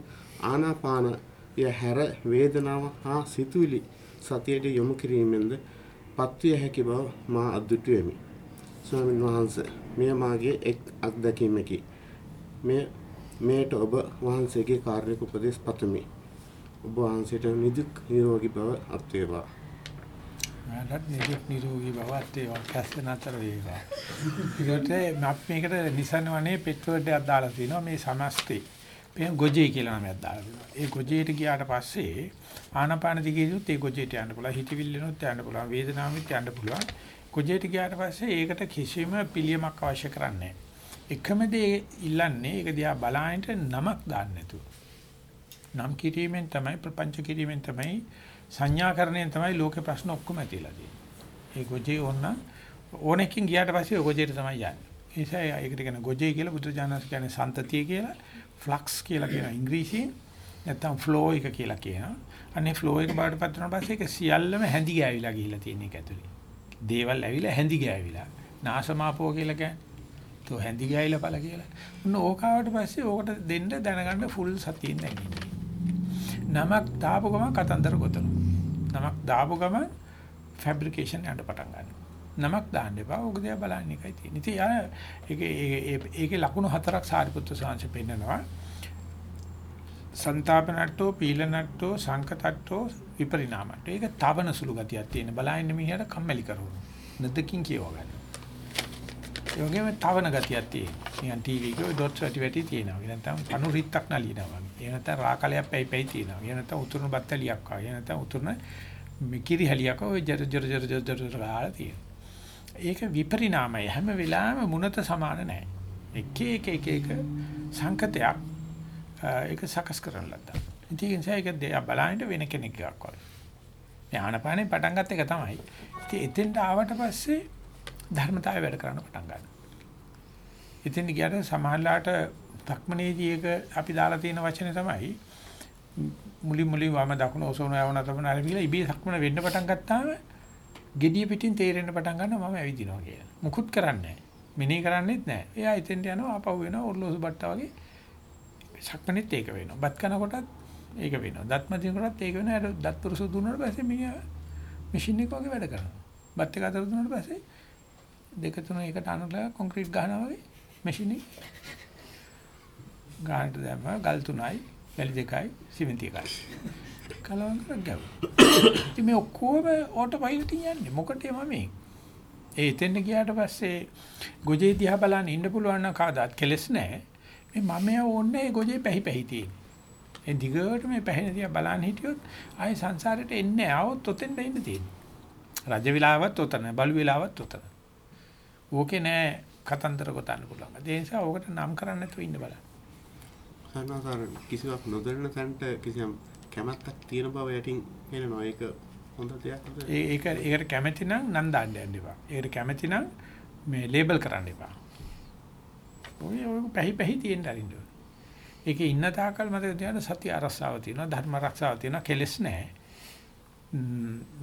ආනාපානය හැර වේදනාව හා සිතුවිලි සතියට යොමු කිරීමෙන්ද පත්විය හැකි බව මා අද්දුටුවෙමි. ස්වාමීන් වහන්සේ මෙය මාගේ එක් අත්දැකීමකි. මෙය මේට ඔබ වහන්සේගේ කාර්යක උපදෙස් පතමි. ඔබ වහන්සේට නිදුක් නිරෝගී බව අත් වේවා. මටත් නිදුක් නිරෝගී බව අත් වේවා. කැස්ස නතර වේවා. ඒකට අපි මේකට නිසන වනේ පෙට්‍රෝල් එකක් දාලා තිනවා මේ සමස්තේ. මේ ගොජේ කියලා නමයක් දාලා තිනවා. ඒ ගොජේට ගියාට පස්සේ ආනාපාන දිගේදීත් ඒ ගොජේට යන්න පුළුවන්. හිතවිල්ලෙනොත් යන්න පුළුවන්. වේදනාවෙත් යන්න පුළුවන්. ගොජේට ගියාට පස්සේ ඒකට කිසිම පිළියමක් අවශ්‍ය කරන්නේ නැහැ. එකම දේ ඉල්ලන්නේ ඒක දිහා බලාහින්ට නමක් දාන්න නැතුව. නම් කිරීමෙන් තමයි ප්‍රපංච කිරීමෙන් තමයි සංඥාකරණයෙන් තමයි ලෝකේ ප්‍රශ්න ඔක්කොම ඇතිලා තියෙන්නේ. ඒ ගොජේ ඕන ඕනෙකින් ගියාට පස්සේ ඔය ගොජේට තමයි යන්නේ. ඒ නිසා ඒකට කියන ගොජේ කියලා බුදුජානක කියන්නේ සන්තතිය කියලා, ෆ්ලක්ස් කියලා කියන ඉංග්‍රීසියෙන් නැත්නම් ෆ්ලෝ එක කියලා කියනවා. අනේ ෆ්ලෝ එක බාටපත් වුණාට පස්සේ ඒක සියල්ලම හැඳි ගෑවිලා ගිහිල්ලා තියෙන එක ඇතුලේ. දේවල් ඇවිල්ලා හැඳි ගෑවිලා. නාසමාපෝ කියලා කියන්නේ તો හැඳි ගෑයිලා පළ කියලා. ඔන්න ඕකාවට පස්සේ ඕකට දෙන්න දැනගන්න ෆුල් සතියෙන් නැගින්නේ. නමක් දාපු ගමන් කතන්දර ගොතනවා. නමක් දාපු ගමන් ෆැබ්‍රිකේෂන් යන්න පටන් ගන්නවා. නමක් දාන්න එපා. ඕක දිහා බලන්න එකයි තියෙන්නේ. ඉතින් යා ඒකේ ඒකේ ලකුණු හතරක් සාරිපුත්‍ර සාංශ පෙන්නනවා. සන්තාපනට්ටෝ පීලනට්ටෝ සංකතට්ටෝ විපරිණාමට්ටෝ. ඒක තවන සුළු ගතියක් තියෙන. බලන්න මිනිහට කම්මැලි කරනවා. නැදකින් කියව ගන්න. ඒ වගේම තවන ගතියක් තියෙනවා. නිකන් ටීවී එකේ ඩොට්ස් වැටි වැටි තියෙනවා. ඒ නැත්නම් පණු රිත්තක් නලියනවා වගේ. ඒ නැත්නම් රාකලයක් පැයි පැයි තියෙනවා. ඒ නැත්නම් උතුරුන බත්තලියක් වගේ. ඒ නැත්නම් උතුරුන මිකිරි හැලියක් ඔය ජර ජර ජර ජර ජර ගාලා තියෙනවා. ඒක විපරිණාමය හැම වෙලාවෙම මුනත සමාන නැහැ. එක එක එක එක සංකතයක් ඒක සකස් කරන්න ලද්දා. ඉතින් ඒ නිසා ඒක බලහින්ට වෙන කෙනෙක් එකක් වගේ. මේ ආනපානේ පටන් ගත්ත එක තමයි. ඉතින් එතෙන්ට ආවට පස්සේ ධර්මතාවය වැඩ කරන්න පටන් ගන්නවා. ඉතින් ගියට සමහරලාට ධක්මනේදී එක අපි දාලා තියෙන වචනේ තමයි මුලි මුලි වම දකුණ ඔසවන යවන තමයි අර විලා ඉබේ ධක්මන වෙන්න පටන් ගත්තාම gediya පිටින් තේරෙන්න පටන් ගන්නවා මම ඇවිදිනවා කියලා. මුකුත් කරන්නේ නැහැ. මිනේ කරන්නේත් නැහැ. එයා එතෙන්ට යනවා ආපහු වෙනවා ඔර්ලෝසු බට්ටා වගේ. සක්මනේත් ඒක වෙනවා. බත් කන කොටත් ඒක වෙනවා. දත් මදින කොටත් ඒක වෙනවා. අර දත් පුරුසු දුන්නාට පස්සේ මිනිහ මැෂින් එක වගේ වැඩ කරනවා. බත් එක අතර දුන්නාට පස්සේ දෙක තුන එකට අනලා කොන්ක්‍රීට් ගහනවා වගේ මැෂින් එක. ගානට දැම්ම ගල් තුනයි, වැලි දෙකයි, සිමෙන්ති එකයි. කලවම් කරක් ගැව්වා. ඉතින් මේ ඔක්කොම ඕටෝ පයිලට් යන්නේ. මොකටද මම ඒ එතෙන් ගියාට පස්සේ ගොජේ දිහා බලන්න ඉන්න පුළුවන් නම් කවදාත් කෙලස් නැහැ. මේ මම ඕන්නේ ඒ ගොජේ පැහි පැහි තියෙන්නේ. ඒ දිගට මේ පැහැෙන දිහා බලන්න හිටියොත් ආයේ සංසාරෙට එන්නේ આવොත් ඔතෙන්ද ඉන්න තියෙන්නේ. රජ විලාවත් ඔතන, බලු විලාවත් ඔතන. ඕකේ නෑ කතන්දර ගොතන්න පුළුවන්. ඒ නිසා ඕකට නම් කරන්න නැතුව ඉන්න බලන්න. සන්නසාර කිසිවක් නොදැන්න තැනට කිසියම් කැමැත්තක් තියෙන බව යටින් පේනවා. ඒක හොඳ දෙයක්. ඒක ඒකට කැමැති නම් නම් දාන්න යන්න එපා. ඒකට කැමැති නම් මේ ලේබල් කරන්න එපා. ඔය ඔය පැහි පැහි තියෙන්න අරින්න. ඒකේ ඉන්න තාකල් මට තියන සත්‍ය අරස්සාව තියෙනවා, ධර්ම ආරක්ෂාව තියෙනවා, කෙලස් නැහැ.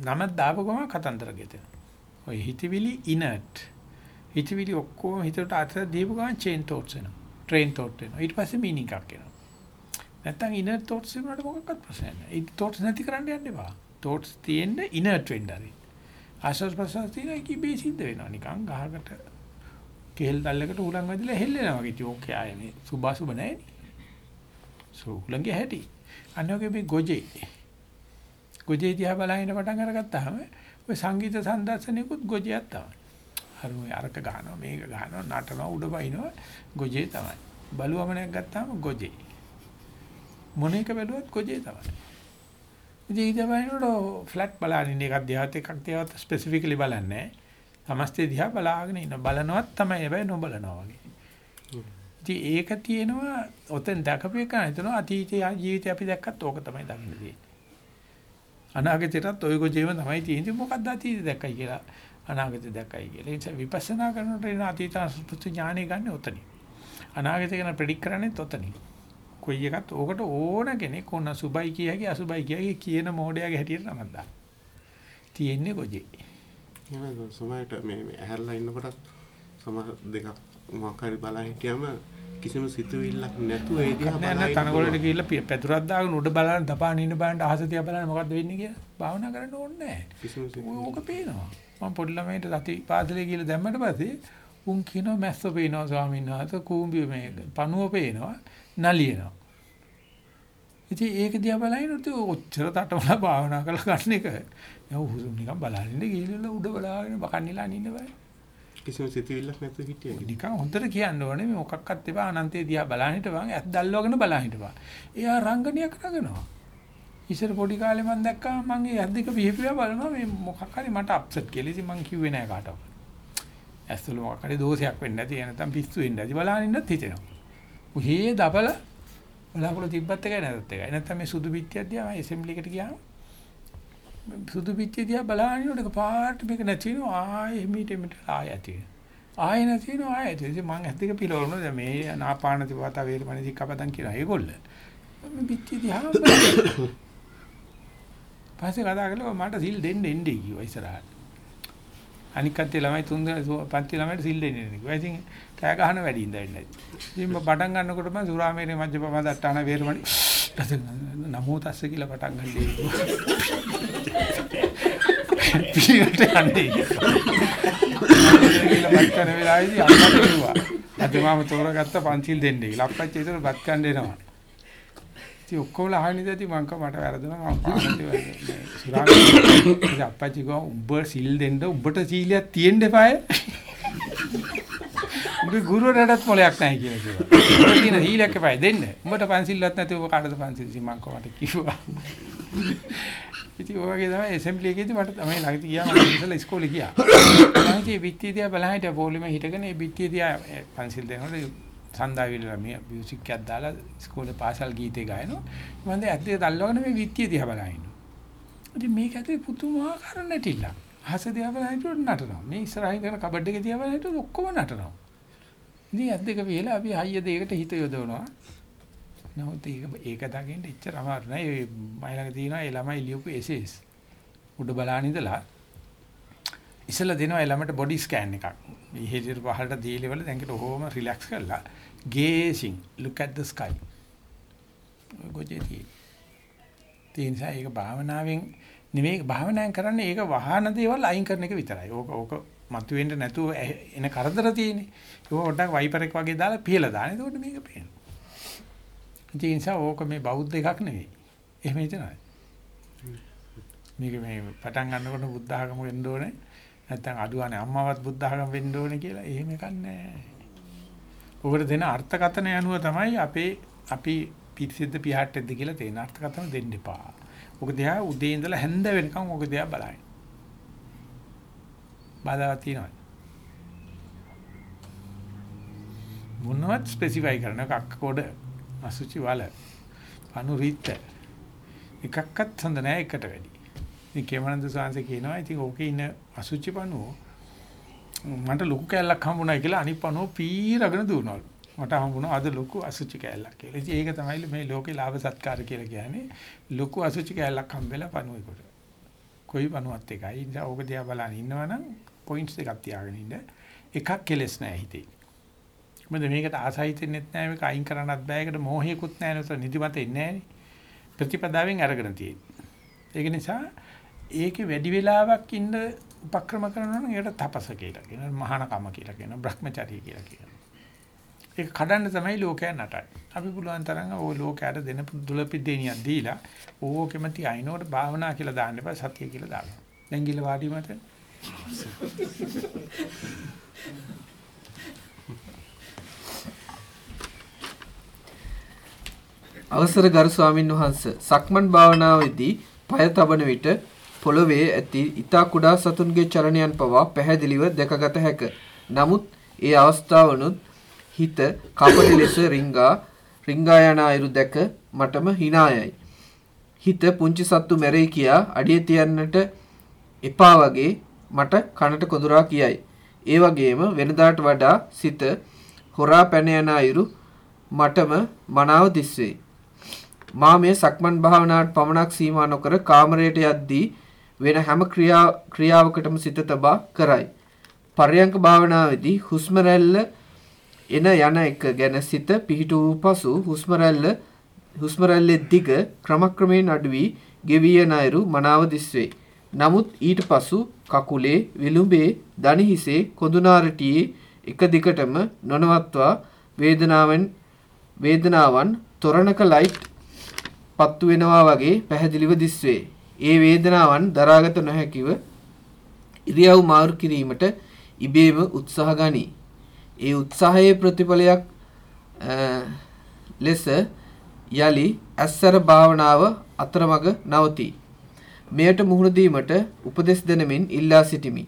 නම දාපු ගමන් කතන්දර ගෙතෙන. ඔය හිතවිලි ඉනර්ට්. හිතවිලි ඔක්කොම හිතට අතර දීපු ගමන් චේන් තෝට්ස් එනවා. ට්‍රේන් තෝට් එනවා. ඊට පස්සේ මීනින්ග් එකක් එනවා. නැත්තම් ඉනර් thoughts වලට මොකක්වත් ප්‍රශ්නයක් නැහැ. ඒ thoughts නැති කරන්න යන්න එපා. thoughts තියෙන්න inert වෙන්න හරි. ආශ්වාස ප්‍රශ්වාස තියෙන එක ඉබේ සිද්ධ වෙනවා නිකන් ගහකට කෙහෙල් දැල්ලකට උලන් වැදිලා හෙල්ලෙනවා වගේ. ඉතින් ඕකේ ආයේ මේ සුබාසුබ නැහැනේ. සෝලංගේ හැටි. අනෝගේ මේ ගොජේ. ගොජේ දිහා බලහින්න පටන් අරගත්තාම ඔය සංගීත සම්දර්ශනිකුත් ගොජයක් තමයි. හරි ඔය අරක ගහනවා මේක ගහනවා නටනවා උඩ බයිනවා ගොජේ තමයි. බලුවමනක් ගත්තාම ගොජේ. මොන එක බැලුවත් කොජේ තමයි. ඉතින් ඊට බලනකොට ෆ්ලැට් බලනින් එකක් දිහාත් එකක් දිහාත් ස්පෙસિෆිකලි බලන්නේ සමස්තය දිහා බලාගෙන ඉන්න බලනවත් තමයි හැබැයි නොබලනවා වගේ. ඉතින් ඒක තියෙනවා ඔතෙන් දැකපු එක හිතනවා අතීතයේ ජීවිතය අපි දැක්කත් ඕක තමයි දකින්න තියෙන්නේ. අනාගතයටත් ඔය කොජේම තමයි තියෙන්නේ මොකක්ද අතීතය දැක්කයි කියලා අනාගතය දැක්කයි කියලා. ඒ නිසා විපස්සනා කරනකොට එන අතීත අසුප්ත ඥානෙ ගන්න ඔතනින්. අනාගතය ගැන ප්‍රෙඩික් කරන්නේත් ඔතනින්. කොයි එකත් ඕකට ඕන කෙනෙක් ඕන සුබයි කියකි අසුබයි කියකි කියන මොඩයාගේ හැටියට නමක් දාන්න. තියෙන්නේ කොජේ. එහෙනම් සමහරට මේ ඇහැරලා ඉන්නකොට සමහර දෙකක් මොකක් හරි බලන් හිටියම කිසිම සිතුවිල්ලක් නැතුව ඒ දිහා නෑ නෑ තනකොළට ගිහිල්ලා පැදුරක් දාගෙන උඩ බලන දපාන ඉන්න බලන්න අහස තියා බලන්න මොකද්ද වෙන්නේ කියලා භාවනා කරන්න ඕනේ නෑ. ඕක පේනවා. මම පොඩි ළමයින්ට රති පාසලේ ගිහලා දැම්මට පස්සේ උන් කියනවා මැස්ස පේනවා ස්වාමීන් වහන්සේ කූඹිය මේ පණුව පේනවා නලියනවා. ඉතින් ඒක දිහා බලනකොට ඔච්චර තටමලා භාවනා කරලා ගන්න එක යව හුසුම් නිකන් බලන්නේ ගිහිල්ලා උඩ බලාගෙන බකන්නිලා අනින්න බෑ. කිසිම සිතුවිල්ලක් නැතුව හිටියේ. නිකන් හොඳට කියන්න ඕනේ මේ මොකක්වත් එපා අනන්තේ දිහා බලන්න හිටපන් ඇත් දැල්වගෙන බලන්න හිටපන්. එයා රංගනයක් රඟනවා. ඉස්සර පොඩි කාලේ මම දැක්කා මම ඒ ඇස් දෙක පිහිපියා බලනවා මේ මොකක් හරි මට අප්සෙට් කියලා. ඉතින් මං කිව්වේ නෑ කාටවත්. ඇස්වල මොකක් හරි දෝෂයක් වෙන්නේ නැති නැත්නම් පිස්සු වෙන්නේ නැති බලන්න ඉන්නත් හිතෙනවා. උහේ දබල බලාකුළු තිබ්බත් එකයි නැත්ත් එකයි. නැත්නම් මේ සුදු පිටියක් දිහා මම ඇසෙම්බලි එකට ගියාම සුදු පිටිය දිහා බලාගෙන ඉන්නකොට පාට මේක නැතිනෝ ආයෙ මීට මීට ආයෙ ඇති ආයෙ නැතිනෝ ආයෙ ඇති. ඉතින් මං ඇස් දෙක පිලවනවා දැන් මේ නාපාන තිබවත වේරමණී සික්කපතන් කියලා ඒගොල්ල. මේ පිටිය දිහා පස්සේ කතා කළා මට සිල් දෙන්න එන්නේ කිව්වා ඉස්සරහට. අනික් කත්තේ ළමයි තුන් පන්ති ළමයිට සිල් දෙන්නේ නේ. කිව්වා ඉතින් කෑ ගහන වැඩි ඉඳලා ඉන්නේ. ඉතින් මම පටන් ගන්නකොට මම සුරාමේරේ මජ්ජපම දට්ටාන වේරමණි නමෝ තස්ස කියලා පටන් ගන්නේ. පිළිවෙලට යන්නේ. කියලා බත් කන වෙලාවේදී අම්මට කිව්වා. අද මම තෝරගත්ත පන්සිල් දෙන්න කියලා. අප්පච්චි ඒතර බත් කන්න එනවා. ඉතින් ඔක්කොම අහන්නේ දැටි මං කව මට වැරදුනා මම පානති වැරදුනා. සුරාගේ අප්පච්චි ගෝ උඹ සිල් දෙන්න උඹට සීලයක් තියෙන්න එපාය. උඹේ ගුරුවරයාටත් මොලයක් නැහැ කියලා කිව්වා. උඹට තියෙන සීලයක් එපාය දෙන්න. උඹට පන්සිල්වත් නැති ඔබ කාටද පන්සිල් මං කව මට කිව්වා. ඉතින් ඔය වගේ තමයි ඇසෙම්බලි එකේදී මට තමයි ළඟට ගියා මම ඉස්සෙල්ලා ඉස්කෝලේ ගියා. මම ඉතින් බිත්තිය දිහා බලන් හිටියා පොලිමේ හිටගෙන ඒ බිත්තිය දිහා පන්සිල් දෙනකොට සන්දාවිල මේ මියුසික් එකක් දාලා ඉස්කෝලේ පාසල් ගීතේ ගායනවා. මම දැන් ඇත්තේ දල්වගෙන මේ බිත්තිය දිහා බලන් ඉන්නවා. ඉතින් මේක ඇතුලේ පුදුමාකාර නැටිල්ල. හස දිහා බලන් හිටියොත් නටනවා. මේ ඉස්සරහින් කරන කබඩ් එකේ දිහා බලන් හිටියොත් ඔක්කොම නටනවා. ඉතින් ඇද්දක වේලා අපි හයිය දෙයකට හිත යොදවනවා. නමුත් ඒක ඒක දකින්න ඉච්චර අමාරු නෑ. ඒ මයි ළඟ තියෙනවා ඒ ළමයි ලියපු එසේස්. උඩ බලාන ඉඳලා ඉස්සලා දෙනවා ඒ ළමයට බොඩි ස්කෑන් එකක්. මේ හිතේ පහළට දීලි වල දැන් කිට ඔහොම රිලැක්ස් කරලා ගේසින් look at the sky. ගොජේදී. තේන්සා ඒක භාවනාවෙන් නෙමෙයි භාවනාවෙන් කරන්නේ ඒක වහන දේවල් අයින් කරන එක විතරයි. ඕක ඕක මතුවෙන්න නැතුව එන කරදර තියෙන්නේ. ඒක පොඩ්ඩක් වයිපර් එක වගේ දාලා පිහලා දාන්න. එතකොට මේක පේනවා. ඒ නිසා ඕක මේ බෞද්ධ එකක් නෙවෙයි. එහෙම හිතනවා. මේක මේ පටන් ගන්නකොට බුද්ධ ආගම වෙන්න ඕනේ. නැත්නම් අඩුවනේ අම්මවත් බුද්ධ ආගම වෙන්න ඕනේ කියලා එහෙම එකක් නැහැ. ඔකට දෙන අර්ථකථන යනුව තමයි අපේ අපි පිටිසිද්ද පියාට්ටෙද්ද කියලා තේන අර්ථකථන දෙන්න එපා. ඔක දිහා උදේ ඉඳලා හැන්ද වෙනකම් ඔක දිහා බලන්න. බාධාවක් තියෙනවා. මොනවත් ස්පෙસિෆයි කරන එකක් කොට අසුචි වල පණු රිත්ත එකක්වත් හොඳ නෑ එකට වැඩි. ඉතින් කේමනන්ද සාංශේ කියනවා ඉතින් ඕකේ ඉන්න අසුචි පණුව මට ලොකු කැලලක් හම්බුනායි කියලා අනිත් පණුව පීරගෙන දුවනවලු. මට හම්බුණා අද ලොකු අසුචි කැලලක් කියලා. ඉතින් ඒක තමයි මේ ලෝකේ ලාභ සත්කාර කියලා කියන්නේ. ලොකු අසුචි කැලලක් හම්බෙලා පණුවෙකුට. කොයි පණුවත් එකයි. ඉතින් ඕක දිහා බලන් ඉන්නවනම් පොයින්ට්ස් දෙකක් තියාගෙන ඉන්න. එකක් කෙලස් නෑ හිතේ. මොකද මේකට ආසයිතෙන්නෙත් නැහැ මේක අයින් කරන්නත් බෑ ඒකට මෝහයකුත් නැහැ නේද නිදිමත එන්නේ නැහැ ප්‍රතිපදාවෙන් අරගෙන තියෙන්නේ ඒක නිසා ඒකේ වැඩි වෙලාවක් ඉන්න උපක්‍රම කරනවා නම් ඒකට තපස කියලා කියනවා මහානකම කියලා කියනවා භ්‍රමචාරී කියලා කියනවා ඒක කඩන්න තමයි ලෝකයා නටන්නේ අපි පුළුවන් තරම් ඕ ලෝකයට දෙන දුලපිද්දේනියක් දීලා ඕකෙම තියනකොට භාවනා කියලා දාන්න එපා සතිය කියලා දාන්න දැන් ගිල වාඩි මත අවසර ගරු ස්වාමින් වහන්ස සක්මන් භාවනාවේදී පය තබන විට පොළවේ ඇති ඊතා කුඩා සතුන්ගේ චලනයන් පවා පැහැදිලිව දැකගත හැක. නමුත් ඒ අවස්ථාවනුත් හිත කපටි ලෙස රිංගා රිංගා යන අයුරු දැක මටම hinaයයි. හිත පුංචි සත්තු මැරෙයි කියා අඩිය තියන්නට එපා වගේ මට කනට කොඳුරා කියයි. ඒ වගේම වෙනදාට වඩා සිත හොරා පැන යන අයුරු මටම මනාව දිස්වේ. මා මේ සක්මන් භාවනාවට පමණක් සීමා නොකර කාමරයට යද්දී වෙන හැම ක්‍රියා ක්‍රියාවකටම සිත තබා කරයි. පර්යංක භාවනාවේදී හුස්ම රැල්ල එන යන එක ගැන සිත පිහිටු වූ පසු හුස්ම රැල්ල හුස්ම රැල්ලේ දිග ක්‍රමක්‍රමයෙන් අඩු වී ගෙවී යන අයුරු මනාව දිස්වේ. නමුත් ඊට පසු කකුලේ විලුඹේ දණහිසේ කොඳුනාරටියේ එක දිගටම නොනවත්වා වේදනාවෙන් වේදනාවන් තොරණක ලයිට් පත්තු වෙනවා වගේ පැහැදිලිව දිස්වේ. ඒ වේදනාවන් දරාගත නොහැකිව ඉරියව් මාරු කිරීමට ඉබේම උත්සාහ ගනී. ඒ උත්සාහයේ ප්‍රතිඵලයක් ලෙස යලි ඇස්සර භාවනාව අතරමඟ නවතී. මෙයට මුහුණ දීමට උපදෙස් දෙනමින් ඉල්ලා සිටිමි.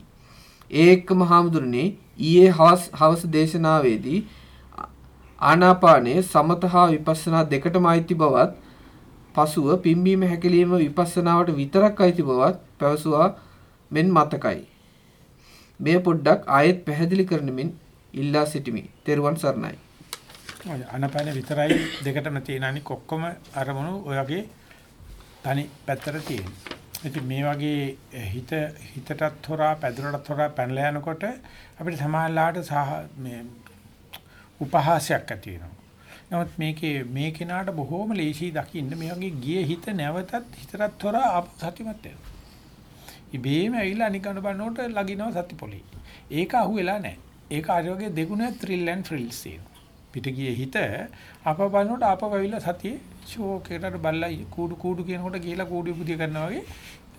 ඒ එක්කම හාමුදුරනේ ඊයේ හවස් හවස දේශනාවේදී ආනාපානයේ සමත හා විපස්සනා දෙකටම අයිති බවත් පසුව පිම්බීම හැකිලිම විපස්සනාවට විතරක් අයිති බවත් පැවසුවා මෙන් මතකයි. මේ පොඩ්ඩක් ආයෙත් පැහැදිලි කරනමින් ඉල්ලා සිටිමි. තෙරුවන් සරණයි. අනපන විතරයි දෙකටම තියෙන අනික ඔක්කොම අරමුණු ඔය වගේ තනි පැත්තට තියෙනවා. ඉතින් මේ වගේ හිත හිතටත් හොරා පැදුරටත් හොරා පැනලා යනකොට අපිට සමාහලාට සහ මේ උපහාසයක් ඇති වෙනවා. නමුත් මේකේ මේ කෙනාට බොහොම ලේසි දකින්න මේ වගේ ගියේ හිත නැවතත් හිතටත් හොරා සතිමත් වෙනවා. ඉබේම ඇවිල්ලා අනිකන බලනකොට ලගිනවා සති පොලේ. ඒක අහුවෙලා නැහැ. ඒක අර වගේ දෙගුණ thrill and frills තියෙනවා. පිට ගියේ හිත අප බලනකොට අප වෙවිලා සතියේ ෂෝක් එකට බල්ලා කූඩු කූඩු කියනකොට ගිහලා කූඩු පුදිය කරනවා වගේ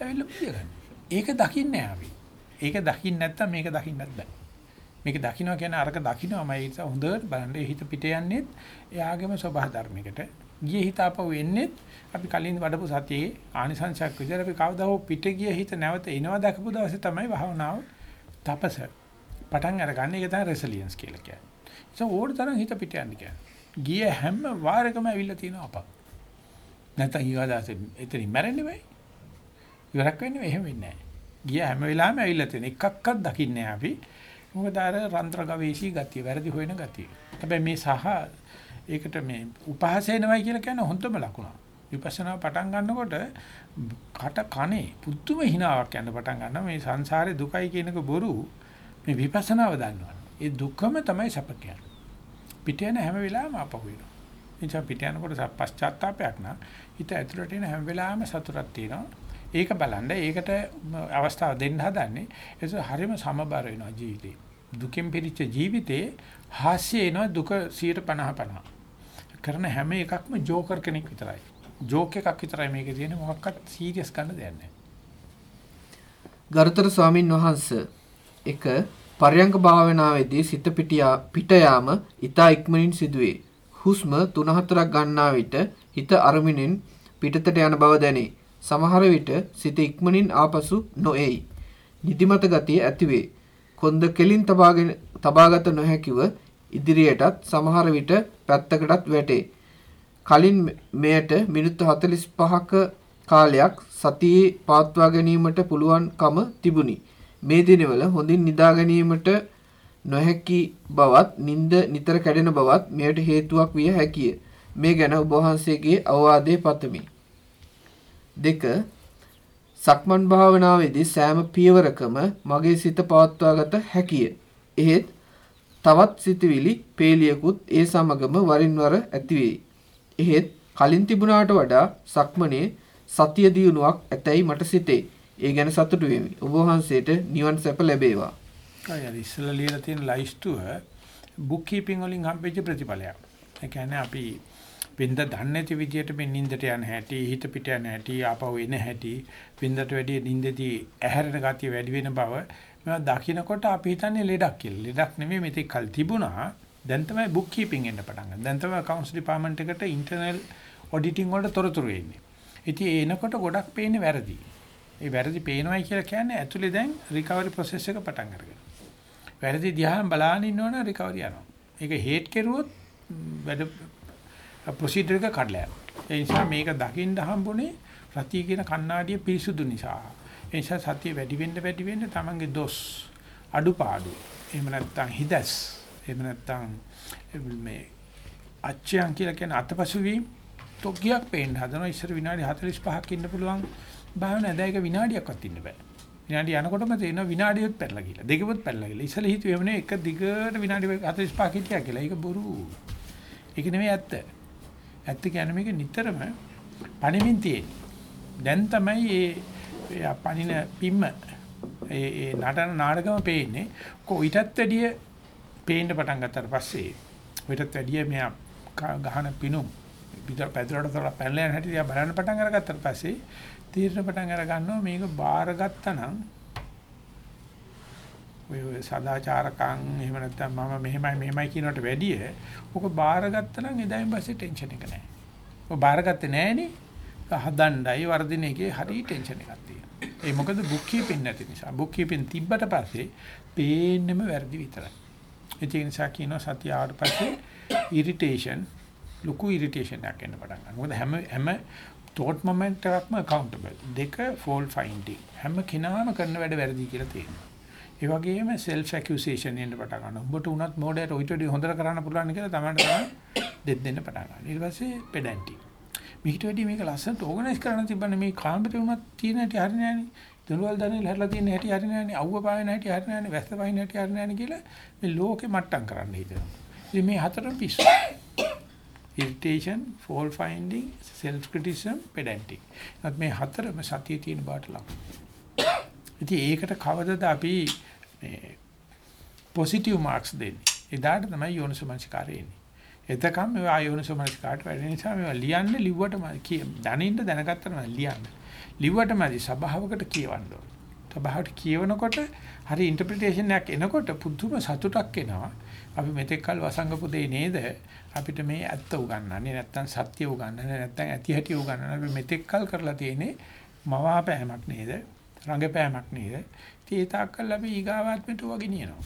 ඇවිල්ලා පුදිය ගන්න. ඒක දකින්නේ අපි. ඒක දකින්න නැත්තම් මේක දකින්නත් බෑ. මේක දකින්නවා කියන්නේ අරක දකින්නමයි ඒ නිසා හොඳට බලන්න ඒ හිත පිට යන්නේ එයාගේම ස්වභාව ධර්මයකට. ගියේ හිත අපව වෙන්නේ අපි කලින් වඩපු සතියේ ආනිසංශයක් විදිහට අපි කවදා හෝ පිට ගිය හිත නැවත එනවා දැකපු දවසේ තමයි භාවනාව තපස පටන් අරගන්නේ ඒක තමයි රෙසිලියන්ස් කියලා කියන්නේ. ඒක ඕඩ තරම් හිත පිට යන්නේ කියන්නේ. ගිය හැම වාරයකම ඇවිල්ලා තියෙනවා අපක්. නැත්නම් ඊවදාසේ එතනින් මැරෙන්නේ වෙයි. ඉවරක් වෙන්නේ එහෙම වෙන්නේ නැහැ. ගිය හැම වෙලාවෙම ඇවිල්ලා තියෙන එකක්වත් දකින්නේ අපි. මොකද අර රන්ත්‍ර ගවේෂී ගතිය, වැරදි හොයන ගතිය. හැබැයි මේ සහ ඒකට මේ උපහාසයනවයි කියලා කියන්නේ හොඳම ලකුණක්. විපස්සනා පටන් ගන්නකොට කට කනේ පුදුම හිනාවක් යන පටන් ගන්නවා මේ සංසාරේ දුකයි කියනක බොරු මේ විපස්සනාව දන්නවා. ඒ දුකම තමයි සැප කියන්නේ. පිට යන හැම වෙලාවෙම අපහු වෙනවා. එනිසා පිට යනකොට පශ්චාත්තාවයක් නා හිත ඇතුළට එන හැම වෙලාවෙම සතුටක් තියෙනවා. ඒක බලන්න ඒකට අවස්ථාව දෙන්න හදන්නේ ඒක හරිම සමබර වෙනවා ජීවිතේ. දුකෙන් පිරිච්ච ජීවිතේ හාස්‍ය එනවා දුක 150 50. කරන හැම එකක්ම ජෝකර් කෙනෙක් විතරයි. ජෝක් එකක් විතරයි මේකේ තියෙන්නේ මොකක්වත් සීරියස් ගන්න දෙයක් නැහැ. ගරුතර ස්වාමින් වහන්සේ එක පර්යංක භාවනාවේදී සිත පිටියා පිට යාම ඊතා ඉක්මනින් සිදුවේ. හුස්ම 3-4ක් ගන්නා විට හිත අරමිනෙන් පිටතට යන බව දැනේ. සමහර විට සිත ඉක්මනින් ආපසු නොඑයි. නිදිමත ගතිය ඇතිවේ. කොන්ද කෙලින් තබාගෙන තබාගත නොහැකිව ඉදිරියටත් සමහර විට පැත්තකටත් වැටේ. කලින් මෙයට මිනිත්තු 45ක කාලයක් සතියේ පවත්වා ගැනීමට පුළුවන්කම තිබුණි. මේ දිනවල හොඳින් නිදා ගැනීමට නොහැකි බවත් නිින්ද නිතර කැඩෙන බවත් මෙයට හේතුවක් විය හැකිය. මේ ගැන ඔබ වහන්සේගේ අවවාදයේ පතමි. දෙක සක්මන් භාවනාවේදී සෑම පියවරකම මගේ සිත පවත්වාගත හැකිය. එහෙත් තවත් සිතවිලි පේලියකුත් ඒ සමගම වරින් වර ඇතිවේ. එහෙත් කලින් තිබුණාට වඩා සක්මනේ සතිය දියුණුවක් ඇතැයි මට සිතේ. ඒ ගැන සතුටු වෙමි. ඔබ වහන්සේට නිවන් සැප ලැබේවා. අය ඉස්සලා ලියලා තියෙන ලයිස්ට්ුව බුක් කීපින් වලින් හම්බෙච්ච ප්‍රතිඵලයක්. ඒ කියන්නේ අපි පින්ද දන්නේ නැති විදියට මේ නින්දට යන හැටි, හිත පිට යන හැටි, ආපහු එන හැටි, පින්දට වැඩි නින්දදී ඇහැරෙන ගතිය වැඩි වෙන බව මේවා දකිනකොට අපි හිතන්නේ ලෙඩක් කියලා. ලෙඩක් නෙමෙයි මෙතෙක් කල් තිබුණා. දැන් තමයි බුක් කීපින් එන්න පටන් ගන්නේ. දැන් තමයි accounts department එකට internal auditing වලට තොරතුරු එන්නේ. ඉතින් එනකොට ගොඩක් පේන්නේ වැරදි. ඒ වැරදි පේනවයි කියලා කියන්නේ ඇතුලේ දැන් recovery process එක පටන් අරගෙන. වැරදි දිහාම බලාගෙන ඉන්නවනම් recovery යනවා. ඒක හේට් කෙරුවොත් වැඩ ප්‍රොසීජර් එක කඩලා යනවා. ඒ නිසා මේක දකින්න හම්බුනේ රතිය කියන කණ්ණාඩිය පිරිසුදු නිසා. ඒ නිසා සතිය වැඩි වෙන්න වැඩි වෙන්න තමන්ගේ දොස් අඩුපාඩු එහෙම නැත්නම් හිදස් එහෙම නැත්නම් මේ අච්චයන් කියලා කියන අතපසු වීම තොග්ගයක් පේන්න හදනවා ඉස්සර විනාඩි 45ක් ඉන්න පුළුවන් භාවනා දැයක විනාඩියක්වත් ඉන්න බෑ. විනාඩි යනකොටම තේරෙනවා විනාඩියොත් පැටලලා ගිහලා දෙකවත් පැටලලා ගිහලා ඉස්සල හිතුවේම නේ එක දිගට විනාඩි 45ක් හිටියා කියලා. ඒක බොරු. ඒක නෙමෙයි ඇත්ත. ඇත්ත කියන්නේ මේක නිතරම පණිමින් තියෙන්නේ දැන් තමයි ඒ පණින පිම්ම ඒ ඒ නටන නාටකම පේන්නේ. කොයිටත් වැඩිය පේන්න පටන් ගත්තාට පස්සේ ඔයිටත් වැඩිය මෙයා ගහන පිනුම් පිටර පැදුරට තොර පැනලා යන හැටි දිහා බලන්න පටන් අරගත්තාට පස්සේ තීරණ පටන් අර ගන්නවා මේක බාරගත්තා නම් ඔය සදාචාරකම් එහෙම නැත්නම් මම මෙහෙමයි මෙහෙමයි කියනකට වැඩිය ඔක බාරගත්තා නම් එදායින් පස්සේ ටෙන්ෂන් එක නැහැ. ඔය බාරගත්තේ නැහනේ. හදණ්ඩයි වර්ධින එකේ හරි ටෙන්ෂන් එකක් තියෙනවා. ඒ මොකද බුක් කීපින් නැති නිසා. බුක් කීපින් තිබ්බට පස්සේ පේන්නෙම වැරදි විතරයි. ඒ නිසා කියනවා සතිය ආවට පස්සේ ඉරිටේෂන් ලොකු ඉරිටේෂන් එකක් එන්න පටන් ගන්නවා. මොකද හැම හැම thought moment එකක්ම accountable. දෙක fault finding. හැම කෙනාම කරන වැඩ වැරදි කියලා තේරෙනවා. ඒ වගේම self accusation එන්න පටන් ගන්නවා. උඹට උනත් මොඩේට ඔයිට වඩා හොඳට කරන්න පුළුවන් කියලා තමයි තමයි දෙත් දෙන්න පටන් ගන්නවා. ඊට පස්සේ pedantic. මේකට වැඩි මේක ලස්සනට ඕගනයිස් කරන්න තිබ්බනේ මේ කාමරේ උනත් තියෙන හැටි හරිනේ නෑනේ. දනුවල් දන්නේ හැරලා තියෙන හැටි හරි නෑනේ අවුව පායන හැටි හරි නෑනේ වැස්ස පායන හැටි හරි නෑනේ කියලා මේ ලෝකෙ මට්ටම් කරන්න හිතනවා. ඉතින් මේ හතරම පිස්සු. Irritation, fault finding, self criticism, pedantic. නැත් මේ හතරම සතියේ තියෙන බාට ලක්. ඉතින් ඒකට කවදද අපි මේ පොසිටිව් මාක්ස් දෙන්නේ. එදාට තමයි යෝනිසමනසිකාරය එන්නේ. එතකම් මේ ආයෝනිසමනසිකාරට වැඩි නිසා මේවා ලියන්න ලිව්වටම දැනින්න දැනගත්තම ලියන්න. ලිව්වටමදි සබාවකට කියවන්න ඕන. සබාවට කියවනකොට හරි ඉන්ටර්ප්‍රිටේෂන් එකක් එනකොට පුදුම සතුටක් එනවා. අපි මෙතෙක් කල් වසංගපු දෙේ නේද අපිට මේ ඇත්ත උගන්වන්නේ නැත්තම් සත්‍ය උගන්වන්නේ නැත්තම් ඇති හැටි උගන්වන්නේ අපි මෙතෙක් කල් කරලා තියෙන්නේ මවාපෑමක් නේද? රංගපෑමක් නේද? ඉතින් ඒ තාක්කල් අපි ඊගාවාත්මට වගේ නියනවා.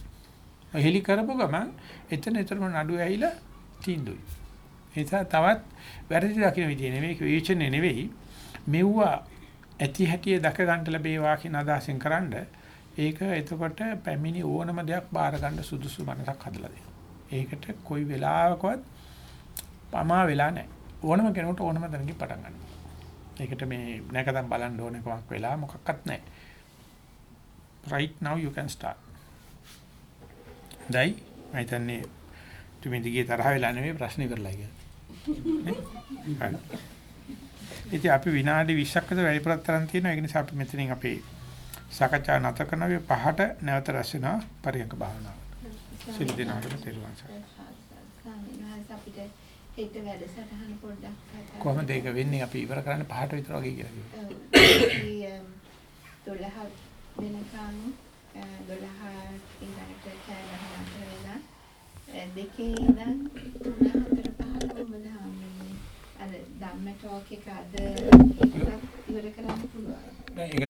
හෙලි කරපු ගමන් එතන එතරම් නඩු ඇහිලා තීන්දුවයි. ඒ නිසා තවත් වැරදි දකින්න විදිය නෙවෙයි විචනේ නෙවෙයි. මෙව්වා ඇති හැටිය දක ගන්න ලැබේවා කියන අදහසෙන් කරන්නේ ඒක එතකොට පැමිණි ඕනම දෙයක් බාර ගන්න සුදුසු මනසක් හදලා දෙනවා. ඒකට කොයි වෙලාවකවත් පමා වෙලා නැහැ. ඕනම කෙනෙකුට ඕනම තැනකින් පටන් ගන්න. ඒකට මේ නැකතම් බලන්න ඕන එකක් වෙලා මොකක්වත් නැහැ. right now you can start. දයි මම හිතන්නේ තුමේ දිගේ තරහ වෙලා නෙමෙයි ප්‍රශ්න කරලා කියලා. ඉතින් අපි විනාඩි 20ක් විතර වැඩිපුරක් තරම් තියෙනවා. ඒ නිසා අපි මෙතනින් අපේ සාකච්ඡා නැත කරන අපි පහට නැවත රැස් වෙනවා පරියන්ක භාවනාව. සිල් දිනාටම තෙරුවන් සරණයි. ඒක වැඩසටහන පොඩ්ඩක් කොහොමද ඒක වෙන්නේ අපි ඉවර කරන්න පහට විතර වගේ කියලා කිව්වා. 12 වෙනකන් 12 ඉඳන්ට කෑ ගහනට වෙලා දෙකේ ඉඳන් 3 4 5 කොහොමද හම්බෙන්නේ? අර ධම්ම ටෝක් එක අද ඉවර කරන්න පුළුවන්.